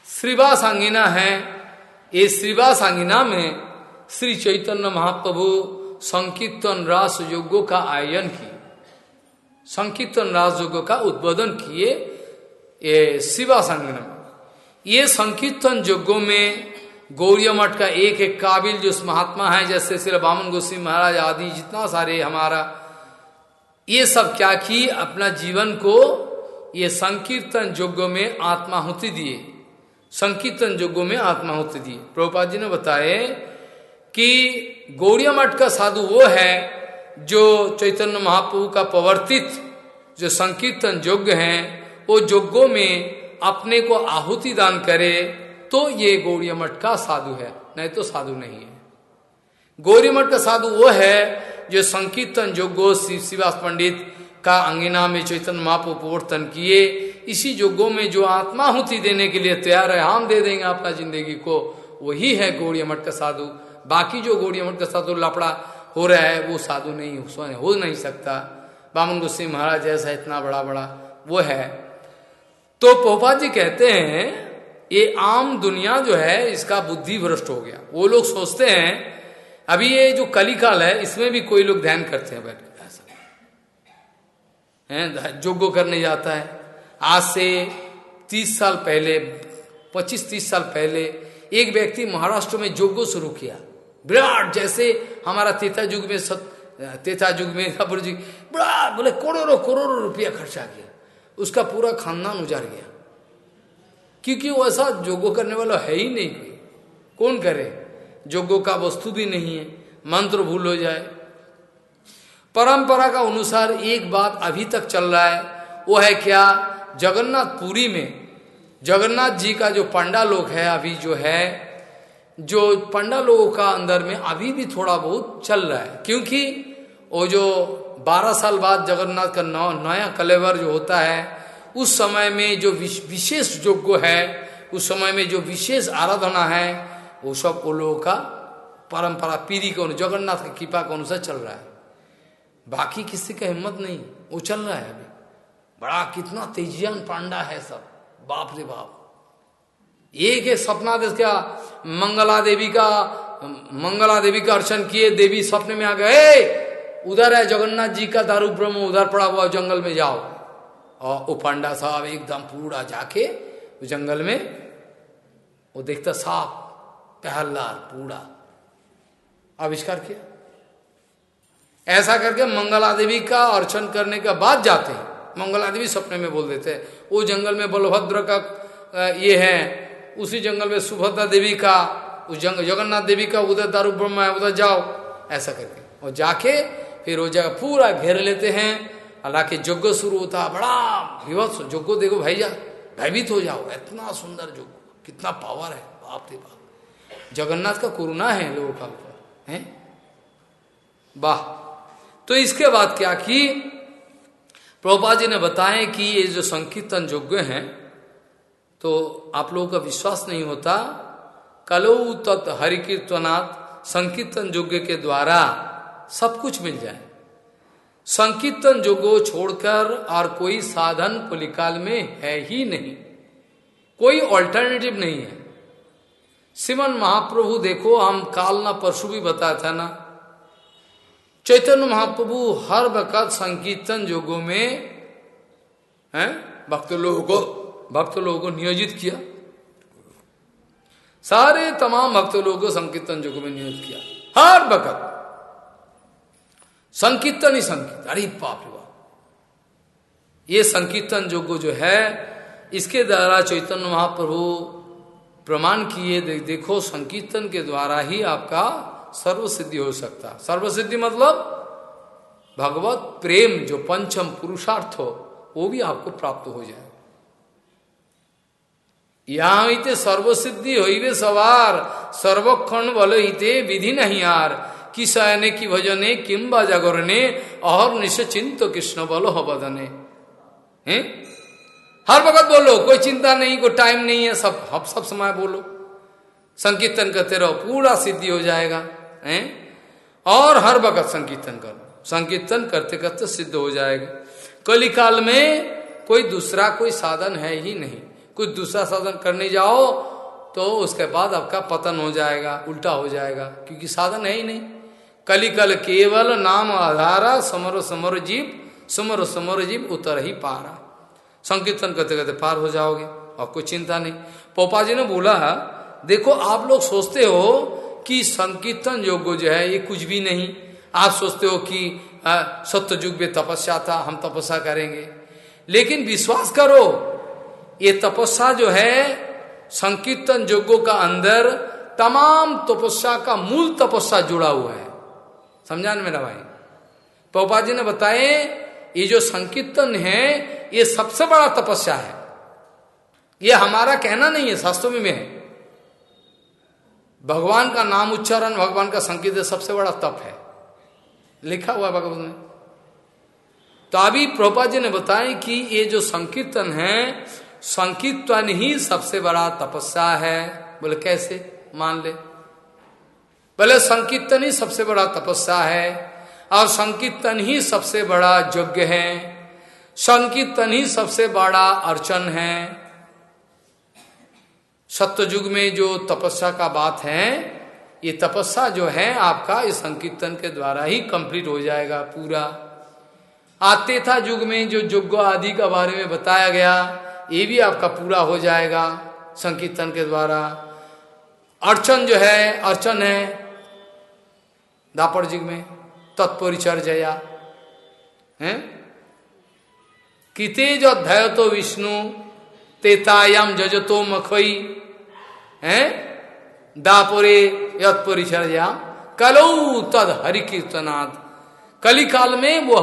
श्रीवास अंगिना है, ये श्रीवास अंगिना में श्री चैतन्य महाप्रभु संकीर्तन रास योगों का आयोजन किए। संकीर्तन रास योगों का उद्बोधन किए, ये शिवास अंगिना में ये संकीर्तन योगों में गौरिया मठ का एक एक काबिल जो महात्मा है, जैसे श्री बामन गोस्वी महाराज आदि, जितना सारे हमारा ये सब क्या की? अपना जीवन को ये संकीर्तन योग्य में आत्माहुति दिए। संकीर्तन योग्यों में आत्माहुति दिए। प्रभुपाद जी ने बताए कि गौड़िया मठ का साधु वो है जो चैतन्य महाप्रभु का प्रवर्तित जो संकीर्तन योग्य है, वो योग्यों में अपने को आहुति दान करे तो ये गौड़िया मठ का साधु है। नहीं तो साधु नहीं है। गौरी मठ का साधु वो है जो संकीर्तन जोगो शिवास पंडित का अंगिना में चैतन्य महापो प्रवर्तन किए, इसी जोगो में जो आत्माहुति देने के लिए तैयार है, हम दे देंगे आपका ज़िंदगी को। वही है गौड़ी मठ का साधु। बाकी जो गौड़ी मठ का साधु लपड़ा हो रहा है, वो साधु नहीं हो नहीं सकता। बामन गुस्सी महाराज जैसा इतना बड़ा बड़ा वो है। तो पोपा जी कहते हैं, ये आम दुनिया जो है, इसका बुद्धि भ्रष्ट हो गया। वो लोग सोचते हैं अभी ये जो कलिकाल है, इसमें भी कोई लोग ध्यान करते हैं बैठ है? जोगो करने जाता है। आज से तीस साल पहले, पच्चीस तीस साल पहले, एक व्यक्ति महाराष्ट्र में जोगो शुरू किया। विराट, जैसे हमारा तेता युग में सत, तेता युग में खबर जी, बड़ा बोले करोड़ों करोड़ों रुपया खर्चा किया। उसका पूरा खानदान उजाड़ गया। क्योंकि वो ऐसा जोगो करने वाला है ही नहीं कोई। कौन करे? जोगो का वस्तु भी नहीं है, मंत्र भूल हो जाए। परंपरा का अनुसार एक बात अभी तक चल रहा है, वो है क्या? जगन्नाथपुरी में, जगन्नाथ जी का जो पंडा लोग है अभी जो है, जो पंडा लोगों का अंदर में अभी भी थोड़ा बहुत चल रहा है। क्योंकि वो जो 12 साल बाद जगन्नाथ का नौ, नया कलेवर जो होता है, उस समय में जो विशेष योग्य है, उस समय में जो विशेष आराधना है वो सब वो लोगों का परंपरा, पीढ़ी के जगन्नाथ की कृपा के अनुसार चल रहा है। बाकी किसी का हिम्मत नहीं, वो चल रहा है अभी। बड़ा कितना तेजियान पांडा है सब, बाप रे बाप। एक एक सपना देश क्या मंगला देवी का, मंगला देवी का अर्चन किए, देवी सपने में आ गए उधर है जगन्नाथ जी का दारू ब्रह्म, उधर पड़ा हुआ जंगल में जाओ। और वो पांडा साहब एकदम पूरा जाके जंगल में, वो देखता साफ़ पहलदार पूरा आविष्कार किया। ऐसा करके मंगला देवी का अर्चन करने के बाद जाते हैं। मंगला देवी सपने में बोल देते हैं वो जंगल में बलभद्र का ये है, उसी जंगल में सुभद्रा देवी का, उस जंगल जगन्नाथ देवी का उधर दारू ब्रह्म है, उधर जाओ। ऐसा करके। और जाके फिर वो जगह पूरा घेर लेते हैं। हालाँकि यज्ञ शुरू होता, बड़ा विवत्स यज्ञ देखो भाई जा भयभीत हो जाओ। इतना सुंदर यज्ञ, कितना पावर है, बाप रे बाप। जगन्नाथ का कोरोना है लोगों का ऊपर, है? वाह। तो इसके बाद क्या कि प्रभुपा जी ने बताए कि ये जो संकीर्तन योग्य हैं तो आप लोगों का विश्वास नहीं होता। कलो तत् हरिकीर्तनाथ संकीर्तन योग्य के द्वारा सब कुछ मिल जाए। संकीर्तन योगो छोड़कर और कोई साधन पुलिकाल में है ही नहीं। कोई ऑल्टरनेटिव नहीं है। सिमन महाप्रभु देखो हम काल ना परशु भी बताया था ना। चैतन्य महाप्रभु हर वक्त संकीर्तन योगों में, हैं, भक्त लोगों को भक्त लोगों को नियोजित किया। सारे तमाम भक्त लोगों को संकीर्तन योगों में नियोजित किया। हर वक्त संकीर्तन ही संकीर्तन। अरे रे बाप। ये संकीर्तन योग्य जो है, इसके द्वारा चैतन्य महाप्रभु प्रमाण किए दे, देखो संकीर्तन के द्वारा ही आपका सर्व सिद्धि हो सकता। सर्व सिद्धि मतलब भगवत प्रेम जो पंचम पुरुषार्थ हो वो भी आपको प्राप्त हो जाए। यहाँ हिते सर्वसिद्धि हो सवार सर्वक्षण बल हिते विधि नहीं यार किसने की भजने किम्बा जागरने और निश्चिंत कृष्ण बलो हदने हैं? हर वक्त बोलो, कोई चिंता नहीं, कोई टाइम नहीं है, सब हम सब समय बोलो। संकीर्तन करते रहो, पूरा सिद्धि हो जाएगा, हैं? और हर वक्त संकीर्तन करो। संकीर्तन करते करते सिद्ध हो जाएगा। कलिकाल में कोई दूसरा कोई साधन है ही नहीं। कुछ दूसरा साधन करने जाओ तो उसके बाद आपका पतन हो जाएगा, उल्टा हो जाएगा, क्योंकि साधन है ही नहीं। कलिकल केवल नाम आधारा, समर समर जीव, समर समर जीव उतर ही पारा। संकीर्तन करते करते पार हो जाओगे, और कोई चिंता नहीं। पोपा जी ने बोला, देखो, आप लोग सोचते हो कि संकीर्तन योग जो है, ये कुछ भी नहीं। आप सोचते हो कि सत्य युग में तपस्या था, हम तपस्या करेंगे। लेकिन विश्वास करो, ये तपस्या जो है, संकीर्तन योगों का अंदर तमाम तपस्या का मूल तपस्या जुड़ा हुआ है। समझा मेरा भाई? पोपा जी ने बताए ये जो संकीर्तन है, ये सबसे बड़ा तपस्या है। ये हमारा कहना नहीं है, शास्त्रों में है। भगवान का नाम उच्चारण, भगवान का संकीर्तन सबसे बड़ा तप है। लिखा हुआ भगवत में। तो अभी प्रोपा जी ने बताया कि ये जो संकीर्तन है, संकीर्तन ही सबसे बड़ा तपस्या है। बोले, कैसे? मान ले। बोले, संकीर्तन ही सबसे बड़ा तपस्या है। और संकीर्तन ही सबसे बड़ा यज्ञ है। संकीर्तन ही सबसे बड़ा अर्चन है। सत्ययुग में जो तपस्या का बात है, ये तपस्या जो है आपका इस संकीर्तन के द्वारा ही कंप्लीट हो जाएगा पूरा। आते था युग में जो युग आदि का बारे में बताया गया, ये भी आपका पूरा हो जाएगा संकीर्तन के द्वारा। अर्चन जो है, अर्चन है दापर युग में। तत्परिचर्या है? किते जो अध्याय तो विष्णु तेतायाम जजतो मखई। है? दापुरे यत परिचर्या कलौ तद हरि कीर्तनाद कली काल में वो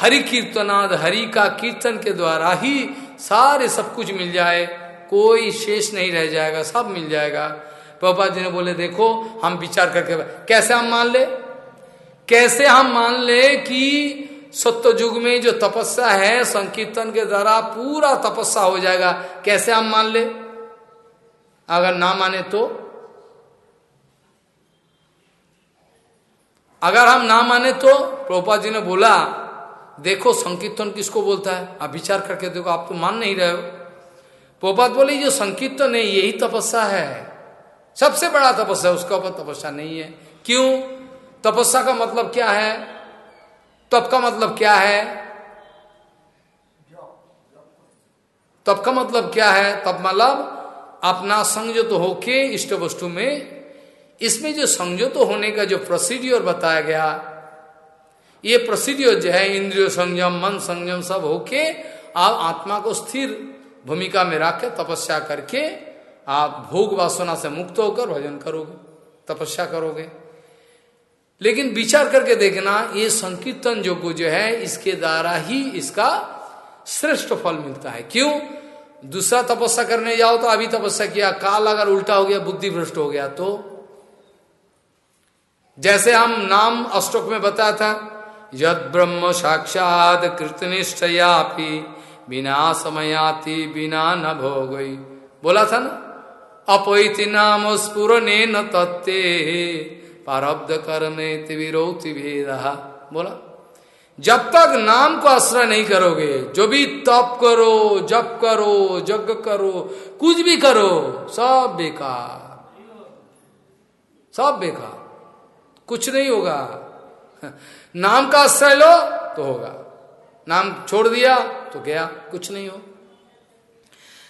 हरि कीर्तनाद हरि का कीर्तन के द्वारा ही सारे सब कुछ मिल जाए। कोई शेष नहीं रह जाएगा, सब मिल जाएगा। पापा जी ने बोले, देखो, हम विचार करके, कैसे हम मान ले? कैसे हम मान ले कि सत्य युग में जो तपस्या है, संकीर्तन के द्वारा पूरा तपस्या हो जाएगा, कैसे हम मान ले? अगर ना माने तो? अगर हम ना माने तो? प्रोपा जी ने बोला, देखो संकीर्तन किसको बोलता है? आप विचार करके देखो, आप तो मान नहीं रहे हो। पोपात बोले जो संकीर्तन है, यही तपस्या है। सबसे बड़ा तपस्या उसका ऊपर तपस्या नहीं है। क्यों? तपस्या का मतलब क्या है? तप का मतलब क्या है? तप का मतलब क्या है? तब मतलब अपना संयत होके इष्ट वस्तु में, इसमें जो संयत होने का जो प्रोसीड्योर बताया गया, ये प्रोसीड्योर जो है, इंद्रिय संयम, मन संयम सब होके आप आत्मा को स्थिर भूमिका में रख के तपस्या करके आप भोग वासना से मुक्त होकर भजन करोगे, तपस्या करोगे। लेकिन विचार करके देखना, ये संकीर्तन योग जो है, इसके द्वारा ही इसका श्रेष्ठ फल मिलता है। क्यों? दूसरा तपस्या करने जाओ तो अभी तपस्या किया, काल अगर उल्टा हो गया, बुद्धि भ्रष्ट हो गया तो? जैसे हम नाम अष्टोक में बताया था, यद ब्रह्म साक्षात कृतनिष्ठयापी बिना समयाति, बिना न भोगई बोला था ना? अपैति नाम स्पुरने न तत्ते। पारब्ध कर्मे तिविरोति भेद। बोला? जब तक नाम को आश्रय नहीं करोगे, जो भी तप करो, जप करो जग करो, कुछ भी करो, सब बेकार। सब बेकार। कुछ नहीं होगा। नाम का आश्रय लो तो होगा। नाम छोड़ दिया तो गया। कुछ नहीं हो।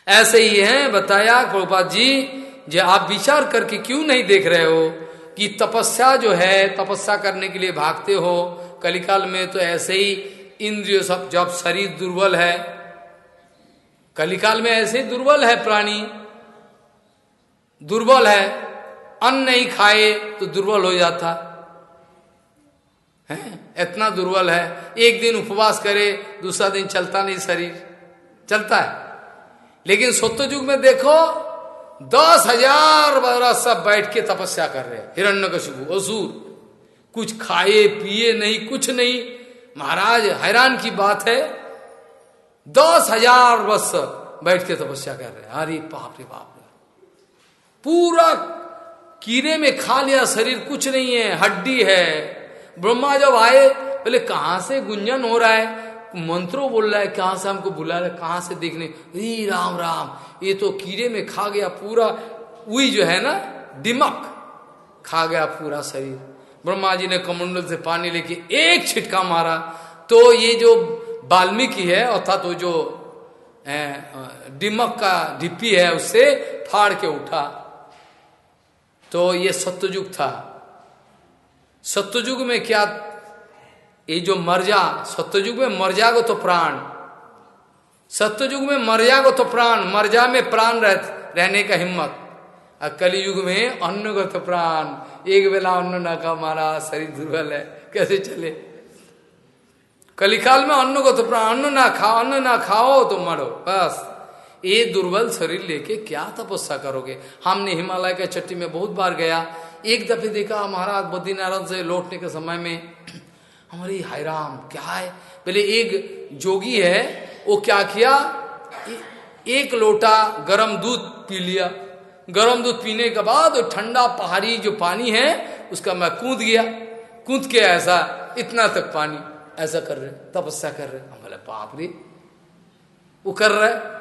ऐसे ही है, बताया कृपा जी, जो आप विचार करके क्यों नहीं देख रहे हो? कि तपस्या जो है, तपस्या करने के लिए भागते हो। कलिकाल में तो ऐसे ही इंद्रिय सब जब शरीर दुर्बल है, कलिकाल में ऐसे ही दुर्बल है प्राणी, दुर्बल है, अन्न नहीं खाए तो दुर्बल हो जाता। है? इतना दुर्बल है। एक दिन उपवास करे, दूसरा दिन चलता नहीं शरीर, चलता है। लेकिन सत्य युग में देखो दस हज़ार बरस सब बैठ के तपस्या कर रहे हिरण्य कशु असुर कुछ खाए, पिए नहीं, कुछ नहीं। महाराज, हैरान की बात है। दस हज़ार वर्ष बैठ के तपस्या कर रहे अरे बाप रे बाप रे। पूरा कीड़े में खा लिया, शरीर कुछ नहीं है, हड्डी है। ब्रह्मा जब आए, बोले, कहाँ से गुंजन हो रहा है? मंत्रों बोल रहा है, कहाँ से हमको बुला रहा है, कहाँ से देखने? री राम राम, ये तो कीड़े में खा गया पूरा, वही जो है ना दिमक खा गया पूरा शरीर। ब्रह्मा जी ने कमंडल से पानी लेके एक छिटका मारा। तो ये जो वाल्मीकि है, अर्थात वो जो डिमक का ढिप्पी है, उससे फाड़ के उठा। तो ये सत्ययुग था। सत्ययुग में क्या ये जो मर्जा सत्ययुग में मर्जा गो तो प्राण। सत्ययुग में मर्जा गो तो प्राण मर्जा में प्राण रह, रहने का हिम्मत। और कलयुग में अन्नगत प्राण। एक बेला अन्न न का मारा शरीर दुर्बल है कैसे चले? कलिकाल में अन्न को तो प्राण अन्न ना खाओ अन्न ना खाओ तो मरो बस। ये दुर्बल शरीर लेके क्या तपस्या करोगे? हमने हिमालय के चट्टी में बहुत बार गया। एक दफे देखा महाराज बद्रीनारायण से लौटने के समय में हमारी हायराम क्या है? पहले एक जोगी है, वो क्या किया? एक लोटा गरम दूध पी लिया। गरम दूध पीने के बाद वो ठंडा पहाड़ी जो पानी है, उसका मैं कूद गया। कूद के ऐसा, इतना तक पानी, ऐसा कर रहे तपस्या कर रहे हम बोले, बाप रे, वो कर रहे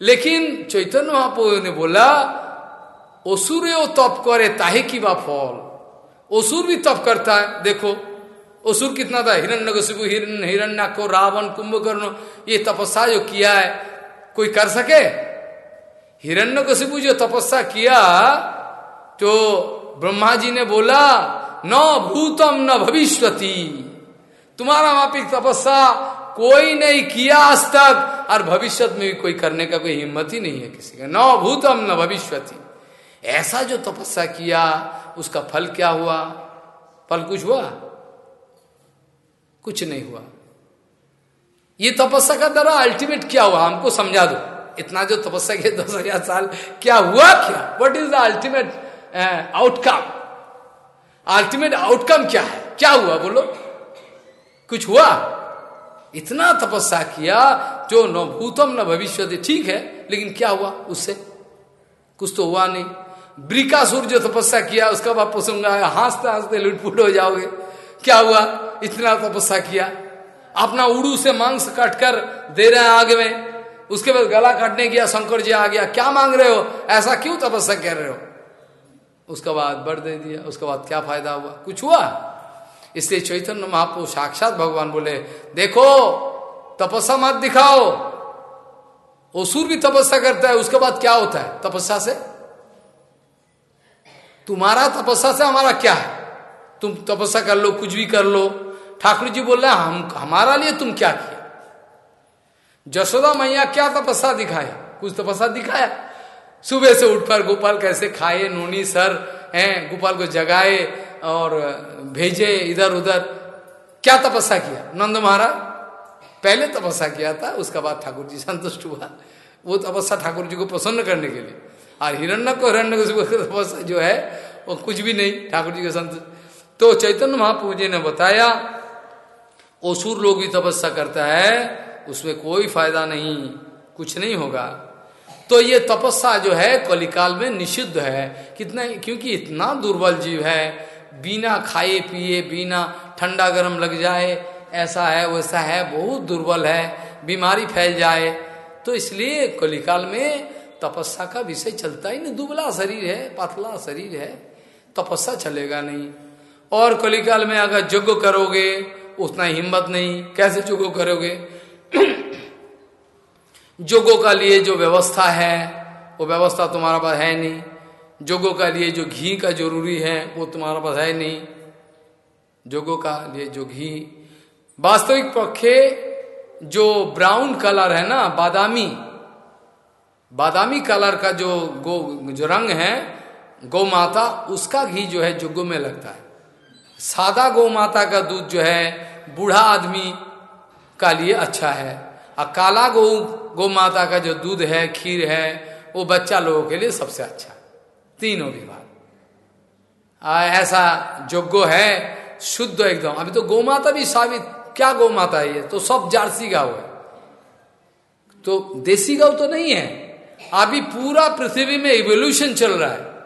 लेकिन चैतन्य महाप्रभु ने बोला असुर तप करे ताहे की बा फल। असुर भी तप करता है, देखो असुर कितना था? हिरण्य गशिपु हिरण हिरण्य को रावण, कुंभकर्ण, ये तपस्या जो किया है, कोई कर सके? हिरण्य कशिपु जो तपस्या किया तो ब्रह्मा जी ने बोला, न भूतम, न भविष्यति। तुम्हारा मापिक तपस्या कोई नहीं किया आज तक, और भविष्य में भी कोई करने का कोई हिम्मत ही नहीं है किसी का। न भूतम, न भविष्यति। ऐसा जो तपस्या किया, उसका फल क्या हुआ? फल कुछ हुआ? कुछ नहीं हुआ। ये तपस्या का द्वारा अल्टीमेट क्या हुआ? हमको समझा दो। इतना जो तपस्या किया दस हज़ार साल, क्या हुआ क्या? What is the ultimate outcome ultimate outcome क्या है? क्या हुआ? बोलो। कुछ हुआ? इतना तपस्या किया जो न भूतम न भविष्य ठीक है, लेकिन क्या हुआ उससे? कुछ तो हुआ नहीं। ब्रिकासुर जो तपस्या किया, उसका बाद प्रसंग आया हँसते हँसते लुटपुट हो जाओगे। क्या हुआ? इतना तपस्या किया। अपना उड़ू से मांस काटकर दे रहे हैं आगे में। उसके बाद गला काटने गया, शंकर जी आ गया। क्या मांग रहे हो? ऐसा क्यों तपस्या कर रहे हो? उसके बाद बढ़ दे दिया। उसके बाद क्या फ़ायदा हुआ? कुछ हुआ? इसलिए चैतन्य महापु साक्षात भगवान बोले, देखो, तपस्या मत दिखाओ। असुर भी तपस्या करता है, उसके बाद क्या होता है? तपस्या से? तुम्हारा तपस्या से हमारा क्या है? तुम तपस्या कर लो, कुछ भी कर लो। ठाकुर जी बोल हम, हमारा लिए तुम क्या किया जसोदा मैया क्या तपस्या दिखाया कुछ तपस्या दिखाया? सुबह से उठकर गोपाल कैसे खाए, नोनी सर हैं, गोपाल को जगाए और भेजे इधर उधर। क्या तपस्या किया? नंद महाराज, पहले तपस्या किया था, उसका बाद ठाकुर जी संतुष्ट हुआ। वो तपस्या ठाकुर जी को प्रसन्न करने के लिए। और हिरण्य को हिरण्य तपस्या जो है, वो कुछ भी नहीं ठाकुर जी को संतुष्ट। तो चैतन्य महाप्रभु जी ने बताया ओसुर लोग भी तपस्या करता है, उसमें कोई फ़ायदा नहीं, कुछ नहीं होगा। तो ये तपस्या जो है, कलिकाल में निषिद्ध है। कितना, क्योंकि इतना दुर्बल जीव है, बिना खाए पिए, बिना ठंडा गर्म लग जाए, ऐसा है, वैसा है, बहुत दुर्बल है, बीमारी फैल जाए। तो इसलिए कलिकाल में तपस्या का विषय चलता ही नहीं। दुबला शरीर है, पतला शरीर है, तपस्या चलेगा नहीं। और कलिकाल में अगर यज्ञ करोगे उतना हिम्मत नहीं। कैसे जोगो करोगे? जोगो का लिए जो व्यवस्था है, वो व्यवस्था तुम्हारा पास है नहीं। जोगो का लिए जो घी का ज़रूरी है, वो तुम्हारा पास है नहीं। जोगो का लिए जो घी। वास्तविक पक्षे जो ब्राउन कलर है ना, बादामी। बादामी कलर का जो गो, जो रंग है, गौ माता, उसका घी जो है जोगो में लगता है। सादा गौ माता का दूध जो है, बूढ़ा आदमी का लिए अच्छा है। और काला गौ गौ माता का जो दूध है, खीर है, वो बच्चा लोगों के लिए सबसे अच्छा। तीनों बात ऐसा जोग्यो है, शुद्ध एकदम। अभी तो गौ माता भी साबित, क्या गौ माता है ये? तो सब जारसी गाँव है। तो देसी गाँव तो नहीं है। अभी पूरा पृथ्वी में इवोल्यूशन चल रहा है।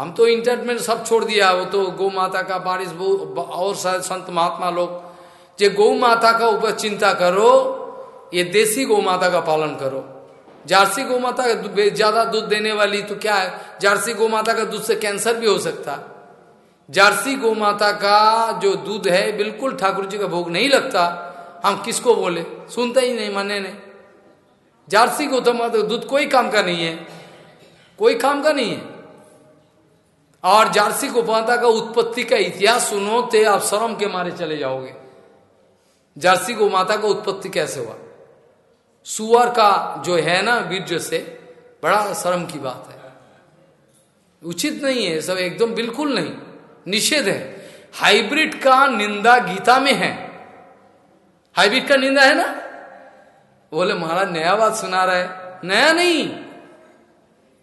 हम तो इंटरनेट सब छोड़ दिया, वो तो गौ माता का बारिश और संत महात्मा लोग। जे गौ माता का ऊपर चिंता करो, ये देसी गौ माता का पालन करो। जारसी गौ माता का ज़्यादा दूध देने वाली तो क्या है? जारसी गौ माता का दूध से कैंसर भी हो सकता है। जारसी गौ माता का जो दूध है, बिल्कुल ठाकुर जी का भोग नहीं लगता। हम किसको बोले? सुनते ही नहीं माने नहीं। जारसी गौतम माता का दूध कोई काम का नहीं है। कोई काम का नहीं है। और जारसी गोमाता का उत्पत्ति का इतिहास सुनो, ते आप शर्म के मारे चले जाओगे। जारसी गो माता का उत्पत्ति कैसे हुआ? सुअर का जो है ना बीज से, बड़ा शर्म की बात है। उचित नहीं है, सब एकदम बिल्कुल नहीं, निषेध है। हाइब्रिड का निंदा गीता में है। हाइब्रिड का निंदा है ना? बोले, महाराज, नया बात सुना रहा है। नया नहीं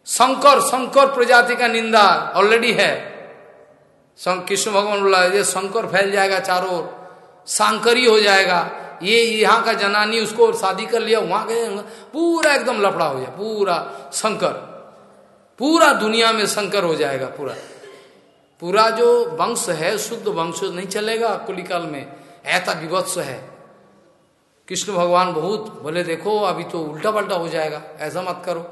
शंकर शंकर प्रजाति का निंदा ऑलरेडी है। कृष्ण भगवान बोला, ये शंकर फैल जाएगा चारों सांकरी हो जाएगा। ये यहाँ का जनानी उसको शादी कर लिया, वहाँ गए पूरा एकदम लफड़ा हो जाए पूरा शंकर। पूरा दुनिया में शंकर हो जाएगा पूरा। पूरा जो वंश है, शुद्ध वंश नहीं चलेगा कुलिकाल में। ऐसा विवत्स है। कृष्ण भगवान बहुत बोले, देखो, अभी तो उल्टा पल्टा हो जाएगा, ऐसा मत करो।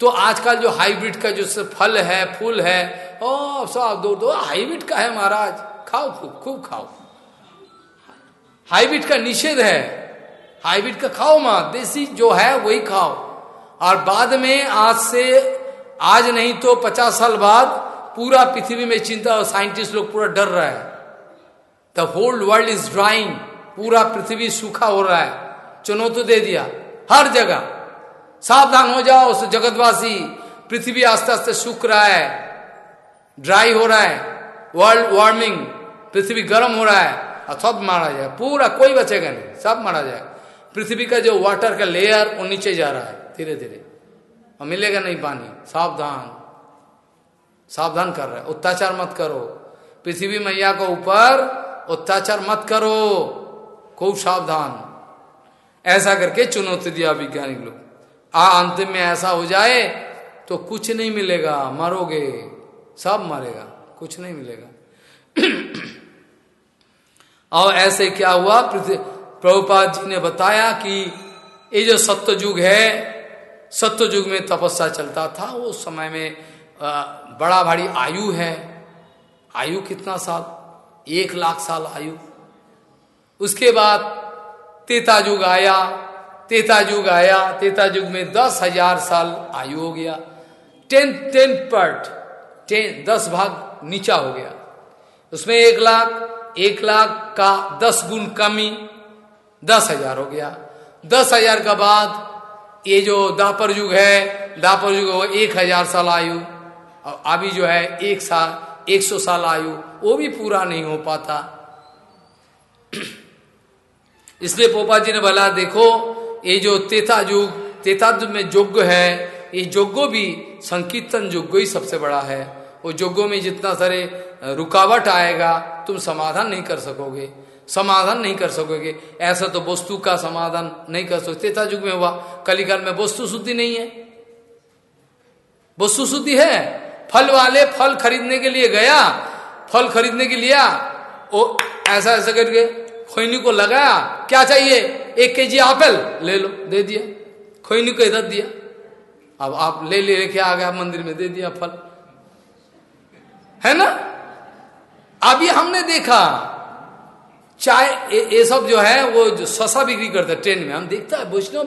तो आजकल जो हाइब्रिड का जो फल है, फूल है, ओ, सब दो दो हाइब्रिड का है महाराज। खाओ, खूब खूब खाओ। हाइब्रिड का निषेध है। हाइब्रिड का खाओ मत, देसी जो है वही खाओ। और बाद में आज से, आज नहीं तो पचास साल बाद पूरा पृथ्वी में चिंता और साइंटिस्ट लोग पूरा डर रहा है। The whole world is drying पूरा पृथ्वी सूखा हो रहा है। चुनौती दे दिया। हर जगह। सावधान हो जाओ उस जगतवासी। पृथ्वी आस्ते आस्ते सूख रहा है ड्राई हो रहा है वर्ल्ड वार्मिंग पृथ्वी गर्म हो रहा है, और सब मारा जाए, पूरा कोई बचेगा नहीं, सब मारा जाए। पृथ्वी का जो वाटर का लेयर वो नीचे जा रहा है धीरे धीरे और मिलेगा नहीं पानी, सावधान सावधान कर रहा अत्याचार मत करो। पृथ्वी मैया को ऊपर अत्याचार मत करो, खूब सावधान। ऐसा करके चुनौती दिया वैज्ञानिक लोग आ अंतिम में ऐसा हो जाए तो कुछ नहीं मिलेगा, मरोगे, सब मरेगा, कुछ नहीं मिलेगा। और ऐसे क्या हुआ? प्रभुपाद जी ने बताया कि ये जो सत्य युग है सत्य युग में तपस्या चलता था वो समय में बड़ा भारी आयु है। आयु कितना साल? एक लाख साल आयु। उसके बाद तेता युग आया। तेता युग आया, तेता युग में दस हज़ार साल आयु हो गया। टेन टेन पर्ट टेन, दस भाग नीचा हो गया। उसमें एक लाख एक लाख का दस गुण कमी दस हज़ार हो गया। दस हज़ार का बाद ये जो दापर युग है, दापर युग हो एक हज़ार साल आयु, और अभी जो है एक साल एक सौ साल आयु, वो भी पूरा नहीं हो पाता। इसलिए पोपा जी ने बोला, देखो ये जो तेता युग तेता में योग्य है, ये योग्य भी संकीर्तन योग्य ही सबसे बड़ा है। वो योग्य में जितना सारे रुकावट आएगा, तुम समाधान नहीं कर सकोगे। समाधान नहीं कर सकोगे। ऐसा तो वस्तु का समाधान नहीं कर सकते तेता युग में हुआ, कलिकाल में वस्तु शुद्धि नहीं है। वस्तु शुद्धि है। फल वाले फल खरीदने के लिए गया, फल खरीदने के लिया, वो ऐसा ऐसा करके खोइनी को लगाया, क्या चाहिए? एक के जी एप्पल ले लो, दे दिया। खोइनी को इधर दिया। अब आप ले ले लेके आ गया, मंदिर में दे दिया फल। है ना? अभी हमने देखा, चाय ये सब जो है, वो जो ससा बिक्री करता है, ट्रेन में। हम देखता है, वैष्णव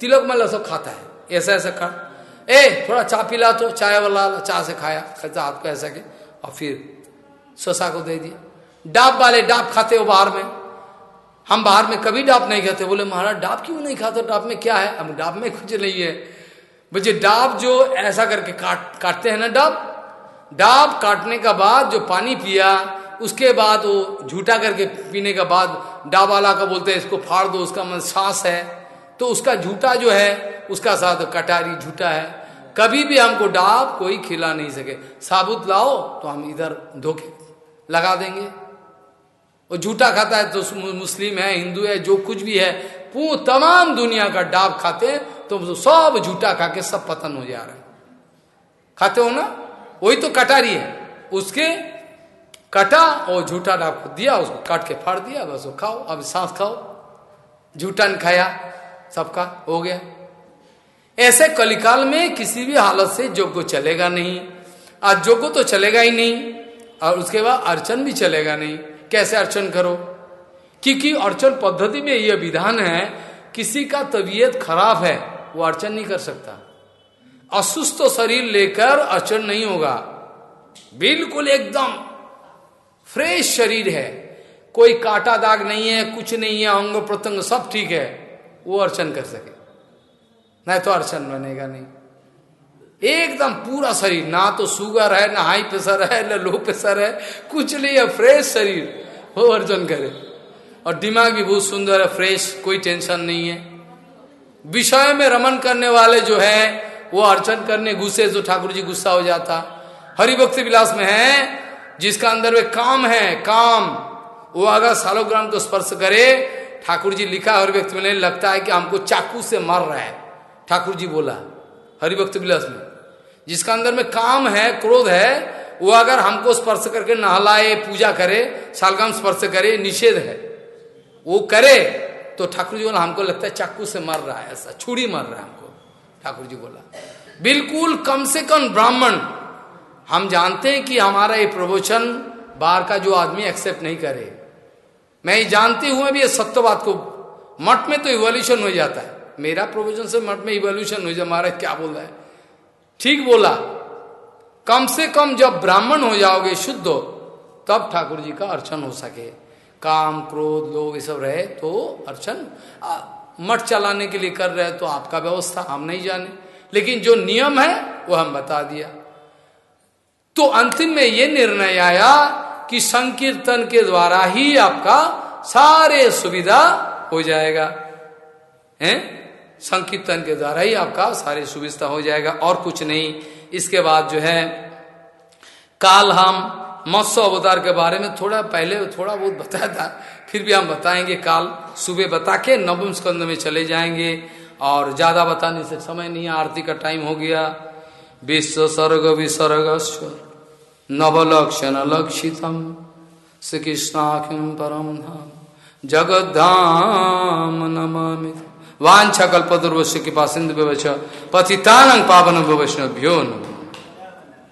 तिलक माला सब खाता है। ऐसा ऐसा खा। ए, थोड़ा चाय पिला तो चाय वाला चाय से खाया खाता आपको ऐसा के, और फिर ससा को दे दिया। डाब वाले डाब खाते हो बाहर में। हम बाहर में कभी डाब नहीं खाते। बोले, महाराज, डाब क्यों नहीं खाते? डाब में क्या है? अब डाब में कुछ नहीं है। मुझे डाब जो ऐसा करके काट, काटते हैं ना डाब? डाब काटने का बाद जो पानी पिया, उसके बाद वो झूठा करके पीने के बाद डाब वाला का बोलते हैं, इसको फाड़ दो, उसका मन सांस है। तो उसका झूठा जो है, उसका साथ कटारी झूठा है। कभी भी हमको डाब कोई खिला नहीं सके। साबुत लाओ तो हम इधर धोखे लगा देंगे। वो झूठा खाता है तो मुस्लिम है, हिंदू है, जो कुछ भी है वो तमाम दुनिया का डाब खाते हैं तो सब झूठा खा के सब पतन हो जा रहा है। खाते हो ना? वही तो कटारी है। उसके कटा और झूठा डाक दिया, उसको काट के फाड़ दिया, बस वो खाओ, अब सांस खाओ। झूठा ने खाया, सबका हो गया। ऐसे कलिकाल में किसी भी हालत से जोग चलेगा नहीं, आज जोग तो चलेगा ही नहीं, और उसके बाद अर्चन भी चलेगा नहीं। कैसे अर्चन करो? क्योंकि अर्चन पद्धति में यह विधान है, किसी का तबीयत खराब है, वो अर्चन नहीं कर सकता। असुस्थ शरीर लेकर अर्चन नहीं होगा। बिल्कुल एकदम फ्रेश शरीर है। कोई काटा दाग नहीं है, कुछ नहीं है, अंग प्रत्यंग सब ठीक है, वो अर्चन कर सके। नहीं तो अर्चन बनेगा नहीं। एकदम पूरा शरीर, ना तो शुगर है, ना हाई प्रेशर है, ना लो प्रेशर है, कुछ नहीं है फ्रेश शरीर। वो अर्चन करे। और दिमाग भी बहुत सुंदर है फ्रेश कोई टेंशन नहीं है। विषय में रमन करने वाले जो है, वो अर्चन करने गुस्से जो ठाकुर जी गुस्सा हो जाता। हरिभक्ति विलास में है, जिसका अंदर में काम है, काम। वो अगर सालोग्राम को स्पर्श करे। ठाकुर जी लिखा, हरिभक्ति में लगता है कि हमको चाकू से मार रहा है। ठाकुर जी बोला, हरिभक्त विलास में जिसका अंदर में काम है, क्रोध है, वो अगर हमको स्पर्श करके नहलाए, पूजा करे, सालगाम स्पर्श करे, निषेध है, वो करे तो ठाकुर जी बोला, हमको लगता है चाकू से मर रहा है, ऐसा छुरी मर रहा है हमको, ठाकुर जी बोला। बिल्कुल कम से कम ब्राह्मण, हम जानते हैं कि हमारा ये प्रवचन बाहर का जो आदमी एक्सेप्ट नहीं करे। मैं ये जानते हुए भी सत्य बात को, मठ में तो इवोल्यूशन हो जाता है। मेरा प्रवचन से मठ में इवोल्यूशन हो जाए, महाराज क्या बोल रहा है? ठीक बोला, कम से कम जब ब्राह्मण हो जाओगे, शुद्ध हो, तब ठाकुर जी का अर्चन हो सके। काम, क्रोध लोग ये सब रहे तो अर्चन मठ चलाने के लिए कर रहे तो आपका व्यवस्था, हम नहीं जाने। लेकिन जो नियम है, वो हम बता दिया। तो अंतिम में ये निर्णय आया कि संकीर्तन के द्वारा ही आपका सारे सुविधा हो जाएगा। हैं? संकीर्तन के द्वारा ही आपका सारे सुविधा हो जाएगा और कुछ नहीं। इसके बाद जो है काल हम मत्स्य अवतार के बारे में थोड़ा पहले थोड़ा बहुत बताया था, फिर भी हम बताएँगे काल। सुबह बता के नवम स्कंद में चले जाएँगे और ज़्यादा बताने से समय नहीं, आरती का टाइम हो गया। विश्व सर्ग विसर्ग नवलक्षण लक्षितम। श्री कृष्णाखिम परम धाम जगद्धाम नमामि। वाछा कल्पदुर्वश्य कृपा सिंधु व्यवच पतितानंग पावन वैष्णव्यो नमः।